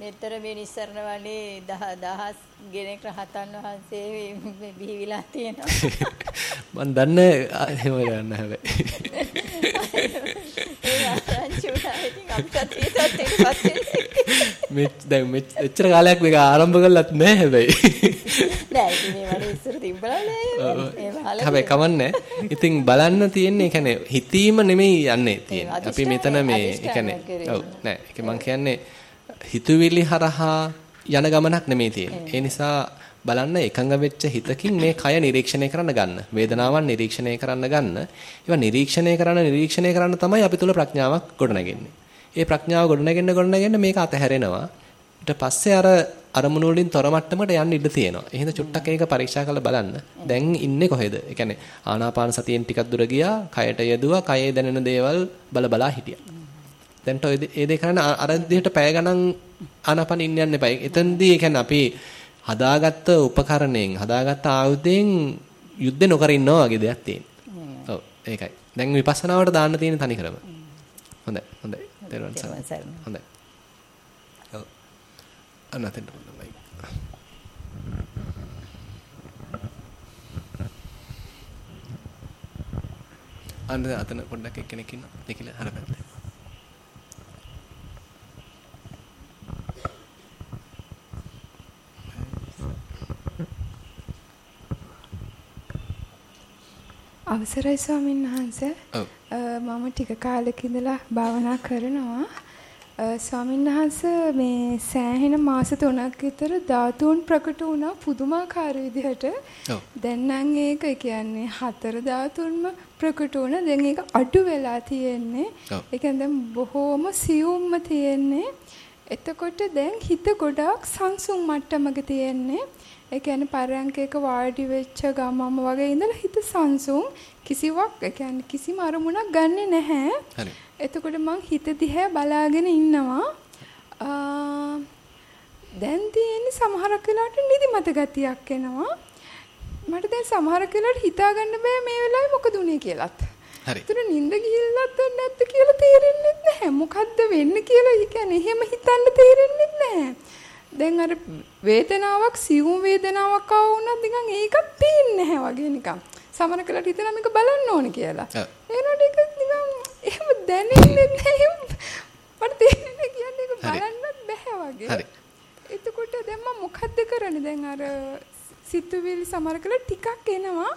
මෙතර මේ නිස්සරණ වලේ දහස් ගෙනෙක් රහතන් වහන්සේ බිහිවිලා තියෙනවා. මන් දන්නේ එහෙම ගන්න හැබැයි. මේ දැන් මෙච්චර කාලයක් මේක ආරම්භ කළත් නෑ හැබැයි. නෑ ඉතින් මේ වගේ ඉස්සර තිබ්බලා නෑ. හැබැයි කමන්නේ. ඉතින් බලන්න තියෙන්නේ කියන්නේ හිතීම නෙමෙයි යන්නේ තියෙන්නේ. අපි මෙතන මේ කියන්නේ ඔව් නෑ. ඒක මං කියන්නේ හිතුවිලි හරහා යන ගමනක් නෙමෙයි තියෙන්නේ. ඒ නිසා බලන්න එකඟ වෙච්ච හිතකින් මේ කය නිරීක්ෂණය කරන්න ගන්න. වේදනාවන් නිරීක්ෂණය කරන්න ගන්න. ඒවා නිරීක්ෂණය කරන්න නිරීක්ෂණය කරන්න තමයි අපි තුල ප්‍රඥාවක් ගොඩනගෙන්නේ. ඒ ප්‍රඥාව ගොඩනගෙන්න ගොඩනගෙන්න මේක අතහැරෙනවා. ඊට පස්සේ අර අරමුණු වලින් තොර මට්ටමට යන්න ඉඩ තියෙනවා. එහෙනම් චුට්ටක් ඒක පරීක්ෂා කරලා බලන්න. දැන් ඉන්නේ කොහෙද? ඒ කියන්නේ ආනාපාන සතියෙන් ටිකක් දුර ගියා, කයට යෙදුවා, කයේ දැනෙන දේවල් බල බලා හිටියා. දැන්ට ඔය ඒ දේ කරන්න අර විදිහට පැය ගණන් ආනාපාන ඉන්න යන්න එපා. එතෙන්දී ඒ කියන්නේ අපි හදාගත්ත උපකරණයෙන් හදාගත්ත ආයුධයෙන් යුද්ධ නොකර ඉන්නවා වගේ දෙයක් තියෙනවා. ඒකයි. දැන් විපස්සනාවට දාන්න තියෙන තනි කරම. හොඳයි. හොඳයි. තේරුවන් සරණයි. හොඳයි. ඔව්. අනතෙන් හොඳයි. අන්න අතන පොඩ්ඩක් එක්කෙනෙක් ඉන්නවා. නිකිල අර පැත්තේ. අවසරයි ස්වාමීන් වහන්සේ. ඔව්. මම ටික කාලෙක ඉඳලා භාවනා කරනවා. ස්වාමීන් වහන්සේ මේ සෑහෙන මාස 3ක් විතර ධාතුන් ප්‍රකට වුණා පුදුමාකාර විදිහට. ඔව්. දැන් නම් ඒක කියන්නේ හතර ධාතුන්ම ප්‍රකට වුණා. දැන් ඒක අඩු වෙලා තියෙන්නේ. ඒ කියන්නේ දැන් බොහෝම සියුම්ම තියෙන්නේ. එතකොට දැන් හිත ගොඩාක් සංසුන් මට්ටමක තියෙන්නේ. ඒ කියන්නේ පරයන්කයක වාඩි වෙච්ච ගමම වගේ ඉඳලා හිත සංසුන් කිසිවක් ඒ කියන්නේ කිසිම අරමුණක් ගන්නෙ නැහැ. හරි. එතකොට මං හිත දිහා බලාගෙන ඉන්නවා. දැන් තියෙන්නේ සමහරක් වෙලාවට නිදිමත ගතියක් එනවා. මට දැන් සමහරක් වෙලාවට හිතා ගන්න බෑ මේ වෙලාවේ මොකද උනේ කියලාත්. හරි. ඒතර නිින්ද ගිහිල්ලත් නැද්ද කියලා තේරෙන්නේ නැහැ. මොකද්ද වෙන්නේ කියලා කියන්නේ එහෙම හිතන්න තේරෙන්නේ නැහැ. දැන් අර වේදනාවක් සියුම් වේදනාවක් ආව වුණත් නිකන් ඒකක් පේන්නේ නැහැ වගේ නිකන්. සමහර කලට හිතනවා මේක බලන්න ඕනේ කියලා. ඒනොට ඒක නිකන් එහෙම දැනෙන්නේ නැහැ. මට තේරෙන්නේ කියන්නේ ඒක බලන්නත් බෑ වගේ. හරි. එතකොට දැන් මම මොකද්ද කරන්නේ දැන් අර සිතුවිලි සමහර කලට ටිකක් එනවා.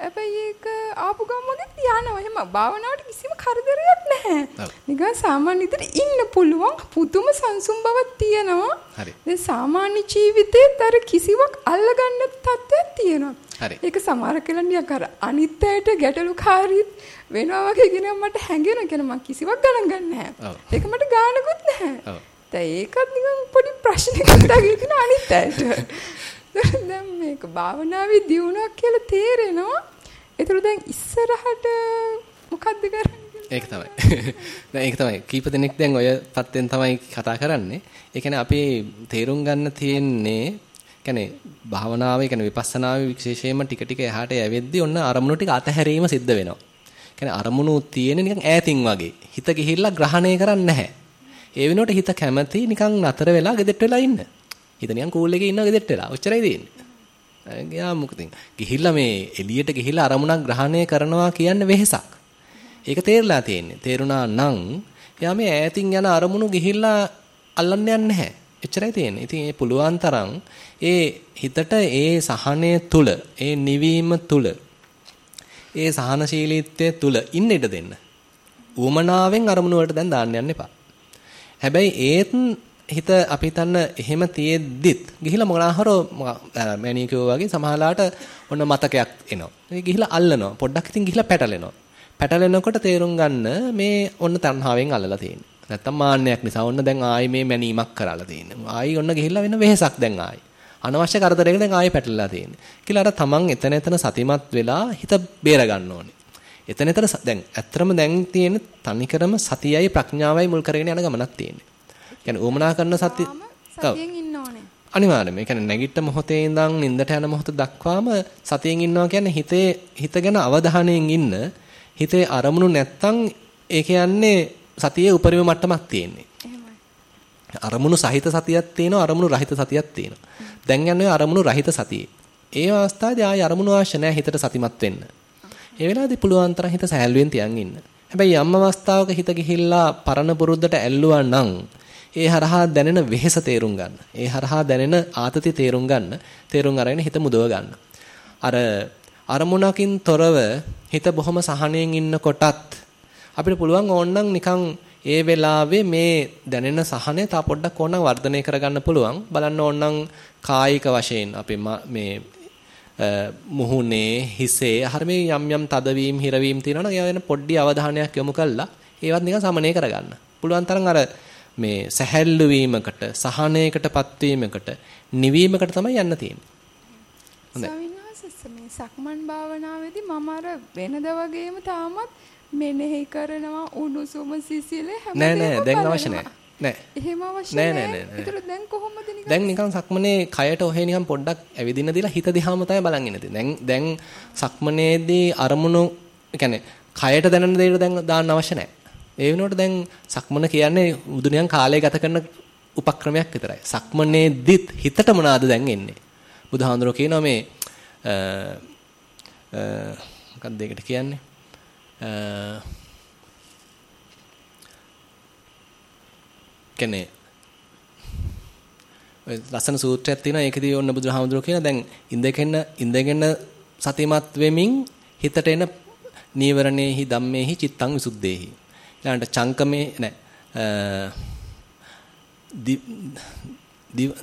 හැබැයි ඒක ආපු ගමන් යනවා. එහෙම භාවනාවට කිසිම කරදරයක් නැහැ. නිකන් සාමාන්‍ය විදිහට ඉන්න පුළුවන් පුදුම සංසුම් බවක් තියෙනවා. හරි. දැන් සාමාන්‍ය ජීවිතේත් අර කිසිවක් අල්ලගන්න තත්ත්වයක් තියෙනවා. හරි. ඒක සමහර කෙනෙක් අර අනිත් අයට ගැටලුකාරීත් වෙනවා වගේ කියන මට හැඟෙන කෙන මම කිසිවක් ගණන් ගන්න නැහැ. ඒක මට ගානකුත් නැහැ. ඒකත් නිකන් පොඩි ප්‍රශ්නයකට වගේ තියෙන අනිත් අයට. දැන් මේක භාවනාවේ දියුණුවක් කියලා තේරෙනවා. ඒතර දැන් ඉස්සරහට මොකද්ද කරන්නේ? ඒක තමයි. දැන් ඒක තමයි. කීප දෙනෙක් දැන් ඔය පැත්තෙන් තමයි කතා කරන්නේ. ඒ කියන්නේ අපි තේරුම් ගන්න තියෙන්නේ කියන්නේ භාවනාවේ කියන්නේ විපස්සනාවේ විශේෂයෙන්ම ටික ටික එහාට යවෙද්දී ඔන්න අරමුණු ටික අතහැරීම සිද්ධ වෙනවා. කියන්නේ අරමුණු තියෙන නිකන් ඈතින් වගේ. හිත ගිහිල්ලා ග්‍රහණය කරන්නේ නැහැ. ඒ වෙනුවට හිත කැමති නිකන් නතර වෙලා ගෙදෙට්ට වෙලා ඉන්න. හිත නිකන් කූල් එකේ ඉන්නවා ගෙදෙට්ට වෙලා. ඔච්චරයි තියෙන්නේ. ගියා මොකද ගිහිල්ලා මේ එළියට ගිහිල්ලා අරමුණක් ග්‍රහණය කරනවා කියන්නේ වෙහෙසක්. ඒක තේරලා තියෙන්නේ. තේරුණා නම් එයා මේ ඈතින් යන අරමුණු ගිහිල්ලා අල්ලන්න යන්නේ නැහැ. එච්චරයි තියෙන්නේ. ඉතින් ඒ පුළුවන් තරම් ඒ හිතට ඒ සහනය තුල, ඒ නිවීම තුල, ඒ සහනශීලීත්වය තුල ඉන්න ඉඩ දෙන්න. උවමනාවෙන් අරමුණු වලට දැන් දාන්න යන්න එපා. හැබැයි ඒත් හිත අපි හිතන්න එහෙම තියෙද්දිත් ගිහිලා මොනවාහරෝ මැනිකෝ වගේ සමහරලාට ඔන්න මතකයක් එනවා. ඒ ගිහිලා අල්ලනවා. පොඩ්ඩක් ඉතින් ගිහිලා පැටලෙනවා. පැටලෙනකොට තේරුම් ගන්න මේ ඔන්න තණ්හාවෙන් අල්ලලා තියෙන්නේ. නැත්තම් මාන්නයක් නිසා ඔන්න දැන් ආයි මේ මැනීමක් කරලා තියෙන්නේ. ආයි ඔන්න ගිහිල්ලා වෙන වෙහසක් දැන් ආයි. අනවශ්‍ය කරදරයකට දැන් ආයි පැටලලා තියෙන්නේ. කියලා අර තමන් එතන එතන සතිමත් වෙලා හිත බේර ගන්න ඕනේ. එතන එතන දැන් ඇත්තටම දැන් තියෙන තනිකරම සතියයි ප්‍රඥාවයි මුල් කරගෙන යන ගමනක් තියෙන්නේ. කියන්නේ උමනා කරන සති සතියෙන් ඉන්න ඕනේ. අනිවාර්යයෙන්ම. ඒ කියන්නේ නැගිට මොහොතේ ඉඳන් නිින්දට යන මොහොත දක්වාම සතියෙන් ඉන්නවා කියන්නේ හිතේ හිත ගැන අවධානයෙන් ඉන්න හිතේ අරමුණු නැත්තම් ඒ කියන්නේ සතියේ උපරිම මට්ටමක් තියෙන්නේ. අරමුණු සහිත සතියක් තියෙනවා අරමුණු රහිත සතියක් තියෙනවා. දැන් යන්නේ අරමුණු රහිත සතියේ. ඒ අවස්ථාවේදී ආය අරමුණු අවශ්‍ය නැහැ හිතට සතිමත් වෙන්න. ඒ වෙලාවේදී පුළුවන් තරම් හිත සැහැල්ලුවෙන් තියන් ඉන්න. හැබැයි යම් අවස්ථාවක හිත ගිහිල්ලා පරණ පුරුද්දට ඇල්ලුවා නම් ඒ හරහා දැනෙන වෙහෙස තේරුම් ගන්න. ඒ හරහා දැනෙන ආතති තේරුම් ගන්න. තේරුම් අරගෙන හිත මුදව ගන්න. අර අරමුණකින් තොරව හිත බොහොම සහනයෙන් ඉන්නකොටත් අපිට පුළුවන් ඕනනම් නිකන් ඒ වෙලාවේ මේ දැනෙන සහනය තා පොඩ්ඩක් ඕනනම් වර්ධනය කරගන්න පුළුවන්. බලන්න ඕනනම් කායික වශයෙන් අපේ මේ මුහුණේ හිසේ හරිය මේ යම් යම් තදවීම හිරවීම තියෙනවා නම් ඒවා වෙන පොඩ්ඩි අවධානයක් යොමු කළා ඒවත් නිකන් සමනය කරගන්න. පුළුවන් තරම් අර මේ සැහැල්ලු වීමකට සහනයකටපත් වීමකට නිවීමකට තමයි යන්න තියෙන්නේ. හොඳයි. මේ සක්මන් භාවනාවේදී මම අර වෙනද වගේම තාමත් මෙනෙහි කරනවා උණුසුම සිසිල හැමදේම නෑ නෑ දැන් අවශ්‍ය නෑ. නෑ. එහෙම අවශ්‍ය නෑ නෑ. නෑ නෑ. ඒතර දැන් කොහොමද නිකන් දැන් නිකන් සක්මනේ කයට ඔහේ නිකන් පොඩ්ඩක් ඇවිදින්න දීලා හිත දිහාම තමයි බලන් ඉන්නේ. දැන් දැන් සක්මනේදී අරමුණු يعني කයට දැනෙන දේට දැන් දාන්න අවශ්‍ය නැහැ. ඒ වෙනුවට දැන් සක්මන කියන්නේ උදුනියන් කාලය ගත කරන උපක්‍රමයක් විතරයි. සක්මනේදිත් හිතට මොනවාද දැන් එන්නේ? බුදුහාඳුරෝ කියනවා මේ අ අ මොකක්ද ඒකට කියන්නේ? අ කියන්නේ ඔය ලස්සන සූත්‍රයක් තියෙනවා ඒකදී ඔන්න බුදුහාමුදුරුවෝ කියන දැන් ඉඳගෙන ඉඳගෙන සතිමත් වෙමින් හිතට එන නීවරණේහි ධම්මේහි චිත්තං විසුද්ධේහි ඊළඟට චංකමේ නෑ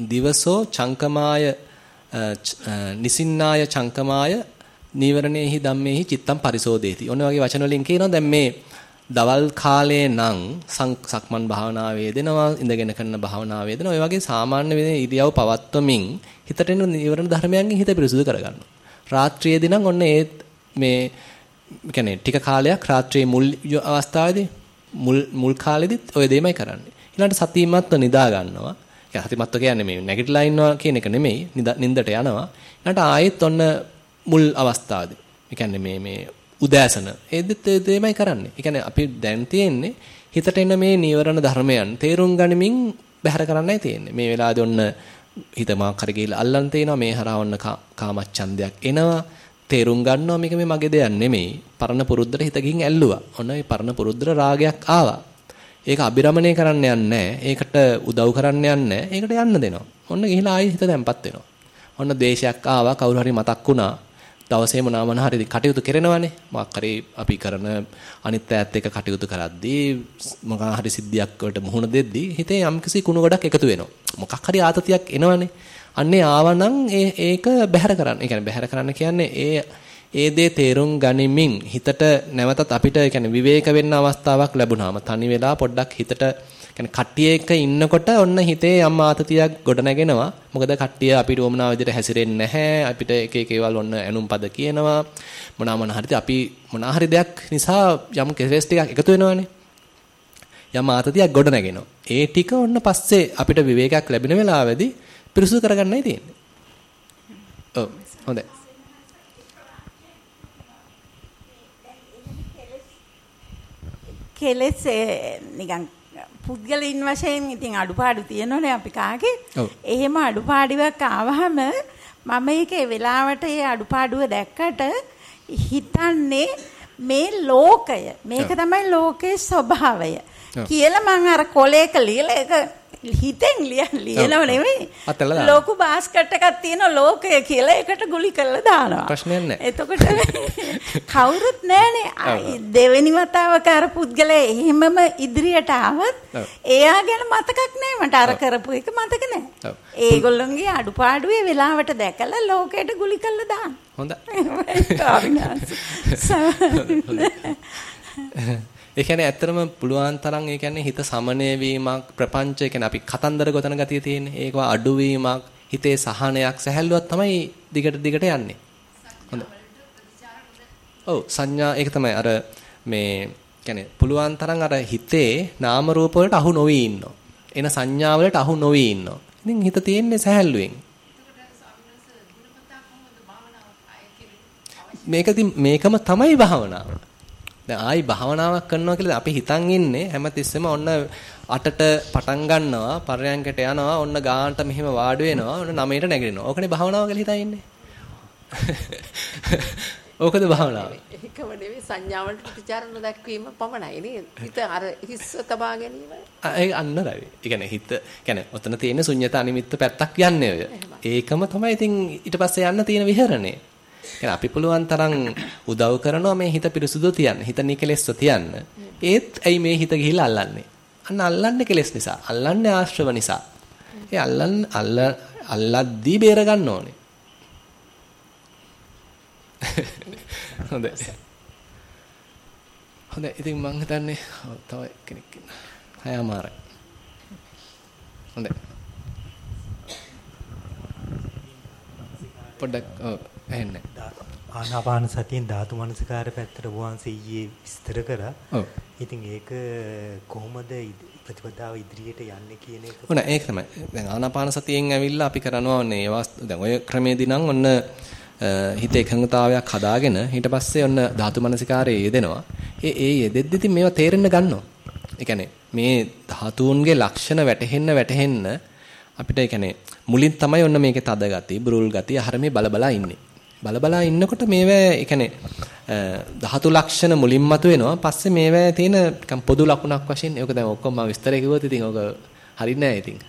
දිවසෝ චංකමාය නිසින්නාය චංකමාය නීවරණේහි ධම්මේහි චිත්තං පරිසෝදේති. ඔන්න වගේ වචන වලින් කියනවා දැන් මේ දවල් කාලේ නම් සක්මන් භාවනාව වේදෙනවා ඉඳගෙන කරන භාවනාව වේදෙනවා ඔය වගේ සාමාන්‍ය වේදෙන ඉරියව් පවත්වමින් හිතට එන නිවරණ ධර්මයන්ගෙන් හිත පිරිසුදු කරගන්නවා. රාත්‍රියේදී නම් ඔන්න ඒ මේ කියන්නේ ටික කාලයක් රාත්‍රියේ මුල් අවස්ථාවේදී මුල් මුල් කාලෙදිත් ඔය දෙයමයි කරන්නේ. ඊළඟට සතිමත්ව නිදා ගන්නවා. ඒ සතිමත්ව කියන්නේ මේ නැගිටලා ඉන්නවා කියන එක නෙමෙයි. නින්දට යනවා. ඊළඟට ආයෙත් ඔන්න මුල් අවස්ථාවේ. ඒ කියන්නේ මේ මේ උදෑසන. ඒදිත් ඒ දෙයමයි කරන්නේ. ඒ කියන්නේ අපි දැන් තියෙන්නේ හිතට එන මේ නීවරණ ධර්මයන් තේරුම් ගනිමින් බැහැර කරන්නයි තියෙන්නේ. මේ වෙලාවේ ඔන්න හිත මාක් කරගීලා අල්ලන් තේනවා මේ හරහා ඔන්න කාමච්ඡන්දයක් එනවා. තේරුම් ගන්නවා මේක මේ මගේ දෙයක් නෙමෙයි. පරණ පුරුද්දට හිත ගිහින් ඇල්ලුවා. ඔන්න ඒ පරණ පුරුද්දට රාගයක් ආවා. ඒක අබිරමණය කරන්න යන්නේ ඒකට උදව් කරන්න යන්නේ ඒකට යන්න දෙනවා. ඔන්න ගිහිලා ආයෙ හිත තැම්පත් වෙනවා. ඔන්න ද්වේෂයක් ආවා කවුරු හරි මතක් වුණා. දවසේ මොනවා මොන හරි කටයුතු කරනවනේ. මොකක් හරි අපි කරන අනිත් ඈත් එක්ක කටයුතු කරද්දී මොකක් හරි සිද්ධියක් වලට මුහුණ දෙද්දී හිතේ යම්කිසි කුණු ගොඩක් එකතු වෙනවා. මොකක් හරි ආතතියක් එනවනේ. අන්නේ ආවනම් ඒ ඒක බැහැර කරන්න. ඒ කියන්නේ බැහැර කරන්න කියන්නේ ඒ ඒ දේ තේරුම් ගනිමින් හිතට නැවතත් අපිට කියන්නේ විවේක වෙන්න අවස්ථාවක් ලැබුණාම තනි වෙලා පොඩ්ඩක් හිතට කියන්නේ කට්ටිය එක්ක ඉන්නකොට ඔන්න හිතේ යම් ආතතියක් ගොඩ නැගෙනවා. මොකද කට්ටිය අපිට වමනා විදිහට හැසිරෙන්නේ නැහැ. අපිට එක එක ඒවල් ඔන්න ඇනුම් පද කියනවා. මොනවා මොන හරිද අපි මොනවා හරි දෙයක් නිසා යම් කෙලෙස් ටිකක් එකතු වෙනවනේ. යම් ආතතියක් ගොඩ නැගෙනවා. ඒ ටික ඔන්න පස්සේ අපිට විවේකයක් ලැබෙන වෙලාවේදී පිරිසුදු කරගන්නයි තියෙන්නේ. ඔව් හොඳයි. කෙලෙස් නිකන් පුද්ගලයින් වශයෙන් ඉතින් අඩුපාඩු තියෙනවනේ අපි කාගේ. එහෙම අඩුපාඩුවක් ආවහම මම ඒකේ වෙලාවට ඒ අඩුපාඩුව දැක්කට හිතන්නේ මේ ලෝකය මේක තමයි ලෝකයේ ස්වභාවය කියලා මම අර කොලයක ලියලා ඒක හිතෙන් ලියනව නෙමෙයි. ලොකු බාස්කට් එකක් තියෙන ලෝකය කියලා ඒකට ගුලි කරලා දානවා. ප්‍රශ්නයක් නැහැ. එතකොට කවුරුත් නැහනේ. දෙවෙනි වතාවක අර පුද්ගලයා එහෙමම ඉදිරියට ආවත් එයා ගැන මතකක් නැහැ මට අර කරපු එක මතක නැහැ. ඒගොල්ලොන්ගේ අඩුපාඩුවේ වෙලාවට දැකලා ලෝකයට ගුලි කරලා දාන්න. හොඳයි. ඒ කියන්නේ ඇත්තටම පුළුවන් තරම් ඒ කියන්නේ හිත සමනය වීමක් ප්‍රපංච ඒ කියන්නේ අපි කතන්දර ගොතන ගතිය තියෙන්නේ. ඒක අඩු වීමක් හිතේ සහනයක් සැහැල්ලුවක් තමයි දිගට දිගට යන්නේ. හොඳයි. ඔව් සංඥා ඒක තමයි අර මේ කියන්නේ පුළුවන් තරම් අර හිතේ නාම රූප වලට අහු නොවි ඉන්නවා. එන සංඥා වලට අහු නොවි ඉන්නවා. ඉතින් හිත තියෙන්නේ සැහැල්ලුවෙන්. මේක මේකම තමයි භාවනාව. දැන් ආයි භාවනාවක් කරනවා කියලා අපි හිතන් ඉන්නේ හැමතිස්සෙම ඔන්න අටට පටන් ගන්නවා පරයන්කට යනවා ඔන්න ගානට මෙහෙම වාඩි වෙනවා ඔන්න නමයට නැගිටිනවා. ඕකනේ භාවනාව කියලා හිතන් ඉන්නේ. ඕකද භාවනාව? ඒකම නෙවෙයි සංඥාවලට ප්‍රතිචාරන දක්වීම පමණයි නේද? හිත අර හිස්ස තබා ගැනීම. ඒ අන්න රවි. ඒ කියන්නේ හිත කියන්නේ ඔතන තියෙන ශුන්‍යතා නිමිත්ත පැත්තක් යන්නේ ඔය. ඒකම තමයි ඉතින් ඊට පස්සේ යන්න තියෙන විහරණය. එහෙනම් අපි පුළුවන් තරම් උදව් කරනවා මේ හිත පිරිසුදු තියන්න. හිත නිකලෙස්ව තියන්න. ඒත් ඇයි මේ හිත ගිහිල්ලා අල්ලන්නේ? අන්න අල්ලන්නේ කෙලෙස් නිසා. අල්ලන්නේ ආශ්‍රව නිසා. ඒ අල්ලන් අල්ල අල්ලද්දී බේර ගන්න ඕනේ. හොඳයි. හොඳයි. ඉතින් මම හිතන්නේ තව කෙනෙක් ඉන්නවා. හයමාරයි. හොඳයි. පොඩ්ඩක් ඇහෙන්නේ. ආනාපාන සතියෙන් ධාතු මනසකාර පැත්තට වහන්සේ ඊයේ විස්තර කරා. ඔව්. ඉතින් ඒක කොහොමද ප්‍රතිපදාව ඉදිරියට යන්නේ කියන එක. ඔන්න ඒක තමයි. දැන් ආනාපාන සතියෙන් ඇවිල්ලා අපි කරනවා ඔන්නේ දැන් ඔය ක්‍රමේදී නම් ඔන්න හිත එකඟතාවයක් හදාගෙන ඊට පස්සේ ඔන්න ධාතු මනසිකාරයේ යෙදෙනවා. ඒ ඒ යෙදෙද්දි මේවා තේරෙන්න ගන්නවා. ඒ කියන්නේ මේ ධාතුන්ගේ ලක්ෂණ වැටහෙන්න වැටහෙන්න අපිට ඒ කියන්නේ මුලින් තමයි ඔන්න මේකේ තද ගතිය, බුරුල් ගතිය, අහර මේ බලබලා ඉන්නේ. බලබලා ඉන්නකොට මේවා ඒ කියන්නේ ධාතු ලක්ෂණ මුලින් මතුවෙනවා. පස්සේ මේවා තියෙන නිකන් පොදු ලකුණක් වශයෙන් ඒක දැන් ඔක්කොම මම විස්තර කිව්වොත් ඉතින් ඕක හරින්නේ නැහැ ඉතින්.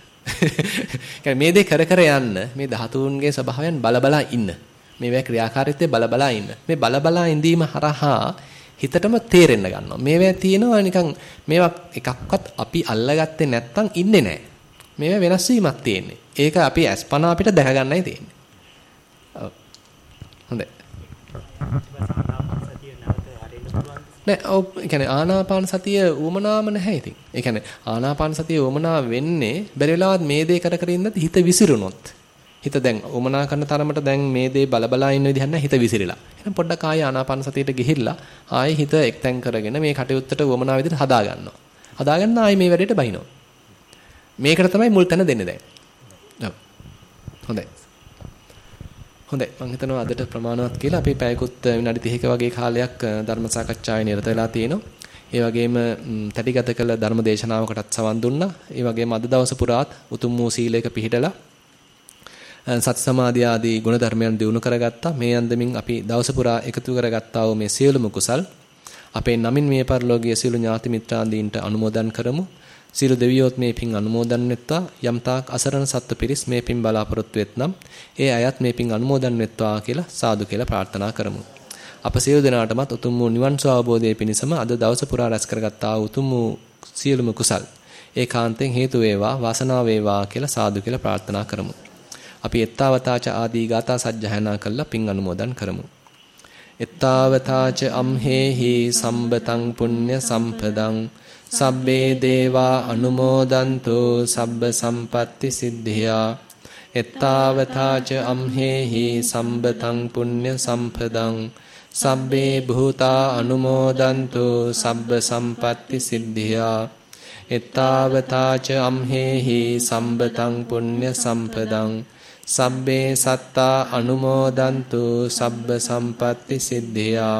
මේ දේ කර කර යන්න මේ ධාතුන්ගේ ස්වභාවයන් බලබලා ඉන්න. මේවා ක්‍රියාකාරීත්වය බලබලා ඉන්න. මේ බලබලා ඉඳීම හරහා හිතටම තේරෙන්න ගන්නවා. මේවා තියෙනවා නිකන් මේවා එකක්වත් අපි අල්ලගත්තේ නැත්තම් ඉන්නේ නැහැ. මේවා වෙනස් වීමක් තියෙන්නේ. ඒක අපි අස්පනා අපිට දැක ගන්නයි තියෙන්නේ. ඔව්. හොඳයි. නෑ ඔව් ඒ කියන්නේ ආනාපාන සතිය උමනාම නැහැ ඉතින්. ඒ කියන්නේ ආනාපාන සතිය උමනා වෙන්නේ බැරි වෙලාවත් මේ දේ කර කර ඉඳද්දි හිත විසිරුණොත්. හිත දැන් උමනා කරන තරමට දැන් මේ දේ බලබලා ඉන්න විදිහක් නැහැ හිත විසිරිලා. එහෙනම් පොඩ්ඩක් ආයෙ ආනාපාන සතියට ගිහිල්ලා ආයෙ හිත එක්තෙන් කරගෙන මේ කටයුත්තට උමනා විදිහට හදා ගන්නවා. හදාගන්න ආයෙ මේ වැඩේට බහිනවා. මේකට තමයි මුල් තැන දෙන්නේ දැන්. ඔව්. හොඳයි. හොඳයි මම හිතනවා අදට ප්‍රමාණවත් කියලා අපි පැයකුත් විනාඩි 30ක වගේ කාලයක් ධර්ම සාකච්ඡාවේ නිරත වෙලා තියෙනවා. ඒ වගේම තැටිගත කළ ධර්ම දේශනාවකටත් සවන් දුන්නා. ඒ වගේම අද දවස පුරාත් උතුම් වූ සීලයක පිහිටලා සති සමාධි ආදී ගුණ ධර්මයන් දිනු කරගත්තා. මේ අන්දමින් අපි දවස පුරා එකතු කරගත්තා වූ මේ සියලුම කුසල් අපේ නමින් මේ පරිලෝකීය සියලු ඥාති මිත්‍රාදීන්ට අනුමෝදන් කරමු. සියලු දෙවියෝත් මේ පින් අනුමෝදන් වෙත්වා යම් තාක් අසරණ සත්ත්ව පිරිස් මේ පින් බලාපොරොත්තු වෙත්නම් ඒ අයත් මේ පින් අනුමෝදන් වෙත්වා කියලා සාදු කියලා ප්‍රාර්ථනා කරමු. අප සියලු දෙනාටමත් උතුම් වූ නිවන් සුවබෝධයේ පිණසම අද දවස පුරා රැස් කරගත්තා උතුම් වූ සියලුම කුසල් ඒකාන්තයෙන් හේතු වේවා වාසනාව වේවා කියලා සාදු කියලා ප්‍රාර්ථනා කරමු. අපි එත්තාවතාච ආදී ගාථා සජ්ජහායනා කළා පින් අනුමෝදන් කරමු. එත්තාවතාච අම්හෙහි සම්බතං පුඤ්ඤ සම්පදං සබ්බේ දේවා අනුමෝදන්තු සබ්බ සම්පatti සිද්ධියා. එත්තාවතාච අම්හෙහි සම්බතං පුඤ්ඤ සම්පදං. සබ්බේ භූතා අනුමෝදන්තු සබ්බ සම්පatti සිද්ධියා. එත්තාවතාච අම්හෙහි සම්බතං පුඤ්ඤ සම්පදං. සබ්බේ සත්තා අනුමෝදන්තු සබ්බ සම්පatti සිද්ධියා.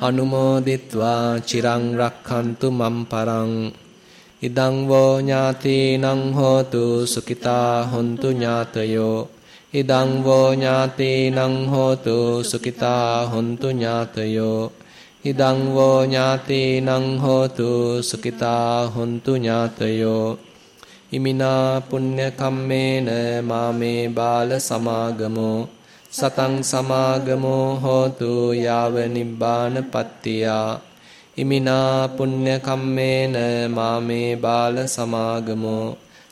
අනුමෝදිත්වා චිරං රක්ඛන්තු මම් පරං. ඉදං වෝ ඥාතීනං හෝතු සුඛිතා හොන්තු ඥාතයෝ. ඉදං වෝ ඥාතීනං හෝතු සුඛිතා හොන්තු ඥාතයෝ. ඉදං වෝ ඥාතීනං හෝතු සුඛිතා හොන්තු ඥාතයෝ. ඉමිනා පුඤ්ඤ කම්මේන මාමේ බාල සමාගමෝ. සතං සමාගමෝ හෝතු යාව නිබ්බාන පත්තියා ඉමිනා පුඤ්ඤ කම්මේන මාමේ බාල සමාගමෝ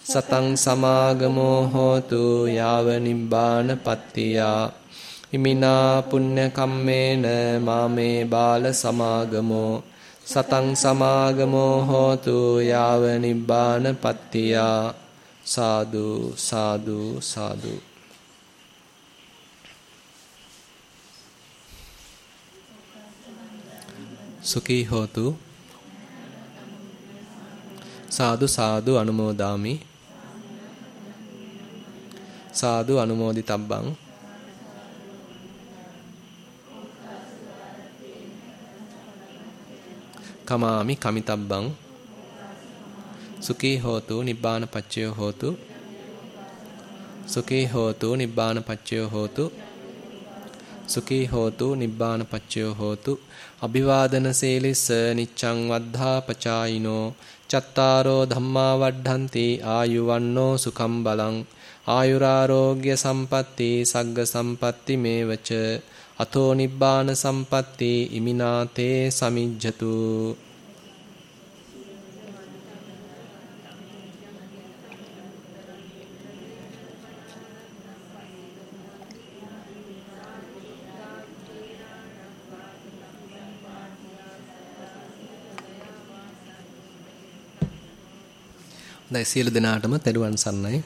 සතං සමාගමෝ හෝතු යාව නිබ්බාන පත්තියා ඉමිනා පුඤ්ඤ කම්මේන මාමේ බාල සමාගමෝ සතං සමාගමෝ හෝතු යාව නිබ්බාන පත්තියා සාදු සාදු සාදු. සුඛී හෝතු. සාදු සාදු අනුමෝදාමි. සාදු අනුමෝදිතබ්බං. කමාමි කමිතබ්බං. සුඛී හෝතු නිබ්බාන පච්චය හෝතු. සුඛී හෝතු නිබ්බාන පච්චය හෝතු. සුඛී හෝතු නිබ්බාන පච්චය හෝතු. අභිවාදන සේලිස්ස නිච්ඡං වද්ධා පචායිනෝ චත්තාරෝ ධම්මා වඩ්ඩಂತಿ ආයුවන්නෝ සුඛම් බලං ආයුරාෝග්‍ය සම්පatti සග්ග සම්පatti මේවච අතෝ නිබ්බාන සම්පatti ඉමිනාතේ සමිජ්ජතු දැන් සියලු දෙනාටම තෙරුවන් සරණයි.